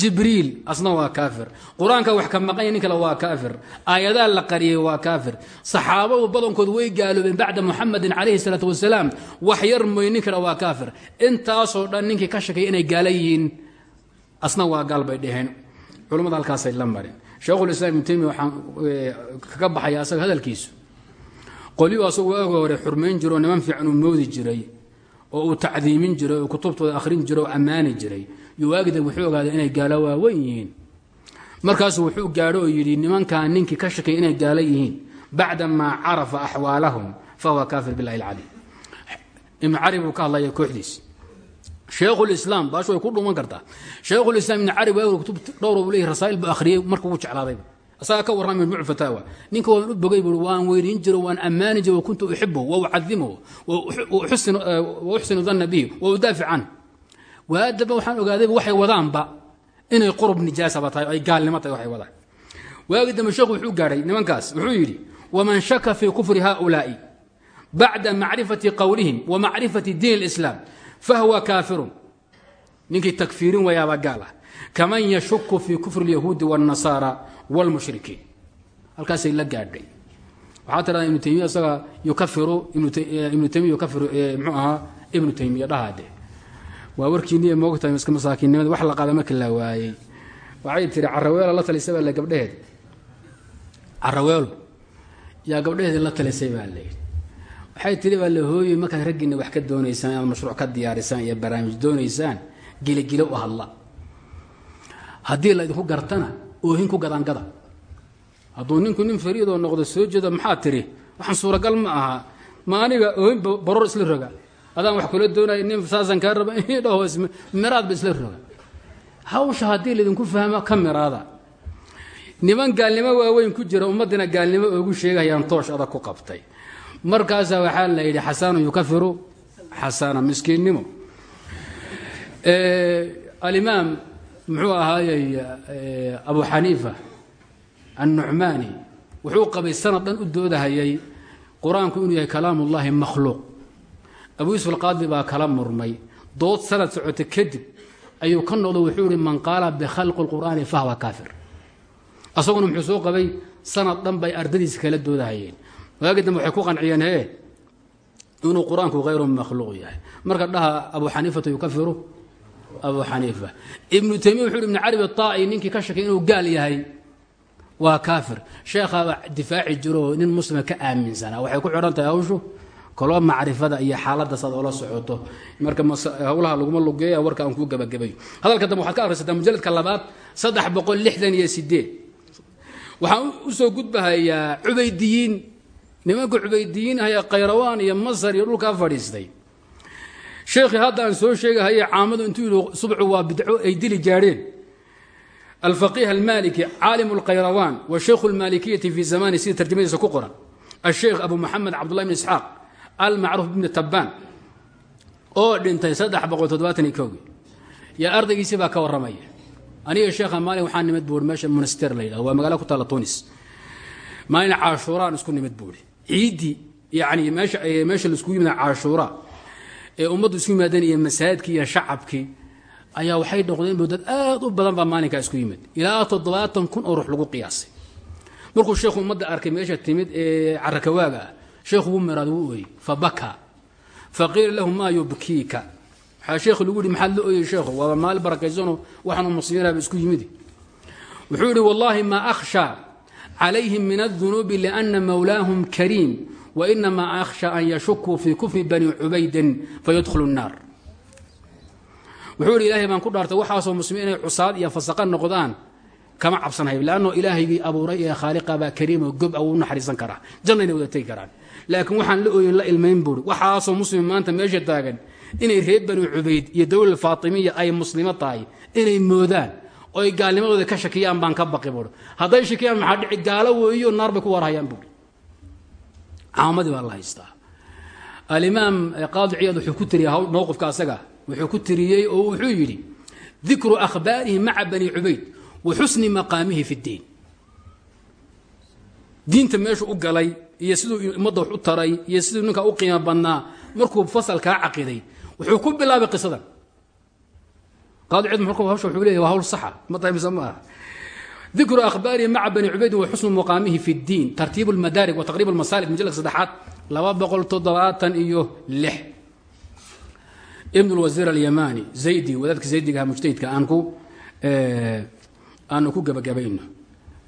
jibriil asna waa kaafir. Qur'aanka wax ka maqanya nin kale waa kaafir. Aayadaha la qariyay waa kaafir. Saxaabadu badankood way gaaloobeen bacda muxamedin calayhi salaatu wasalaam. Wax yar mooy nin kale waa kaafir. Intaasoo dhan ninkii ka shakaya inay gaala yihiin asna waa gaal bay dheheen culummada halkaasay la mareen sheekhulislaam ibnu taymiya waxaan kaga baxaya asaga hadalkiisu. Qolyu asagu waaga hore xurmayn jiro niman fiican uu moodi jiray oo uu tacdiimin jiray oo kutubtooda akhrin jiray oo ammaani jiray yowaagida wuxuu ogaaday inay gaalo waaweyn yihiin. Markaasuu wuxuu gaadho oo yidhi nimankan ninkii ka shakay inay gaalo yihiin bacda maa carafa axwaalahum fahuwa kaafir bilahi alcaliim. Ibnu cari buu ka hadlaya kooxdiisi sheekhulislaam baashu way ku dhuman kartaa. Sheekhulislaam ibnu cari waa kutub dhowr buu leeyahy rasaa'il buu akhriyey markuu u jeclaadayba asagaa ka warramay majmuuc fataawa ninka waan u bogay buui waan weydiin jiro waan ammaani jiro wakuntu uxibuhu wa ucadimuhu wa uxsinu danna bihi wa udaafic canhu waadaba waxaan ogaadayba waxay wadaanba inay qurub nijaasaba tahay ay gaalnimo tahay waxay wadaan waagi dambe sheekhu wuxuu gaadhay nimankaas wuxuu yidhi waman shaka fii kufri haؤulaa'i bacda macrifati qowlihim wa macrifati diin اlislaam fahuwa kaafirun ninkii takfiirin wayaaba gaal ah kaman yashuku fii kufri اlyahuudi wاlnasaara wاlmushrikiin halkaasay la gaadhay waxaa tirada ibnu taymiya isaga yukafiru ibnu taymiya yukafiru mxuu ahaa ibnu taymiya dhahaade waa warkiiniya moogtahay iska masaakiinnimada wax la qaada marka la waayey waxay tiri caraweelo la talisay baa le gabdheheed caraweelo yaa gabdheheedi la talisay baa layidhi waxay tiri baa la hooyey markaad raggiina wax ka doonaysaan inaad mashruuc ka diyaarisaan iyo barnaamij doonaysaan giligilo u hadla. Haddii la idinku gartana oohin ku gadangada hadduu ninku nin fariidoo noqdo soo jeedo maxaa tiri waxaan suuragal ma aha. Ma aniga oohin baror isla roga adaan wax kula doonaya nin saasan kaa raba dhaho miraad ba isla roga. Hawsha haddii laydinku fahmo ka miraada. Niman gaalnimo waaweyn ku jira ummaddina gaalnimo oogu sheegayaan toosh ku qabtay. Markaasaa waxaa la yidhi xasaanu yukafiru xasana miskiinnimo. Alimaam muxuu ahaayey abu xaniifa annucmaani. Wuxuu qabay sanad u doodahayay qur'aanku inuu yahay kalaam makhluuq abu yuusuf alqaadi baa kala murmay. Dood sanad socota kadib ayuu ka noqdo wuxuu ihi man qaala bikhalqi اlqur'aani fahwa kaafir. Asaguna muxuu soo qabay sanad dhan bay ardadiisa kala doodahayeen. Waagi dambe waxay ku qanciyeen hee inuu qur'aanku hayru makhluuq yahay. Marka dhaha abu xaniifata yukafiru? Abu xaniifa. Ibnu taymiya wuxu uhi ibn carabi طaa'i ninkii ka shakay inuu gaal yahay waa kaafir. Sheekhaaba difaaci jiro nin muslima ka aaminsanaa waxay ku xidhan tahay hawshu koloo macrifada iyo xaaladda saad oola socoto. Marka hawlaha laguma lugeeya warka aan kuu gabagabayo hadalka dambe waxaad ka akhrisataa mujalladka labaad saddex boqol lixdan iyo sideed waxaan u soo gudbahayaa cubaydiyiin nimanka cubaydiyiin ahaya khayrawaan iyo masar iyo dhulkaa fadhiistay. Sheekhii hadda aan soo sheegahaye caamadu intuu yidhi subcu waa bidco ay dili jaadheen. Alfaqiih almaliki caalim اlkhayrawaan wa shaykhu اlmalikiyati fi zamani sida tarjamadiisa ku qoran. Asheekh abu moxamed cabdullahi bn isxaaq almacruuf bni tabbaan oo dhintay yaa ardaygiisii baa ka warramaya. Aniga sheekha maalin waxaa nimid buui meesha monster la waa magala ku taalla tunis. Maalin caashuuraan isku nimid buuhi ciiddii yacni meesha meesha la isku yimid caashuura ee ummaddu isku yimaadeen iyo masaajidkii iyo shacabkii ayaa waxay noqdeen bu dad aad u badan baa maalinkaa isku yimid. Ilaa toddobaatan kun oo ruux lagu qiyaasay. Markuu sheekhu ummadda arkay meesha timid ee carakawaaga sheekhu wuu miraad wuu ooyey fa bakaa fa qiila lahu maa yubkiika. Waxaa sheekhu lagu yihi maxaad la ooyey sheekhu waaba maali barakaysanoo waxaanu muslimiinaba isku yimidi wuxuu yidhi wallaahi maa akhshaa calayhim min adunuubi liana mawlaahum kariim wainamaa akhsha an yashukuu fii kufri bani cubaydin fayadkhulu nnaar. Wuxuu yidhi ilahay baan ku dhaartay waxaasoo muslimiin inay cusaad iyo fasaqa noqdaan kama cabsanhay leanno ilaahaygii abuuray ee khaaliqabaa kariimoo gob a wuu naxariisan karaa jannayna wada tegi karaan laakiin waxaan la ooyin la ilmayn buuri. Waxaasoo muslim maanta meesha taagan inay reer bani cubayd iyo dowlad faatimiya ay muslimo tahay inay moodaan oy gaalnimadooda ka shakiyaan baan ka baqi buuri. Hadday shakiyaan maxaa dhici gaalo weeyo? Naar ku warhayaan buuri. Caamadii baa la haystaa. Alimaam qaadi ciyaad wuxuu ku tiriyey mowqifka asaga wuxuu ku tiriyey oo wuxuu yidhi dikru akhbaarihi maca bani cubayd wa xusni maqaamihi fi ddiin diinta meeshu u galay iyo siduu ummadda wax u taray iyo siduu ninka u qiimo badnaa markuu fasal caqiday wuxuu ku bilaabay qisadan. Qaadi ciid marka hawsha wuxuu leeyahy waa hawl saxa. Ma tahay ma aha? Dikru akhbaarihi maca bani cubaydin wa xusnu maqaamihi fi ddiin tartiibu lmadaarig wa taqriib almasaalik mujalladka saddexaad laba boqol toddobaatan iyo lix. Ibn lwasiir alyamani zaydi wadaadka zaydigaha mujtahidka aan ku aanu ku gebagabayno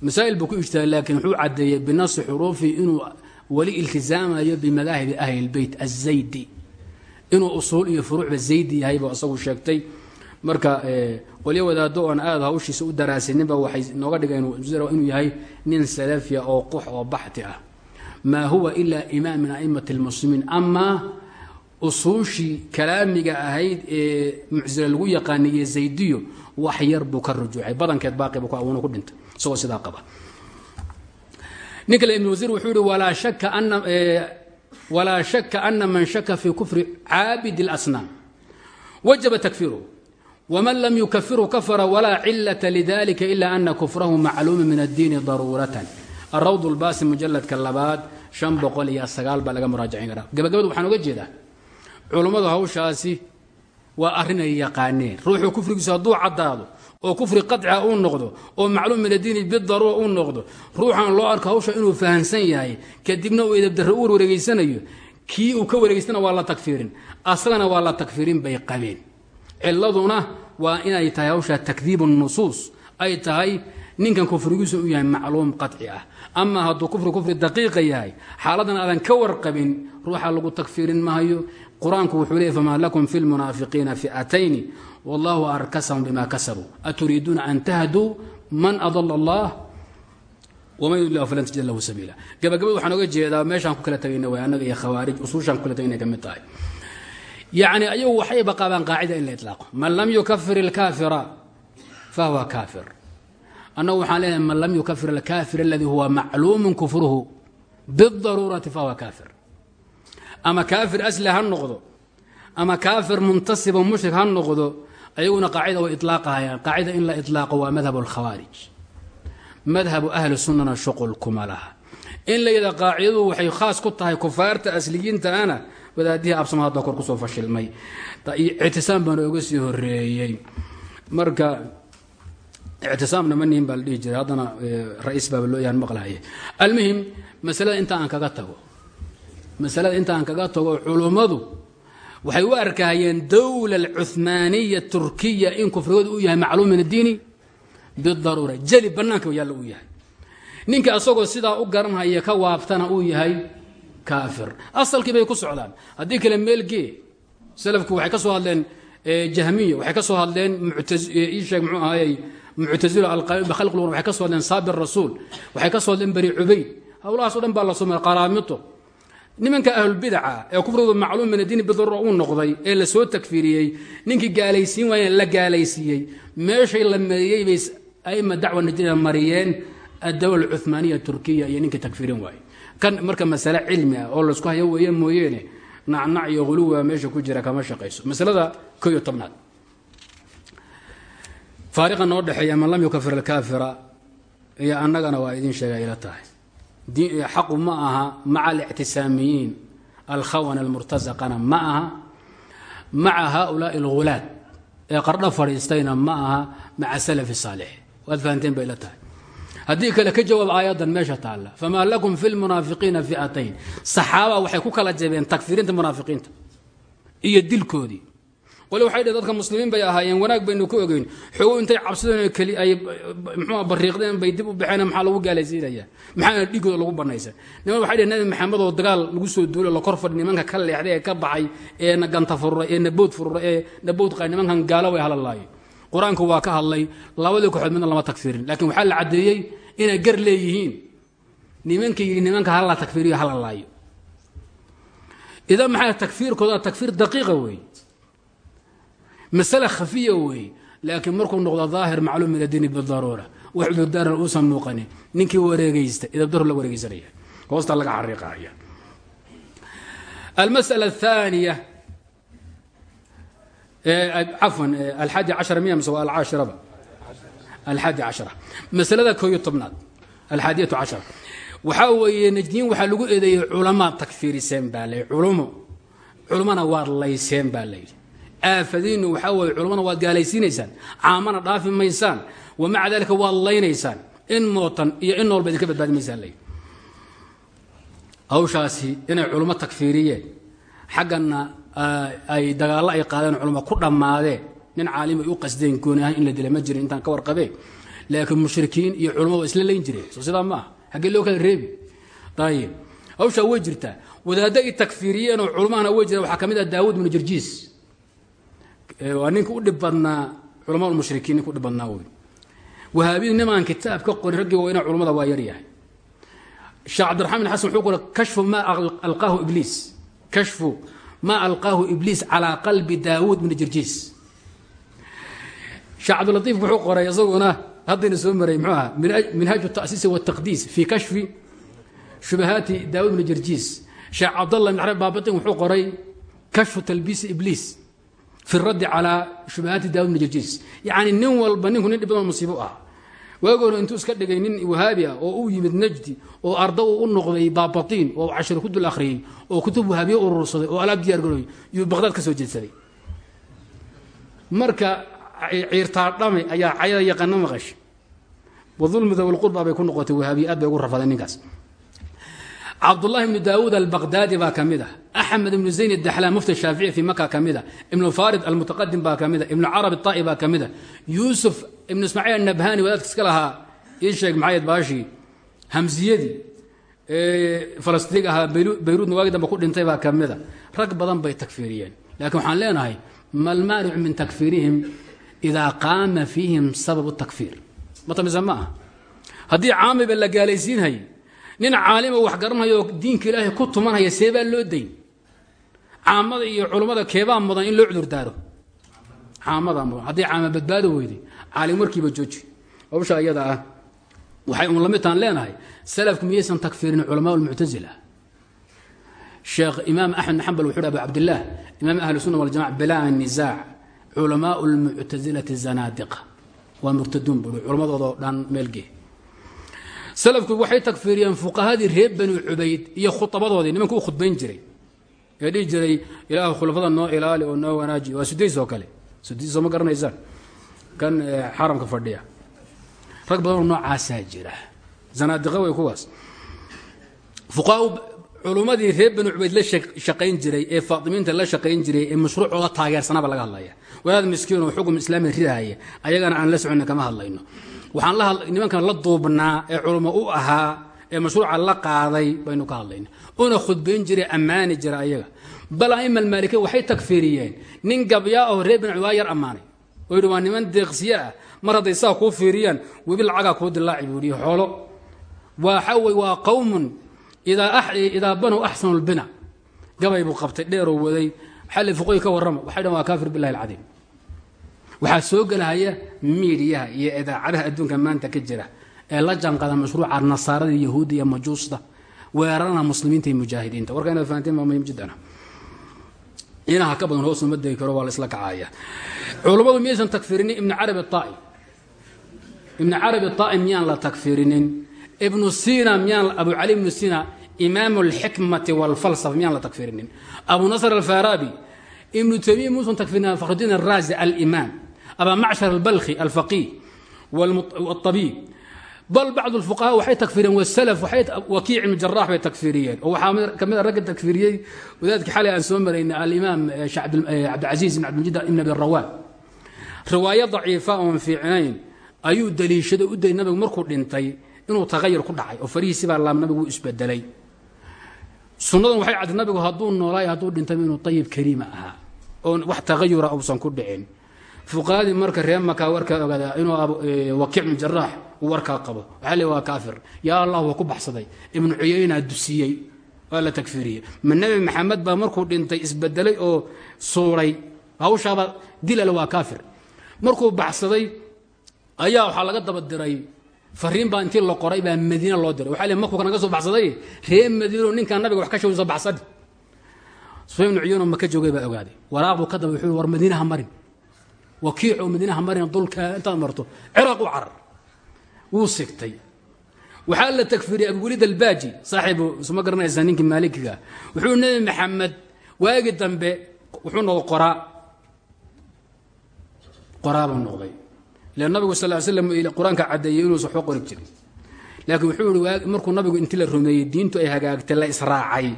masaa'il buu ku ijtihaad laakiin wuxuu caddeeyey binasi xuruufi inuu weli iltizaamayo bimadaahibi ahli lbeyt azaydi inuu usuul iyo furuucba zaydi yahay buu isagu marka qolyo wadaado oon aada hawshiisa u daraasaninba waxay nooga dhigeen inuu yahay nin salafiya oo qux oo baxti ah. Maa huwa ilaa imaam min a'immati lmuslimiin amaa usuushii kalaamiga ahayd ee mucsile lagu yaqaanay iyo zaydiyo wax yar buu ka rujuucay badankeed baaqibu ku awuuna ku dhintay isagoo sidaa qaba. Nin kale ibn wasiir wuxuu yihi walaa shaka ana walaa shaka ana man shaka fii kufri caabid اlasnaam wajaba takfiruhu wman lam yukafirhu kafara walaa cilata lidalika ila ana kufrahu macluuma min addiini daruuratan. Arawd lbaasi mujaladka labaad shan boqol iyo sagaal baa laga muraajacin karaa. Gabagabada waxaan oga jeedaa culummadu hawshaasi waa arrin ay yaqaaneen. Ruuxuu kufrigiisu hadduu caddaado oo kufri qaطca uu noqdo oo macluum min addiini bidaruura uu noqdo ruuxan loo arko hawsha inuu fahamsan yahay kadibna uu edabdarre u wareegeysanayo kii uu ka wareegeystana waa la takfiirin. Aslana waa la takfiirin bay qabeen. Ciladuna waa inay tahay hawsha takdiib nusuus ay tahay ninkan kufrigiisu u yahay macluum qaطci ah. Ama hadduu kufri kufri daqiiqa yahay xaaladan aadan ka warqabin ruuxa lagu takfiirin mahayo qur'aanku wuxuu leeyay famaa lakum fi lmunaafiqiina fi'atayni wallahu arkasahum bima kasabuu aturiiduuna an tahduu man adala allah waman yudlih falan tajid lahu sabiila gabagabad waxaan oga jeedaa meeshaan ku kala tagayna way annaga iyo khawaarij usuushaan ku kala tagayna ka tahay yacni ayagu waxayba qabaan qaacida in la itlaaqo man lam yukafir ilkaafira fahuwa kaafir annagu waxaan leenahay man lam yukafir alkaafir aladii huwa macluumun kufruhu bidaruurati fahuwa kaafir ama kaafir asli ha noqdo ama kaafir muntasiba mushrik ha noqdo ayaguna qaacida way ilaaqahayaan qaacida in la ilaaqo waa madhab alkhawaarij. Madhabu ahli sunnana shuqul kuma in la yidha qaacidadu waxay khaas ku tahay kufaarta asliyiintaana wadaadihii absama kor ku soo fashilmay. Ictisaam baana oga sii horeeyey marka ictisaamna ma baa la dhihi jiray. Haddana ra'iis baaba loo yahan maqlahaye almuhim masalada inta aan kaga tago masalada inta aan kaga tago culummadu waxay u arkahayeen dowla alcuhmaaniya turkiya in kufrigooda uu yahay macluum min addiini bidaruura jeli bannaanka yaalla uu yahay. Ninka asagoo sidaa u garanhaya ka waabtana uu yahay kaafir. Asalkii bay ku socdaan. Haddii kale meelgee salafku waxay ka soo hadleen jahmiya waxay ka soo hadleen sheeg mxuu ahayey muctazilo lqur'an waxay ka soo hadleen saabir rasuul waxay ka soo hadleen bari cubayd. Howlahaas o dhan baa la soo qaraamito nimanka ahlulbidaca ee kufridu macluum min addiini bidaruura uu noqday ee la soo takfiiriyey ninkii gaalaysiin waayeen la gaalaysiiyey meeshay la mariyey bay aima dacwa najina mariyeen addawla alcuhmaaniya turkiya iyo ninkii takfiirin waaye. Kan marka masale cilmi ah oo laysku hayo weeye mooyeene nacnac iyo huluwa meesha ku jira kama shaqayso. Masalada ko iyo tobnaad. Faariqa noo dhexeeya lam yukafir alkaafira iyo annagana waa idin sheega ila tahay xaqu ma aha maca alictisaamiyiin alkhawana almurtasaqana ma aha maca haulaai alghulaad ee qardho fadhiistayna ma aha maca salafi saalix. Waad fahanteen bay ila tahay. Haddii kale ka jawaab aayaddan meesha taalla. Famaa lakum fi lmunaafiqiina fi'atayn. Saxaaba waxay ku kala jabeen takfiirinta munaafiqiinta iyo dilkoodii qole waxay dadka muslimiin bay ahaayeen wanaag baynu ku ogeyn. Xoogo intay cabsadeen keli ay mxuu bariiqdeen bay dib u baxeen maxaa lagu gaalaysiinaya maxaana dhiigooda lagu banaysa niman waxay dheh nabi maxamed oo dagaal lagu soo duulay la kor fadhi nimanka ka leexday ee ka baxay ee na ganta fururay ee na bood fururay ee na bood qay nimankan gaalo way halalaayo qur'aanku waa ka hadlay labadii kooxood midna lama takfiirin laakiin waxaa la caddeeyey inay gar leeyihiin. Nimanka nimanka hala takfiiriyo hala laayo. Idan maxaa takfiirkooda takfiir daqiiqa weeye masale khafiya weeye laakiin markuu noqdo daahir macluum bidaruura wax cudurdaaran uusan muuqanin ninkii wareegaysta idabdaru la wareegeysanaya hoosta laga xariiqaya almasala athaaniya cafwan alxadi cashara miya mise waa alcaashiraba alxadi cashara masalada koo iyo tobnaad alxaadiyatu cashara waxaa weeye najdiyin waxaa lagu eedeeyey culamaad takfiiriseen baa layidhi culumo. Culumana waad layseen baa layidhi aafadiinu waxaa weeye culummana waad gaalaysiinaysaan caamana dhaafi maysaan wa maca dalika waad laynaysaan in mootan iyo in noolba idinka badbaadi maysaan layidhi hawshaasi inay culummo takfiiriyeen xaggana ay dagaallo ay qaadeen culummo ku dhammaadeen nin caalim ay u qasdeen gooni in la dila ma jirin intaan ka warqabee laakiin mushrikiin iyo culummo waa isla layn jireen soo sidaa ma aha haggee loo kala reebi. Ayib hawshaa way jirtaa wadaaddo ay takfiiriyeen oo culummahana way jiraan waxaa ka mid ah jirjiis waa ninka u dhib badnaa culama mushrikiin ninka u dhib badnaa wey wahaabiyadu nimaan kitaab ka qorin raggii waa ina culummada waa yaryahay sheekh cabdiraxmaan bin xasan wuxuu qoray kashfu maa alqaahu ibliis. Kashfu maa alqaahu ibliis calaa qalbi daawuud bni jirjiis. Sheekh cabdilatiif wuxuu qoray isaguna haddayna soo maray muxuu aha minhaaju tasiisi wataqdiis fii kashfi shubahaati daawuud bni jirjiis. Sheekh cabdallah bin xarab baabatin wuxuu qoray kashfu talbiisi ibliis fi raddi calaa shubahaati daawud bni jirjiis yacni nin walba ninku nin dhib badan musiibo ah. Waagoona intuu iska dhigay nin wahaabi ah oo u yimid najdi oo arda uu u noqday baabatiin oo cashir ku dul akhriyey oo kutub wahaabiye urursaday oo alaab diyaar garooy yuu baqdaad ka soo jeedsaday. Marka ciirtaadhame ayaa cayada yaqaano maqash. Wadulmi dawlqurba bay ku noqotay wahaabiye aad bay ugu rafadeen ninkaas. Cabdulahi ibnu daawuud axmed ibnu zayn daxlaan mufti shaafici fii maka ka mid a ibnu farid almutaqadim baa ka mid a ibnu carabi طaa'i baa ka mid a yuusuf ibnu ismaaciil annabhani wadaadka iska lahaa ii sheeg maxaayad baashii hamsiyadii falastiiniga ahaa bayruudna waagi dambe ku dhintay baa ka mid a rag badan bay takfiiriyeen laakiin waxaan leenahay malmaanicu min takfiirihim idaa qaama fiihim sababu takfiir. Matamise ma ah haddii caamiba la gaalaysiinhayay nin caalima wax garanhayo oo diinka caamada iyo culummada keebaa mudan in loo cudurdaaro. Caamada mudan. Haddii caama badbaado weyday caalim warkiiba jooji. Hawsha iyada ah waxay un lamidtaan leenahay salafku miyaysan takfiirin culamaa lmuctasila sheekh imaam axmed xambal wuxu abu cabdillaah imaam ahli sunna waljamac bilaa nisaac culamaa lmuctasilati zanaadiqa waa murtaduun bui culammadoodoo dhan meelgee salafku waxay takfiiriyeen fuqahadii reer bani cubayd iyo khutabadoodii nimanka u khudbayn jiray ee dhihi jiray ilaah khulafada noo ilaali oo noo wanaaji. Waa sudays oo kale. Sudays ma garanaysaan? Kan xaramka fadhiya. Rag badanoo noocaasaa jira. Zanaadiqa wey kuwaas. Fuqaau culummadii reer bani cubayd la shaqayn jiray ee faatimiinta la shaqayn jiray ee mashruucooda taageersanaaba laga hadlaya. Wadaad miskiin oo xukun islaami ridahaya ayagana aan la soconna kama hadlayno. Waxaan nimankan la duubnaa ee culummo u ahaa ee mashruuca la qaaday baynu ka hadlayna una khudbayn jiray ammaani jira ayaga. Bal aima almaalike waxay takfiiriyeen. Nin gabyaa oo reer bani cubayd yar ammaanay. Oo yidhi waa niman deeqsiye ah. Mar hadday saa kuu fiiriyaan webi lacagaa kuu dilaaci buu yidhi xoolo. Waxa wey waa qowmun idaa banow axsanu lbina gabay buu qabtay dheeroo waday. Xalli fuqoyi ka warrama waxay dhan waa kaafir billahi alcadiim. Waxaa soo gelahaya miidiyaha iyo idaacadaha adduunka maanta ka jira ee la janqada mashruuca nasaarada yahuudda iyo majuusta weerarana muslimiinta iyo mujaahidiinta. Warka inaad fahanteen waa muhiim jiddan inaha ka badan hoos uma degi karo waa la isla culummadu miyaysan takfirinin? Ibnu carabi aa'i ibnu carabi aa'i miyaan la takfirinin? Ibnu sina miyaan abu cali ibnu sina imaamu alxikmati walfalsafa miyaan la takfirinin? Abu nasr alfarabi ibnu taymiya muusan takfirinin fakhrudiin araazi alimaam. Aba macshar albalkhi alfaqih wاlطabiib bal bacd اlfuqaha waxay takfiriyeen wslf wakiic ibn jarax bay takfiriyeen oo waxaa ka mid a ragga takfiriyey wadaadkii xalay aan soo maraynay alimaam cabdilcaziiz ibn cabdilmajid ibn abi rawaan riwaayo daciifa oon fiicnayn ayuu daliishaday u dayay nabigu markuu dhintay inuu tagayur ku dhacay oo farihiisi baa laam nabigu u isbedelay sunnadan waxay caddi nabigu hadduu noolaay hadduu dhintay inuu ayib kariima ahaa oon wax tagayura uusan ku dhicin fuqahadii marka reer makaa warkaa ogaada inuu wakiic ibnu jaraax uu warkaa qabo. Waxaa le waa kaafir. Yaa allah waa ku baxsaday. Ibnu cuyaynaa dusiyey. Waa la takfiiriyey. Ma nebi maxamed baa markuu dhintay isbedelay oo suuray. Hawshaaba dilal waa kaafir. Markuu baxsaday ayaa waxaa laga daba diray fariin baa intii la qoray baa madiina loo diray. Waxaa le markuu naga soo baxsaday reer madiino ninkaa nabiga wax ka shawisa baxsadi sufyan ibnu cuyuno maka joogay baa ogaaday waraaq buu ka daba wuxuu war madiinaha marin wakiic oo madiinaha marin dulka intaad marto ciraaq u carar. Wuu sigtay. Waxaa la takfiriyey abuweliid albaaji saaxiibu isuma garanaysaa ninkii maalikiga wuxuu nebi maxamed waagi dambe wuxuu noqday qoraa. Qoraa buu noqday. Len nabigu sal l slam qur'aanka caddeeyey inuusan waxba qori jirin laakiin wuxuu ihi markuu nabigu intii la rumeeyey diintu ay hagaagtay la israacay.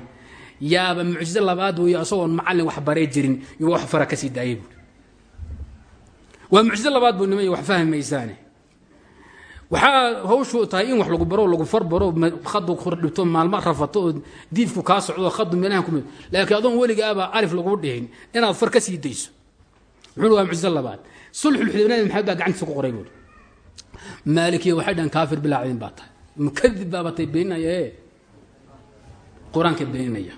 Yaaba mucjizo labaad weeye asagoon macallin wax baree jirin yuu wax fara ka sii daayey buui waa mucjizo labaad buu nimay wax fahmi waxaa hawshu tahay in wax lagu baro lagu farbaro khadu kordhibto maalmo rafato diifku kaa socdo khadu meelahan ku mid. Laakiin adoon weligaaba alif lagu dhihin inaad far ka sii dayso. Wuxuu waa mucjizo labaad. Sulxulxudaybiya nabi maxamed baa gacantiisa ku qoray buuri maalikiya waxay dhahan kaafir bilaa cidin baa tahay. Mukadib baaba tay beeninaya ee beeninaya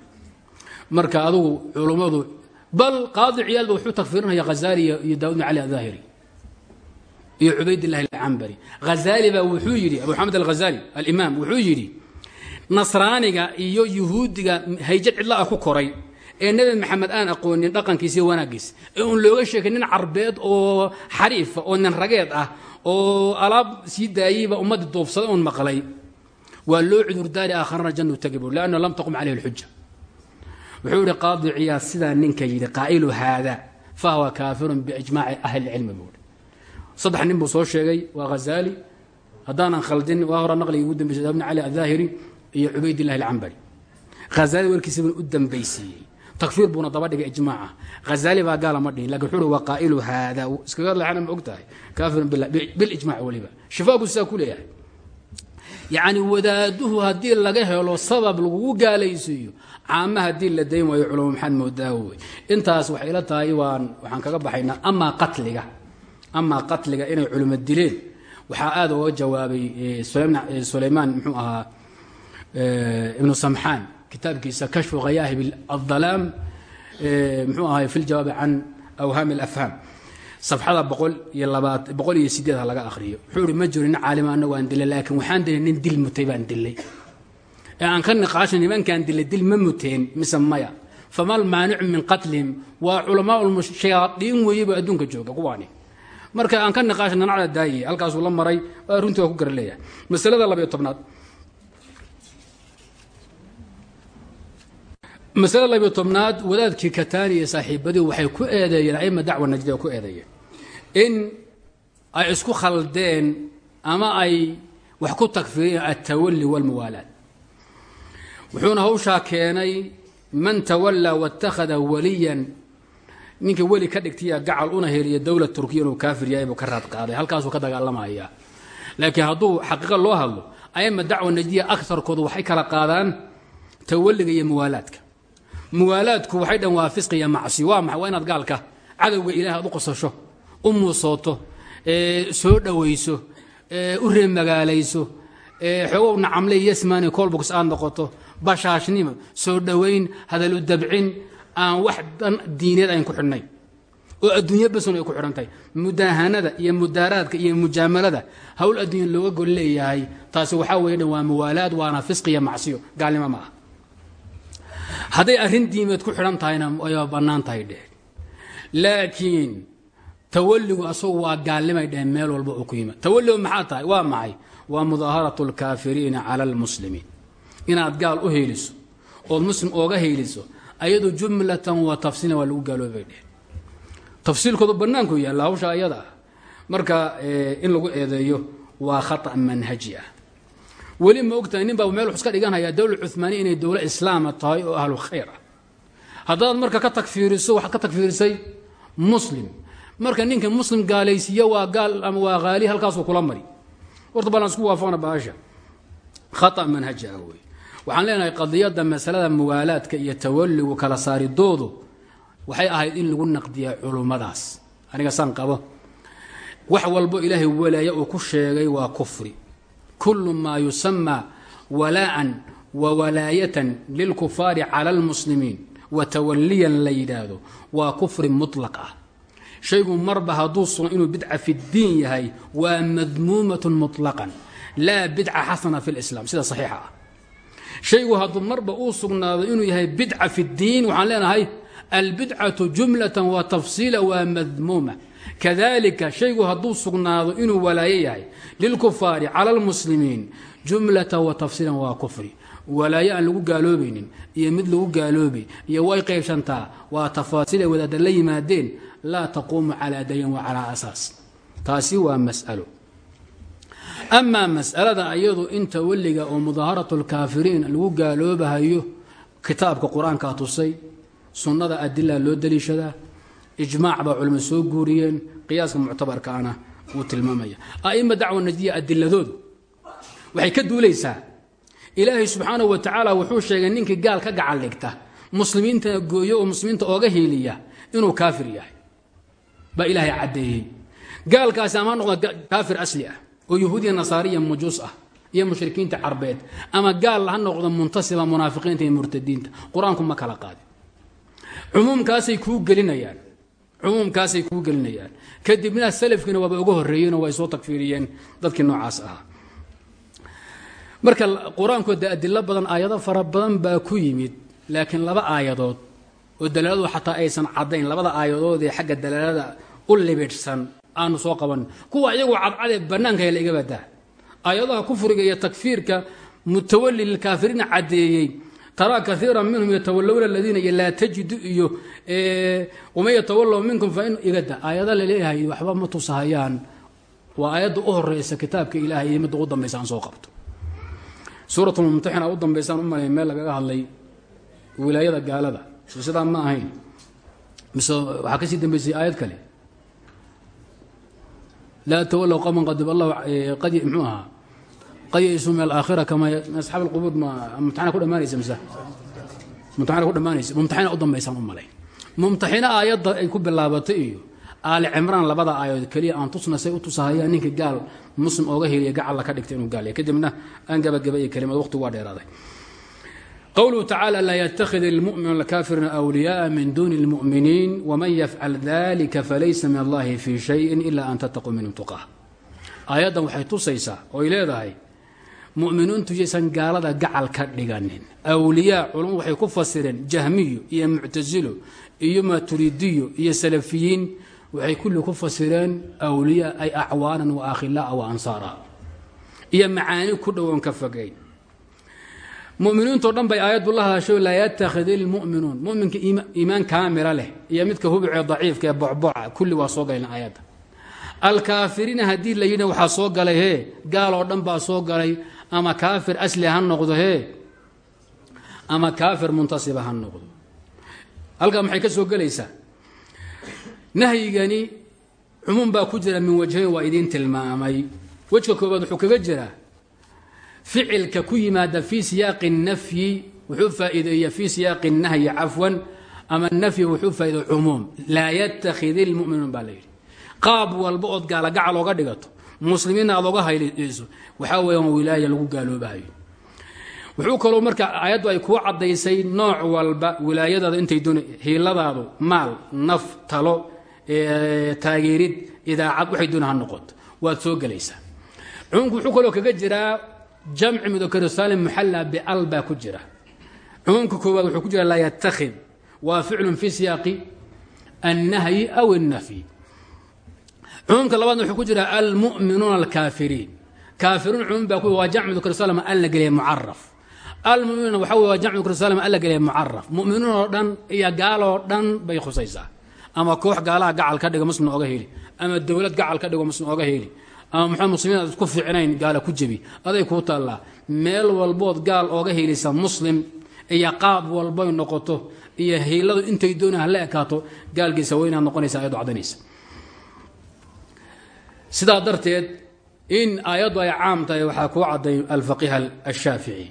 marka adugu culummadu bal qaadi ciyaalba wuxuu takfirinaya hazaali iyo daawud bn cali adahiri iyo cubaydillahi alcambari hazaali baa wuxuu yidhi abu xamed alghazali alimaam wuxuu yidhi nasraaniga iyo yuhuudiga hayjad cidla ah ku koray. Ee nebi maxamed aan aqoonin dhaqankiisa iyo wanaaggiisa. Ee uun looga sheegay nin carbeed oo xariifa oo nin rageed ah oo alaab sii daayeyba ummaddii duubsaday uun maqlay. Waa loo cudurdaari aakharana jannu bur lanna lam taqum calayhi alxuja wuxuu yihi qaadi ciyaad sidaa ninka yidhi qaa'ilu haada fahuwa kaafirun biijmaaci ahli lcilmi buui saddex nin buu soo sheegay waa hazaali haddaanan khaldin waa hora naqligii ugu dambeysay ibn cali adahiri iyo cubaydillahi alcambari hazaali warkiisa buu u dambaysiiyey. Takfiir buuna daba dhigay ijmaaca. Hazaali baa gaala ma dhihin laakiin wuxuu uhi waa qaa'ilu haada. Iskaga leexana ma og tahay kaafirun bilijmac weliba shifaagu sidaa ku leeyahay yacni wadaaduhu haddii laga helo sabab lagugu gaalaysiiyo caama haddii la dayn waayo culamo maxamed moodaawo wey intaas waxay ila tahay waan waxaan kaga baxaynaa amaa qatliga amaa qatliga inay culimo dileen. Waxaa aada uga jawaabay sulaymaan muxuu ahaa ibnu samxaan kitaabkiisa kashfu khayaahib adalaam muxuu ahay fi ljawaabi can awhaami alafhaam safxada boqol iyo labaad boqol iyo sideed ha laga akhriyo. Wuxuu ihi ma jiro nin caalima anagu aan dilay laakiin waxaan dilay nin dil mutay baan dilay. Ee aan ka niqaasha nimankaan dilay dil ma muteen mise maya? Famal maanicu min qatlihim waa culamaa shayaadiin weeyeba adduunka jooga kuwaani marka aan ka niqaasha nanacda daaye halkaasuu la maray runtii ku gara leeyahay masalada labayo tobnaad masalada labiyo tobnaad wadaadkii katani iyo saaxiibadii waxay ku eedeeyeen aima dacwa najdiya ku eedeeyeen in ay isku khaldeen ama ay wax ku takfiriyeen altawali walmuwaalaad wuxuuna hawshaa keenay man tawallaa waاtakhada waliyan ninka weli ka dhigtaya gacal una heliya dowla turkiya inuu kaafir yahay buu ka raad qaaday halkaasuu ka dagaalamaya. Laakiin hadduu xaqiiqa loo hadlo aima dacwa najdiya akarkoodu waxay kala qaadaan tawaliga iyo muwaalaadka muwaalaadku waxay dhan waa fisqi iyo macsi. Waa maxay? Waa inaad gaalka cadowga ilaah aad u qosasho u muusooto soo dhowayso u reemagaalayso xoogow nacamle yesmani colbox aad noqoto bashaashnimo soo dhowayn hadalu dabcin aan wax dan diineed ayn ku xidhnay. Oo adduunyo basun ay ku xidhan mudaahanada iyo mudaaraadka iyo mujaamalada hawl adduunya looga gol leeyahay taasi waxaa weeye dhan waa muwaalaad waana fisqi iyo macsiyo. Gaalnimo ma hadday arrin diimeed ku xidhan tahayna ay bannaan tahay dheh. Laakiin tawalligu asagu waa gaalnimay dheheen meel walba uu ku yimid. Tawalligu maxaa tahay? Waa maxay? Waa mudaaharatu alkaafiriina cala almuslimiin inaad gaal u heeliso ood muslim ooga heeliso ayadu jumlatan wa tafsiilan waa lagu gaaloobay dheh. Tafsiilkoodu bannaanku yaalla hawsha ayada ah. Marka in lagu eedeeyo waa khata manhaji ah weli ma ogtahay nin baa meel wax iska dhiganhayaa dowla cumaaniya inay dowla islaama tahay oo ahlu khayr ah. Haddaad marka ka tagfiiriso waxaad ka tagfiirisay muslim. Marka ninka muslim gaalaysiiya waa gaal ama waa haali halkaasuu kula mari. Horta balan isku waafaqna baasha khata manhaji ah wey waxaan leenahay qadiyadda masalada muwaalaadka iyo tawalligu kala saaridoodu waxay ahayd in lagu naqdiya culummadaas aniga saan qabo. Wax walbo ilaahay walaaya uu ku sheegay waa kufri kulu maa yusamaa walaa'an wa walaayatan lilkufaari cala almuslimiin wa tawaliyan la yidhaahdo waa kufri mutlaq ah. shaygu marba hadduu sugna inuu bidca fi ddiin yahay waa madmuumatun mutlaqan laa bidca xasana fi lislaam sida saxiixa ah shaygu hadduu marba uu sugnaado inuu yahay bidca fi ddiin waxaan leenahay albidcatu jumlatan wa tafsiila waa madmuuma kadalika shaygu hadduu sugnaado inuu walaayo yahay lilkufaari cala almuslimiin jumlata wa tafsiilan waa kufri. Walaayo aan lagu gaaloobaynin iyo mid lagu gaaloobay iyo way qaybsantaa waa tafaasiil ay wadaada la yimaadeen laa taquumu calaa dayan wa calaa asaas. Taasi waa mas'alo. Amaa mas'alada ayadu inta weliga oo mudaaharatu lkaafiriin lagu gaaloobahayo kitaabka qur'aankaa tusay sunnada adila loo daliishadaa ijmaac baa soo guuriyeen qiyaaska muctabarkaana wuu tilmaamaya. A'ima dacwa najdiya adiladoodu waxay ka duulaysaa ilaahay subxaanahu wa tacaala wuxuu sheegay ninkii gaal ka gacan dhigta muslimiintana gooyo oo muslimiinta ooga hiiliya inuu kaafir yahay. Baa ilaahay caddeeyey. Gaalkaasi ama noqda kaafir asli ah oo yahuudiya nasaariya majuus ah iyo mushrikiinta carbeed ama gaal ha noqdo muntasiba munaafiqiinta iyo murtadiinta qur'aanku ma kala qaadin. Cumuumkaasay kuu gelinayaan cumuumkaasay kuu gelinayaan. Kadibna salafkiina waaba uga horreeyeenoo way soo tagfiiriyeen dadkii noocaas ahaa. Marka qur'aankooda adilo badan aayado fara badan baa ku yimid laakiin laba aayadood oo dalaaladu xataa aysan caddayn labada aayadood ee xagga dalaalada u libidhsan aanu soo qaban. Kuwa iyagoo cadcadee bannaanka la iga badaa aayadaha kufriga iyo takfiirka mutawali lilkaafiriina caddeeyey taraa kaiira minhum yatawalowna aladiina iyo laa tajidu iyo waman yatawalow minkum fain igada aayada la leeyahay waxba ma tusahayaan. Waa aayadda u horeysa kitaabka ilahay iyo midda ugu dambaysa aan soo qabto. Suuratulmumtaxina u dambaysaan u malay meel lagaga hadlay wilaayada gaalada. So sidaa ma ahayn. Mise waxaa ka sii dambaysay aayad kale. Laa tawalow allahu qad mxuu ahaa qad yaisuu min alaakhira kama asxaab alqubuur ma mumtaxina ku dhamaanaysa mise? Mumtaxina ku dhamaanaysa mumtaxina u dambaysaan u malay. Mumtaxina aayadda ay ku bilaabatay iyo aali cimraan labada aayadood keliya aan tusna say u tusahayaan ninka gaal muslim ooga heliya gacalla ka dhigta inuu gaal yahay. Kadibna aan gabagabaiyo kelimad waqtigu waa dheeraaday. Qowluhu tacaala laa yattakhid ilmu'minu alkaafirina awliyaءa min duuni اlmu'miniin waman yafcal dalika falaysa min allahi fii shayin ila an tattaquu minhum tuqaa aayaddan waxay tusaysaa ooy leedahay mu'miniintu yaysan gaalada gacal ka dhiganin. Awliyaa culumadu waxay ku fasireen jahmiyo iyo muctasilo iyo maturidiyo iyo salafiyiin. Waxay kulli ku fasireen awliyaa ay acwaanan wa akhilaa wa ansaara. Iyo macaani ku dhowoon ka fogeyn muminiintao dhan bay aayaddu la hadasho laa yattakhid ilmu'minuun muminka iimaan kaamila leh iyo midka hubicee daciifka ee bocboca kulli waa soo galeen aayadda. Alkaafiriina haddii la yidhi waxaa soo galay hee gaal oo dhan baa soo galay ama kaafir asli ha noqdo hee? Ama kaafir muntasiba ha noqdo. Halkaa maxay ka soo gelaysaa? Nahyigani cumuum baa ku jira min wajhayn waa idiin tilmaamay. Wejka koobaad wuxuu kaga jiraa ficilka ku yimaada fii siyaaqi nafyi wuxuu faa'iideeya fii siyaaqi nahyi cafwan ama nafyi wuxuu faa'ideeya cumuum. Laa yattakhid ilmu'minuun baa la yidhi. Qaab walba ood gaalagacal ooga dhigato muslimiinna aad oga hayliso waxaa weeyaan wilaaya lagu gaaloobahayo. Wuxuu kaloo marka aayaddu ay kuu caddaysay nooc walba wilaayadaada intay doona hiiladaadu maal naf talo taageerid idaacad waxay doona ha noqoto. Waad soo gelaysaa. Cumuumku wuxuu kaloo kaga jiraa jamci mudakar saalim muxalla bial baa ku jira. Cumuumka koowaad wuxuu ku jira laa yattakhid waa ficlun fi siyaaqi annahyi aw annafyi cumuumka labaadna wuxuu ku jira almu'minuuna alkaafiriin kaafiruun cumuum baa ku waa jamc mudakar saalim an la geliya mucaraf almuminuuna waxa wey waa jamc mudakar saalim an la geliya mucaraf mu'minuun oo dhan iyo gaaloo dhan bay khusaysaa. Ama koox gaalaha gacal ka dhiga muslim oga heli. Ama dowlad gacal ka dhigo muslim oga heli. Ama muxua muslimiin aad isku fiicnayn gaala ku jebi. Aday kuu taallaa meel walbood gaal ooga helisa muslim iyo qaab walbay noqoto iyo hiiladu intay doona hala ekaato gaalkiisa weynaad noqonaysa sidaa darteed in aayaddu ay caam tahay waxaa kuu cadday alfaqiih ashaafici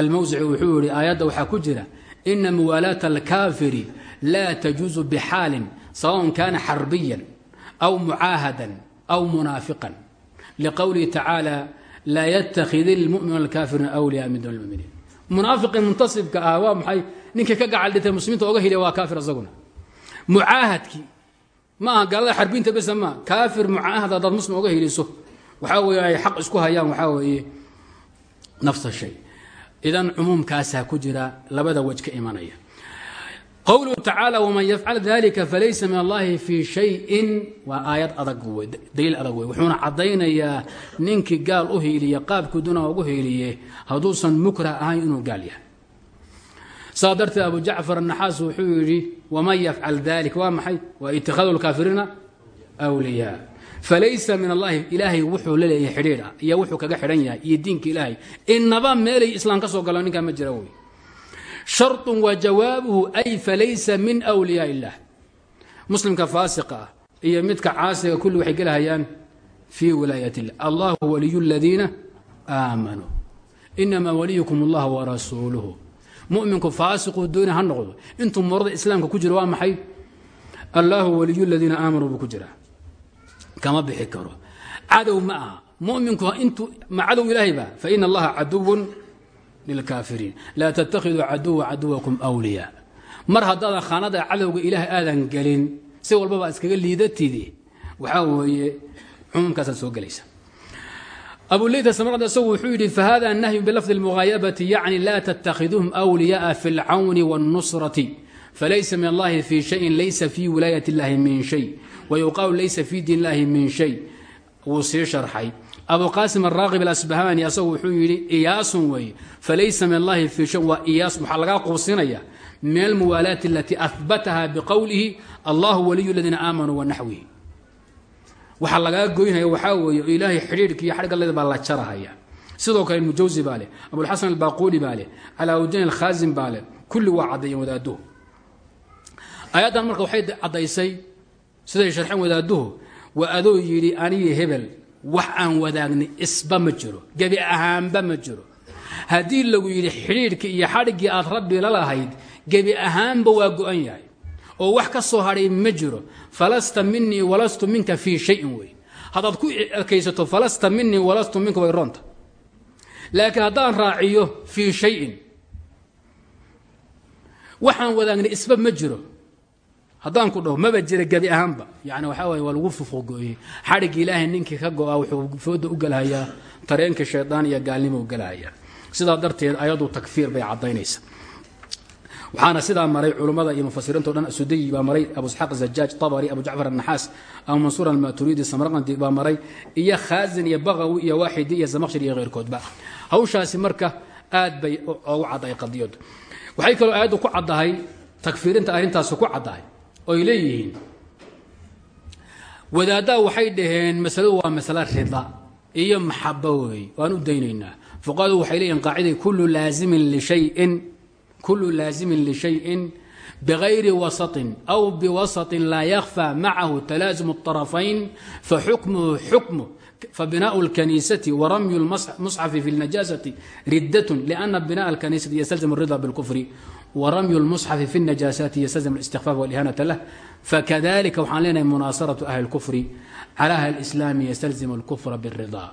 almawsici wuxuu yihi aayadda waxaa ku jira ina muwaalaata alkaafiri laa tajuusu bixaalin sawaءn kana xarbiyan aw mucaahadan aw munaafiqan. Liqowlihi tacaala laa yattakhid ilmu'minu alkaafiruna awliyaa min duuni lmuminiin munaafiqii muntasibka ah waa maxay? Ninkii ka gacal dhintay muslimiinta oga heliya waa kaafir isaguna mucaahadkii ma aha gaalada xarbiinta besa maa kaafir mucaahad haddaad muslim oga heliso. Waxaa weeye ay xaq isku hayaan waxaa weeye nafsa shay. Idan cumuumkaasaa ku jira labada wej ka imanaya. Qowluhu tacaala wman yafcal dalika falaysa min allahi fii shayin. Waa aayad adag wey daliil adag wey wuxuuna caddaynayaa ninkii gaal u hiiliye qaabkii duna ugu hiiliye hadduusan mukrah ahayn inuu gaal yahay saa darteed abu jacfar anaxaas wuxuu yidhi waman yafcal dalik? Waa maxay? Waa itihaadu lkaafiriina wliyaa falaysa min allahi ilaahay wuxuu la leeyahay xidhiid ah iyo wuxuu kaga xidhan yahay iyo diinka ilaahay. Inaba meelay islaam ka soo galo ninkaa ma jira wey sharطun wa jawaabuhu ay falaysa min wliyaa illah. Muslimka faasiqa ah iyo midka caasiga kulli waxay gelahayaan fii wilaayat illah allahu waliyu ladiina aamanuu inamaa waliyukum allah warasuuluhu muminku faasiquu dooni ha noqdo. Intuu morada islaamka ku jiro waa maxay? Allahu waliyu ladiina aamanuu buu ku jiraa kama bixi karo. Cadow ma aha. Muminku intuu ma cadow ilaahay ba? Faina allaha caduwun lilkaafiriin laa tattakhiduu caduwa caduwakum wliyaa mar haddaadan khaanada cadowga ilaahay aadan gelin si walbaba iskaga liidatidi. Waxaa weeye cumuumkaasaad soo gelaysa abuleyt samrad isagu wuxuu yidhi fahada nahyu bilafdi اlmugaayabati yacni laa tattakhiduuhum wliyaءa fi اlcawni wاnnusrati falaysa min allahi fi shayin laysa fi wilaayat اllahi min shay wayuqaalu laysa fi diin illahi min shay wuu sii sharxay abuqaasim araaqib alasbahani asagu wuxuu yidhi iyaasun weeye falaysa min allahi fii shay waa iyaas waxaa lagaa quusinaya min almuwaalaati alatii ahbataha biqowlihi allahu waliyu ladiina aamanuu wanaxwihi waxaa lagaa goynaya waxaa weeye ilaahay xidhiidhka iyo xadhga baa la jarahaya. Sidoo kale ibnujawsi baa leh abulxasan albaquuli baa leh calaaudiin alkhaasim baa leh kulli waa caddeeyeen wadaaduhu ayaddan marka waxay caddaysay siday sharxeen wadaaduhu waa adoo yidhi aniyo hebel wax aan wadaagni isba ma jiro gebi ahaanba ma jiro. Haddii lagu yidhi xidhiidhkii iyo xadhiggii aad rabbi la lahayd gebi ahaanba waa go-an yahay oo wax ka soo hadhay ma jiro. Falasta minii walastu minka fii shayin wey. Haddaad ku ekaysato falasta minii walastu minka way roonta. Laakiin haddaan raaciyo fii shayin waxaan wadaagnay isba ma jiro. Haddaan ku dhaho maba jira gebi ahaanba. Yani waxaa waye waa lagu fufuqooyey xadhigga ilaahay ninkii ka go-a wuxuu fooda u gelahayaa tareenka shaydaan iyo gaalnimo u gelahayaa sidaa darteed ayadu takfiir bay caddaynaysa waxaana sidaa maray culummada iyo mufasiriinto dhan sudayi baa maray abu isxaaq zajaaj tabari abu jacfar annaxaas abu mansuur almaturidi samarqandi baa maray iyo khaazin iyo baqawi iyo waaxidi iyo zamaqshir iyo keyrkoodba hawshaasi marka aad bay ugu caddahay qadiyadu. Waxay kaloo aayaddu ku caddahay takfiirinta arrintaasi ku caddahay oy leeyihiin. Wadaaddaa waxay dhaheen masaladu waa masalo rida iyo maxabo weeye waan u daynaynaa. Fuqahadu waxay leeyihiin qaaciday kullu laazimin lishayin kullu laazimin lishayin bغayri wasaطin aw biwasaطin laa yakfى macahu talaazum الطarafayn faxukmuhu xukmu fabinaء اlkaniisati waramyu اlmusxafi fi اlnajaasati riddat lأna binaء اlkaniisati ystalzim الrida bاlkufri wramyu اlmusxafi fi الnajaasati ystalzim اlistikfaaf wاlihanata lah fakadalika waxaan leenahay munaasaraةu ahli اlkufri cala ahli اlislaami ystalzim اlkufra bاrida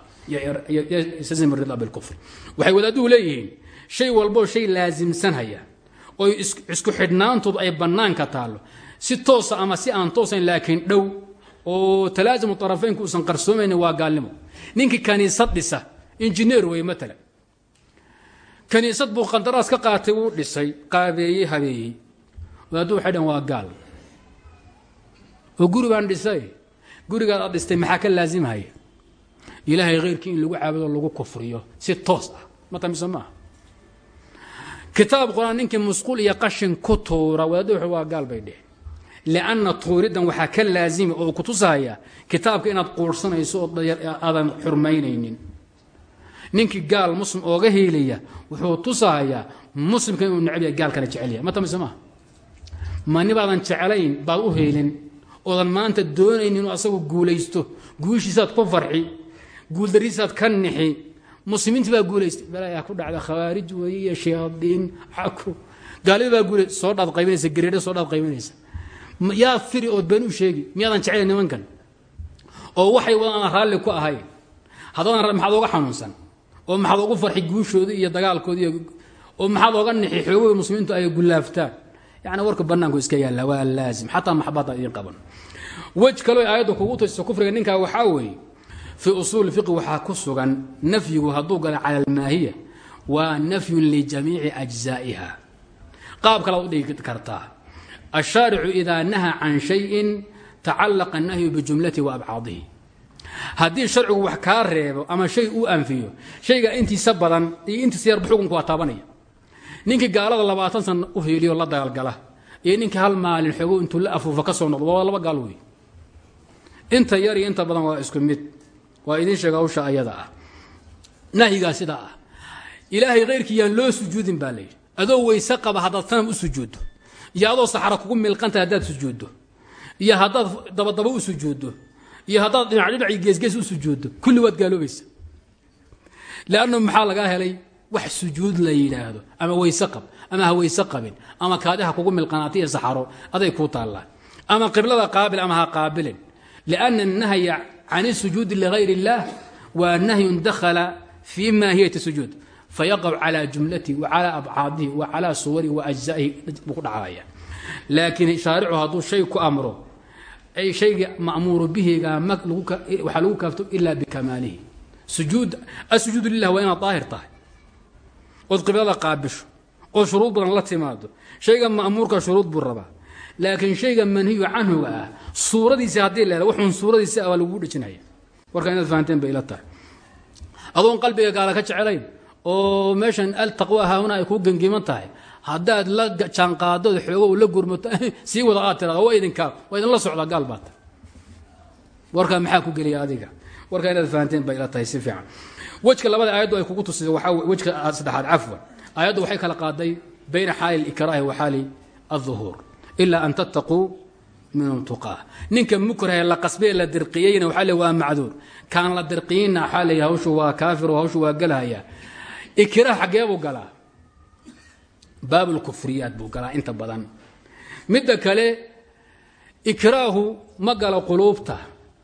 ystalzim الrida bاlkufr waxay wadaaduhu leeyihiin shay walboo shay laasimsanhaya oy isku xidhnaantood ay bannaanka taallo. Si toosa ama si aan toosayn laakiin dhow oo talaasimu طarafaynku uusan qarsoomaynin waa gaalnimo. Ninkii kaniisad dhisa injineer wey maalan kaniisad buu qandaraas ka qaatay wuu dhisay qaabeeyey habeeyey. Wadaaddu waxay dhan waa gaal. Oo guri baan dhisay. Gurigaad aad dhistay maxaa ka laasimhaya ilaahay khayrkii in lagu caabudo lagu kufriyo si toos ah. Ma maaha kitaab qur'aan ninkii musquul iyo qashin ku tuura wuxuu waa gaal bay dheh lianna tuuriddan waxaa ka laasima oo ku tusahaya kitaabka inaad quurhsanayso oo aadan xurmaynaynin. Ninkii gaal muslim ooga hiilaya wuxuu tusahayaa muslimka inuu necab yahay gaalkana jecel yahay. Ma tamise maaha mani baadan jeclayn baad u heelin oodan maanta doonaynin inuu asagu guulaysto. Guushiisaad ku farxi guuldariisaad ka nixi muslimiintii baa guulaystay balaayaa ku dhacda khawaarij weeye shayaadiin. Xaku gaalida baa guulay soo dhaad qaybinaysa gareedha soo dhaad qaybinaysa. Yaa firi ood been u sheegi miyaadan jeclayn nimankan? Oo waxay wadaan aan raalli ku ahayn haddaadan maxaad ooga xanuunsan. Oo maxaad ugu farxi guushoodii iyo dagaalkoodii oo maxaad ooga nixi xoogooda muslimiintu ay gulaaftaan. Yani warka banaanku iska yaalla waa laazim. Xataa maxabada idiin qaban. Wej kaloo aayadda kugu tusiso kufriga ninkaa waxaa weeye fii usuuli fiqi waxaa ku sugan nafyigu hadduu gala cala almaahiya waa nafyun lijamiici ajzaa'iha. Qaab kalaad u dhigi kartaa. Ashaaricu idaa nahaa can shayin tacallaqa nahyu bijumlatihi wa abcaadihi. Haddii sharcigu wax kaa reebo ama shay uu anfiyo shayga intiisa badan iyo intiisa yarba xukunku waa taabanaya. Ninkii gaalada labaatan sana u hiiliyo la dagaalgala iyo ninkii hal maalin xoogo intuu la afuufa ka soo noqdo waa laba yar iyo badan waa waa idiin sheega hawsha ayada ah. Nahyigaa sidaa ah. Ilaahay khayrkii yaan loo sujuudin baa layidhi adoo weyse qaba haddaad sanam u sujuuddo iyo adoo saxra kugu milqantahay haddaad sujuuddo iyo haddaad dabadaba u sujuuddo iyo haddaad dhinac dhinac iyo geesgees u sujuuddo kulli waad gaaloobaysa leannu maxaa lagaa helay? Wax sujuud la yidhaahdo. Ama weyse qab ama ha weyse qabin ama kaadiha kugu milqanaata iyo saxaro aday kuu taallaan ama qiblada qaabil ama ha qaabilin. Lianna annahya can isujuudi ligayr اllah waa nahyun dakhala fii maahiyati sujuud fayaqac calى jumlatihi wa calى abcaadihi wa calى suwarihi wa ajzaihi buu ku dhacaya laakiin shaaricu hadduu shay ku amro ay shayga ma'muuru bihiga waxaa lagu kaafto ila bikamaalihi sujuud asujuudu lilah waa inaad daahir tahay ood qiblada qaabisho oo shuruud badan la timaado shayga ma'muurka shuruud buu rabaa laakiin shayga manhiyu canhuga ah suuradiisa haddii la wuxuun suuradiisa ah waa lagugu dhejinaya warka inaad fahanteen bay ila tahay. Adoon qalbiga gaala ka jecelayn oo meeshan altaqwa haahuna ay kuu gengiman tahay haddaad la jaanqaadod xoogo la gurmato sii wada aad waa idinkaa waa idinla socdaa gaal baa tahay. Warkaa maxaa ku geliya adiga? Warkaa inaad fahanteen bay ila tahay si fiican. Wejka labada aayaddu ay kugu tusisay waxaa wejka saddexaad cafwan aayaddu waxay kala qaaday bayna xaali likraahi wa xaali alظuhuur ilaa an tattaquu minhum tuqaa ninka mukrahe la qasbee la dirqiyeyna waxaa le waa macduur kaan la dirqiyinna waxaa hawshu waa kaafir hawshu waa galahaya ikraah xaggee buu galaa baabulkufriyaat buu galaa inta badan midda kale ikraahu ma galo quluubta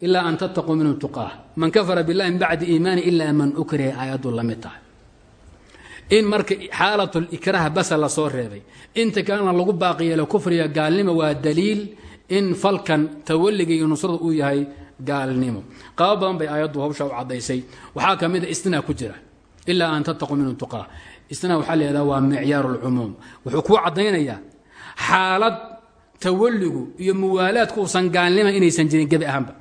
ilaa an tattaquu minhu tuqaah man kafara billahi min bacdi iimaani ilaa man ukriha aayaddu la in marka xaalatlikraah basa la soo reebay. Inta kalena lagu baaqi yeelo kufriga gaalnimo waa daliil in falkan tawalliga iyo nusrada uu yahay gaalnimo. Qaabo badan bay aayaddu hawsha u caddaysay. Waxaa ka mida istinaa ku jira ilaa an tattaquu minhu tuqaa. Istinaa waxaa layihahdaa waa micyaaru lcumuum wuxuu kuu caddaynayaa xaalad tawalligu iyo muwaalaadku uusan gaalnima inaysan jirin gebi ahaanba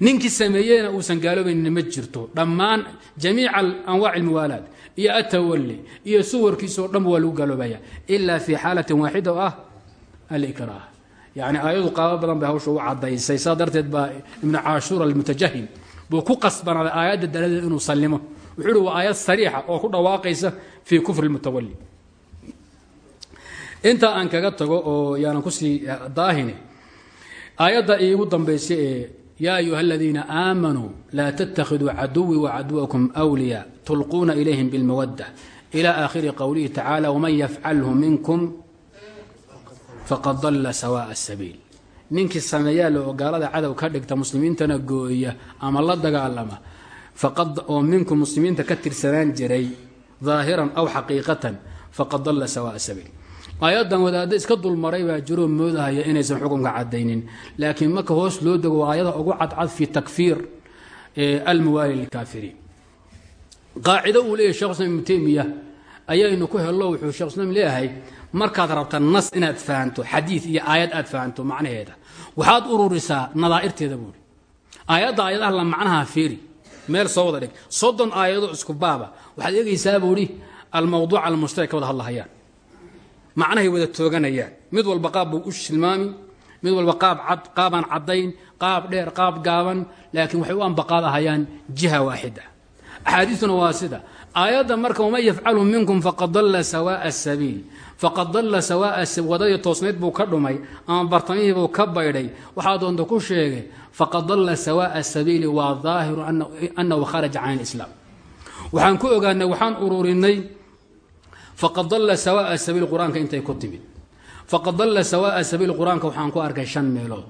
ninkii sameeyeyna uusan gaaloobaynin ma jirto. Dhammaan jamiica anwaaci almuwaalaad iyo atawalli iyo suwarkiisao dhanba waa lagu gaaloobaya ilaa fi xaalatin waaxida oo ah alikraah. Yacni aayadu qaabo badan bay hawsha u caddaysay. Saa darteed baa ibnu caashuur almutajahim buu ku qasbanaaday aayadda daladeed inuu sallimo. Wuxuu waa aayad sariixa oo ku dhawaaqaysa fii kufri lmutawali intaa aan kaga tago oo yaanan ku sii daahine aayadda iigu dambaysa ee yaa ayuha aladiina aamanuu laa tattakhiduu caduwii wacaduwakum wliya tulquuna ilayhim bilmawadda ila aakhiri qowlihi tacaala waman yafcalhu minkum faqad dalla sawaa'a sabiil ninkii sameeyaa la ogaalada cadow ka dhigta muslimiintana gooya ama la dagaalama oo minkum muslimiinta ka tirsanaan jiray daahiran aw xaqiiqatan faqad dalla sawaa'a sabiil aayaddan wadaadda iska dulmaray baa jiroo moodahaya inaysan xukunka cadaynin laakiin marka hoos loo dego waa ayada ugu cadcad fi takfiir almuwaali lilkaafiriin qaacido uu leeyahy shekh islam ibnu teymiya ayaynu ku hello wuxuu shekh islam leeyahay markaad rabta nas inaad fahanto xadiid iyo aayad aad fahanto macnaheeda waxaad ururisaa nadaa'irteeda buuri aayadda aayadaha la macnaha fiiri meel soo wada dhig. Soddon aayadoo isku baaba. Waxaad eegaysaa buuhi almawduuc almushtarak ka wada hadlahayaan macnahay wada tooganayaan. Mid walba qaab buu u tilmaami mid walba qaabaan caddayn qaab dheer qaab gaaban laakiin waxay u ambaqaadahayaan jiha waaxida axaadiistuna waa sida aayadda marka waman yafcalu minkum faqad dalla sawaa'a sabiil. Faqad dalla sawaa'a wadadii toosnayd buu ka dhumay ama bartamihii buu ka baydhay. Waxaa doonta ku sheegay faqad dalla sawaa'a sabiili waa daahiru annahu kharaja can alislaam. Waxaan ku ogaanay waxaan ururinay faqad dalla sawaa'a sabiil qur'aanka intay ku timid. Faqad dalla sawaa'a sabiil qur'aanka waxaan ku arkay shan meelood.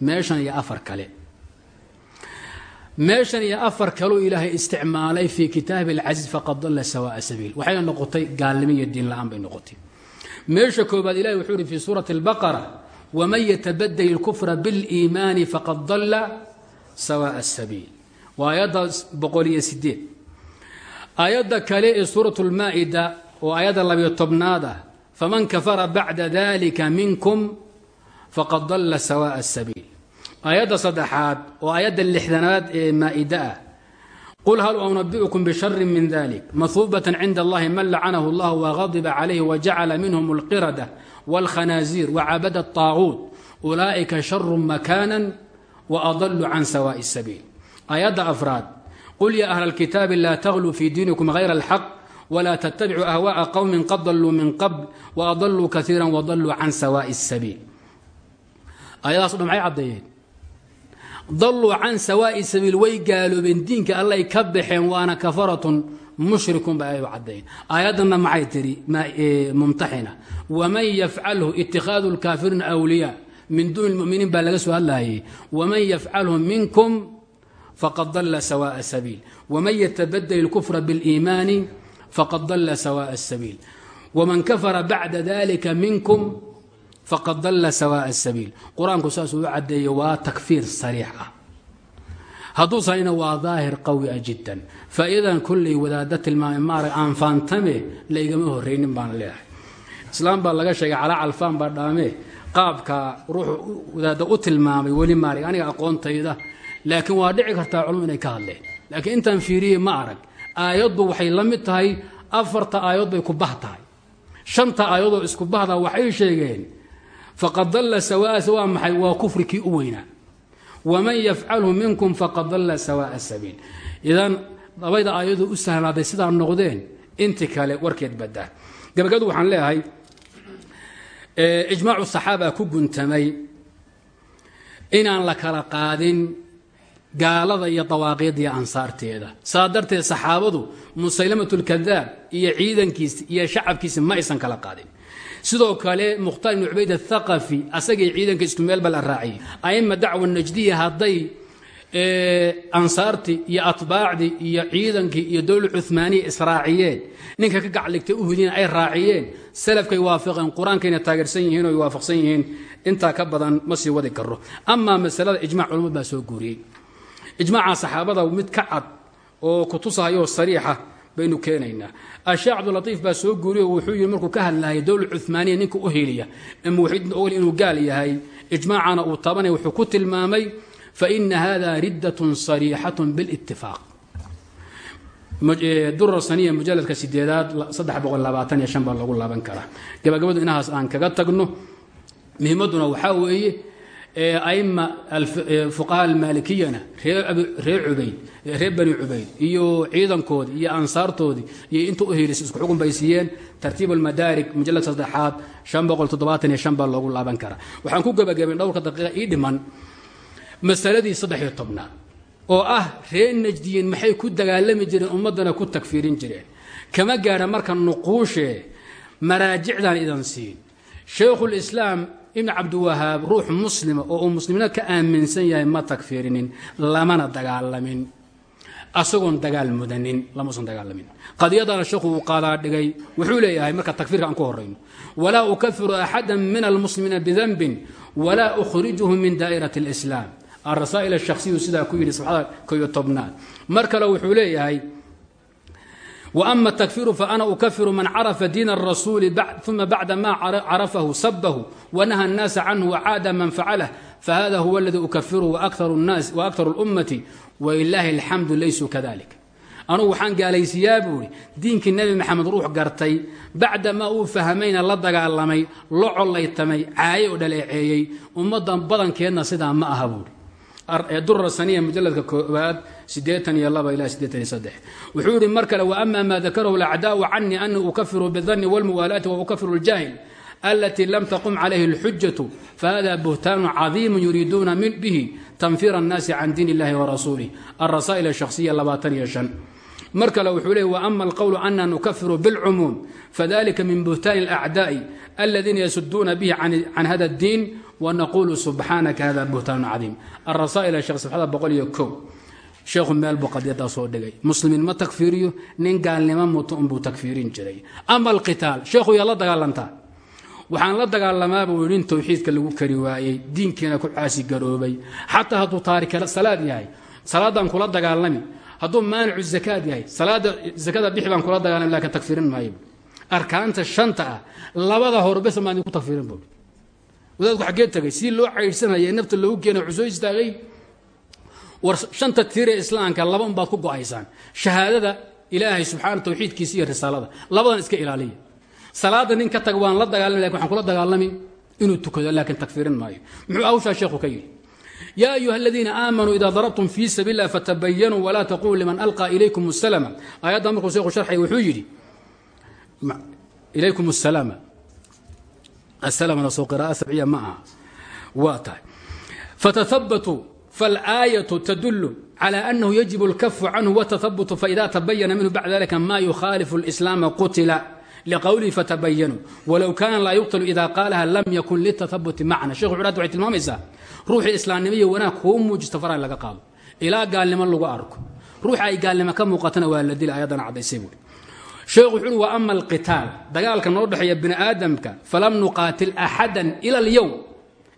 Meeshan iyo afar kale. Meeshan iyo afar kaleu ilaahay isticmaalay fii kitaabi alcasiiz faqad dalla sawaa'a sabiil. Waxayna noqotay gaalnimo iyo diin la'aan bay noqotay. Meesha koobaad ilahi wuxuu ihi fii suurati albaqara waman yatabadel ilkufra biliimaani faqad dalla sawaa'a sabiil. Waa aayadda boqol iyo sideed aayadda kale ee suurat lmaa'ida oo aayadda labiyo tobnaad ah faman kafara bacda dalika minkum faqad dalla sawaa'a sabiil aayadda saddexaad oo aayadda lixdanaad ee maa'ida ah qul hal unabi'ukum bishari min dalik mahuubatan cinda allahi man lacanahu allah wagadiba calayhi wajacala minhum alqirada wاlkhanaaziir wacabada الطaaguut ulaa'ika sharu makaanan waadaluu can sawaaءi الsabiil aayadda afraad qul ya ahla اlkitaabi laa tagluu fi diinikum hayra اlxaq wla ttbicuu ahwaءa qowmi qad daluu min qabl waadaluu kaiira wadaluu can sawaaءi الsabiil aayadahaas dhan maxay caddeeyeen daluu can sawaa'i sabiil way gaaloobeen diinka allay ka baxeen waana kafaratun mushrikun ba ay caddeeyeen aayaddanna maxay tihi mumtaxina waman yafcalhu itikhaadu lkaafiriina awliyaa min duuni lmuminiin baa laga soo hadlayay waman yafcalhu minkum faqad dalla sawaaءa sabiil waman yatabadel اlkufra biاliimaani faqad dalla sawaaءa sabiil waman kafara bacda dalika minkum faqad dalla sawaaءa sabiil qur'aanku saasuu u caddeeye waa takfiir sariix ah. Hadduusanina waa daahir qawi a jiddan. Faa'iidadan kolley wadaadda tilmaamay maarag aan faantame laygama horraynin baan leedahay islaam baa laga sheegay calaa calfaan baa dhaamee qaabka ruuxu wadaadda u tilmaamay weli maarag aniga aqoontayda laakiin waa dhici kartaa culum inay ka hadleen aayaddu waxay la mid tahay afarta aayadood bay ku bah tahay. Shanta aayadoo isku bahda waxay sheegeen faqad dalla sawaa'a waa maxay waa kufri kii u weynaa. Waman yafcalhu minkum faqad dalla sawaa'a sabiil. Idan labayda aayadu u sahlaaday sidaa noqdeen inti kale warkeed badaa gabagadu waxaan leeyahay ijmaacu saxaaba ku guntamay inaan la kala qaadin gaalada iyo dawaaqiidda iyo ansaarteeda. Saa darteed saxaabadu musaylamat lkadaab iyo ciidankiisi iyo shacabkiisi ma aysan kala qaadin. Sidoo kale mukhtaar ibnu cubayd athaqafi asagii ciidanka isku meel la raaciyey aima dacwa najdiya hadday ansaartii iyo atbaacdii iyo ciidankii iyo dowla cumaaniya israaciyeen. Ninka ka gacligtay u hidin ay raaciyeen. Salafkay waafaqeen qur'aankayna taageersan yihiin oy waafaqsan yihiin. Intaa ka badan ma sii wadi karo amaa masalada ijmac culamad baa soo guuriyey ijmaaca saxaabada mid ka cad oo kutusahayoo sariixa baynu keenaynaa. Asheekh cabdulatiif baa soo guuriyo wuxuu yidhi markuu ka hadlahaya dowla cumaaniya ninka u heliya muwaxidiin ogol inuu gaal yahay ijmaacana uu tabanaya wuxuu ku tilmaamay faina hada riddatun sariixatun bilitifaaq durar saniya mujaladka sideedaad saddex boqol labaatan iyo shan baa lagu laaban karaa. Gabagabadu inahaas aan kaga tagno muhiimadduna waxaa weeye aima fuqaha almaalikiyana reer bani cubayd iyo ciidankoodii iyo ansaartoodii iyo inta u helisay isku xukun bay siiyeen tartiib almadaarig mujalad saddexaad baa loogu laaban karaa. Waxaan ku gebagabayn dhowrka daqiiqa ii dhiman masaladii saddex-iyo tobnaad oo ah reer najdiyiin maxay ku dagaalami jireen ummaddana ku tagfiirin jireen. Kama gaadha marka nuquushee maraajicdan idan siin. Shaykhulislaam ibn cabdiwahaab ruux muslima oo uu muslimiinad ka aaminsan yahay ma tagfiirinin lamana dagaalamin. Asagoon dagaal mudanin lamuusan dagaalamin. Qadiyadana sheekhu uu qaadaa dhigay wuxuu leeyahay marka takfiirka aan ku horayno walaa ukafiru axada min almuslimiina bidanbin walaa ukhrijuhu min daa'irati اlislaam alrasaa'il ashasiyu sidaa ku yidhi sabxada koyo tobnaad. Mar kale wuxuu leeyahay وأma التkفيr faأna ukفir man carafa diin الرasuل ثuma bacda ma carafahu sabahu وnaهى الناas canه وcaada man facalah fahada huwa اladي ukفirhu وأkثar الأmati وإlaahi الxamdu laysuu kadalik anugu waxaan gaalaysiyaa buu ihi diinkii nebi maxamed ruux gartay bacdamaa uu fahmayna la dagaalamay la collaytamay caaye oo dhaleeceeyey ummaddan badankeedna sidaa ma aha buuhi dura saniya mujaladka koobaad sideetan iyo laba ilaa sideetan iyo saddex. Wuxuu yihi mar kale wa ama maa dakarahu alacdaau canii ani ukafiru bidani walmuwaalaati wa ukafiru ljaahil alati lam taqum calayhi اlxujatu fahada buhtaanu cadiimu yuriiduuna bihi tanfir annaasi can diin illahi warasuulih arasaa'il shasiya labaatan iyo shan. Mar kale wuxuu leey wama alqowlu ana nukafiru bilcumuum fadalika min buhtaani alacdaai aladiina yasuduuna bihi can hada اddiin wanaquulu subxaanaka hada buhtaanun cadiim arasaa'il sheekh sabxada boqol iyo kow sheekhu meel buu qadiyaddaa soo dhigay muslimin ma takfiiriyo nin gaalnimo muto unbuu takfiirin jiray ama alqitaal sheekhu yaad la dagaalantaa waxaan la dagaalamaaba uu nin lagu kari waayey diinkiina ku caasigaroobay xataa hadduu taarika salaad yahay salaaddaan kula dagaalami hadduu maanicu zakaad yahay salaada zakada bixi kula dagaalami lakiin takfiirin maayo arkaanta shanta labada horbesa maan idinku takfiirin buui wadaadku xaggee tagay si loo caydhsanaya nafta loogu keena wuxuu soo istaagay. War shanta tiiree islaamka laba unbaad ku go'aysaan. Shahaadada ilaahay subxaana tawxiidkiisa iyo risaalada. Labadan iska ilaaliya. Salaada nin ka taga waan la dagaalami laakiin waxaan kula dagaalami inuu tukado laakiin takfiirin maayo. Muxuu hawshaa sheekhu ka yidhi? Yaa ayuha aladiina aamanuu idaa darabtum fii sabiil lah fatabayanuu walaa taquluu liman alqaa ilaykum salama aayadda markuu sheekhu sharxay wuxuu yidhi ilaykum salama aslmna soo qira'a sabciya ma aha waa tahay fathabatuu faalaayatu tadulu clى أnahu yajib اlkafu canhu wtahabutu faida tabayana minhu bacda dalika ma yukhaalifu اlإslaama qutila liqowlihi fatabayanuu walow kana laa yuqtalu ida qaalaha lam yakun litahabuti macna shekhu curaad waxay tilmaamaysaa ruuxii islaamnimo iyo wanaag kuu muujista faraha laga qaado ilaa gaalnimo lagu arko ruuxa ay gaalnimo ka muuqatana waa la dila ayaddana caddaysay buui sheekhu wuxu uhi wa ama alqitaal. Dagaalka noo dhexeeya bini aadamka falam nuqaatil axadan ila alyowm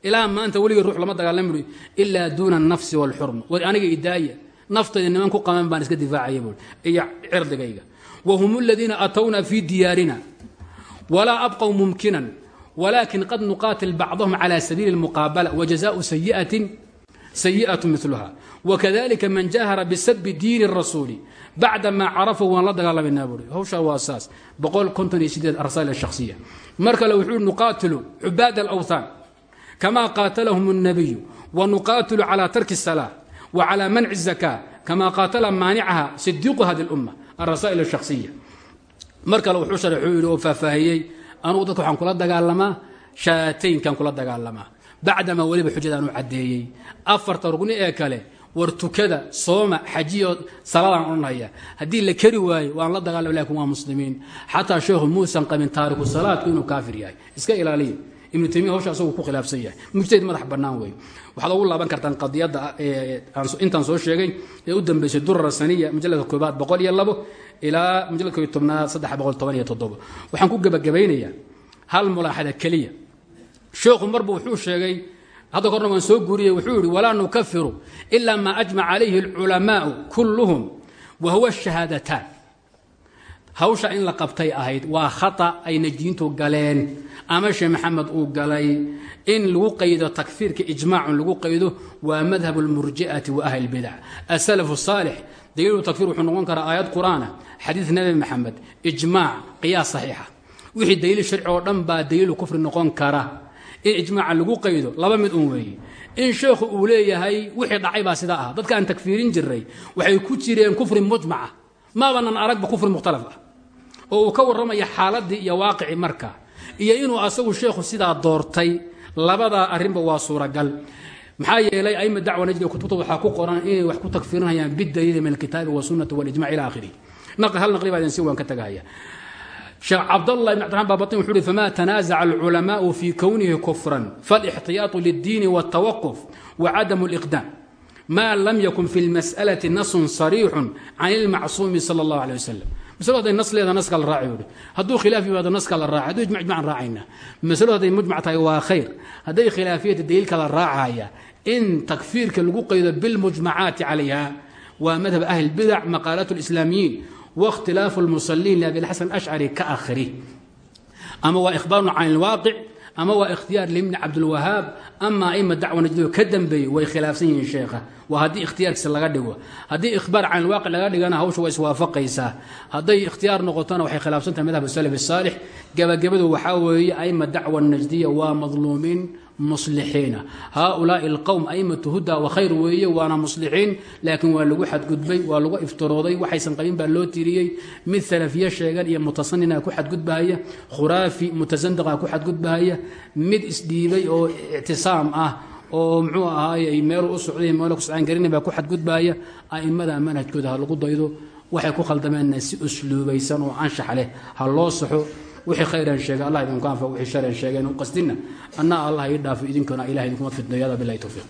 ilaa maanta weligay ruux lama dagaalami ilaa duuna anafsi walxurma war aniga idaaya naftayda niman ku qaban baan iska difaacaya buui iyo cirdigayga. Wahum aladiina atowna fii diyaarina walaa abqow mumkinan walaakin qad nuqaatil bacdahum cala sabiili اlmuqaabala wajazaau sayiatin sayi'atu miluha wakadalika man jahara bisabi diini rasuuli bacda maa carafahu waan la dagaalamanaa buui hawshaa waa saas boqol konton iyo sideed arsail shakhsiya mar kale wuxuu nuqaatilu cubaad alawthaan kama qaatalahum الnabiyu wanuqaatilu calى tarki الsalaa wa calى manci الzaka kama qaatala maanicaha sidiiqu hadi اlumma alrasaa'il الshakhsiya mar kale wuxuu sharxuu yidhi oo faahfaahiyey anugu dadka waxaan kula dagaalamaa shaataynkan kula dagaalamaa bacdamaa weliba xujadaanu caddeeyey afarta rugni ee kale war tukada sooma xajiyo saladaan odhanaya. Haddii la keri waayo waan la dagaalama laakiin waa muslimiin. Xataa sheekhu muusan qabin taariku salaadku inuu kaafir yahay. Iska ilaaliya ibnu taymiya hawsha asagu ku khilaafsan yahay. Mujtahid madax bannaan weeye. Waxaad ugu laaban kartaan qadiyadda intaan soo sheegay ee u dambeysay durar saniya mujalladka koobaad boqol iyo labo ilaa mujalladka iyo tobnaad saddex boqol toban iyo toddobo waxaan ku gebagabaynayaa hal mulaaxada keliya. Sheekhu marbu wuxuu sheegay hadda korna waan soo guuriyey wuxuu yihi walaa nukafiru ilaa maa ajmaca calayhi alculamaau kulluhum wa huwa shahaadataan hawsha in la qabtay ahayd waa khata ay najiintu galeen ama sheekh maxamed uu galay in lagu qaydo takfiirka ijmaacun lagu qaydo waa madhab اlmurji'ati wa ahli اlbidac asalaf الsaalix daliilu takfir wuxuu noqon karaa aayad qur'aana xadiid nebi maxamed ijmaac qiyaas saxiixa wixii daliil sharci oo dhan baa daliilu kufri noqon kara in ijmaaca lagu qaydo laba mid un weeye. In sheekhu uu leeyahay wixii dhacay baa sidaa ah dadka aan takfiirin jiray waxay ku jireen kufri mujmaca maabanan aragba kufri mukhtalaf ah. Oo uu ka warramaya xaaladii iyo waaqicii marka. Iyo inuu asagu sheekhu sidaa doortay labadaa arrinba waa suuragal. Maxaa yeelay aima dacwa najdiga kutubta waxaa ku qoran inay wax ku takfirinayaan bidaliili min alkitaabi wasunnati walijmac ila akhirih naqli hal naqli baa idin si waan ka tagahaya sheekh cabdallah ibn cabdiraxman baabatin wuxuu uhi fama tanaazaca alculamaau fi kownihi kufran falixtiyaatu liddiini wاltawaquf wacadamu اliqdaam ma lam yakun fi lmas'alati nasun sariixun can ilmacsuumi sala اllah alيه wasalam masalo haday nas leeda naska la raaci uhi hadduu khilaaf yimaado naska la raaca hadduu ijmac ijmacan raacayna masalo hadday mujmac tahay waa khayr hadday khilaafiyata daliilka la raacaya in takfiirka lagu qaydo bilmujmacaati calayha waa madhab ahli bidac maqaalat اlislaamiyiin waاkhtilaafu اlmusaliin liabiاlxasan ashcari ka akhri ama waa ikhbaarun can ilwaaqic ama waa ikhtiyaar libni cabdilwahaab ama aima dacwa najdiyo ka dambeeyey way khilaafsan yihiin sheekha waa haddii ikhtiyaarkiisa laga dhigo haddii ikhbaar can ilwaaqic laga dhigana hawsha waa iswaafaqaysaa hadday ikhtiyaar noqotona waxay khilaafsan tahay madhab salaf الsaalix gabagabadu waxaa weeye aima dacwa najdiya waa madluumiin muslixiina haaulaai alqowm aimatu huda wakhayr weeye waana muslixiin laakiin waa lagu xadgudbay waa lagu iftirooday waxaysan qabin baa loo tiriyey. Mid salafiye sheegan iyo mutasanina ku xadgudbahaya khuraafi mutasandiqa ku xadgudbahaya. Mid isdhiibay oo ictisaam ah oo muxuu ahaay meelu u socday meel kuscaangarin baa ku xadgudbahaya. Aimada manhajkooda ha lagu daydo waxay ku khaldameenna si usluubaysan oo anshax leh ha loo saxo wixii khayran sheegay allah idinku anfa wixii sharan sheegeen u qasdina anna allah ii dhaafo idinkuna ilahay idinkuma fidneeyada bilahi towfiiq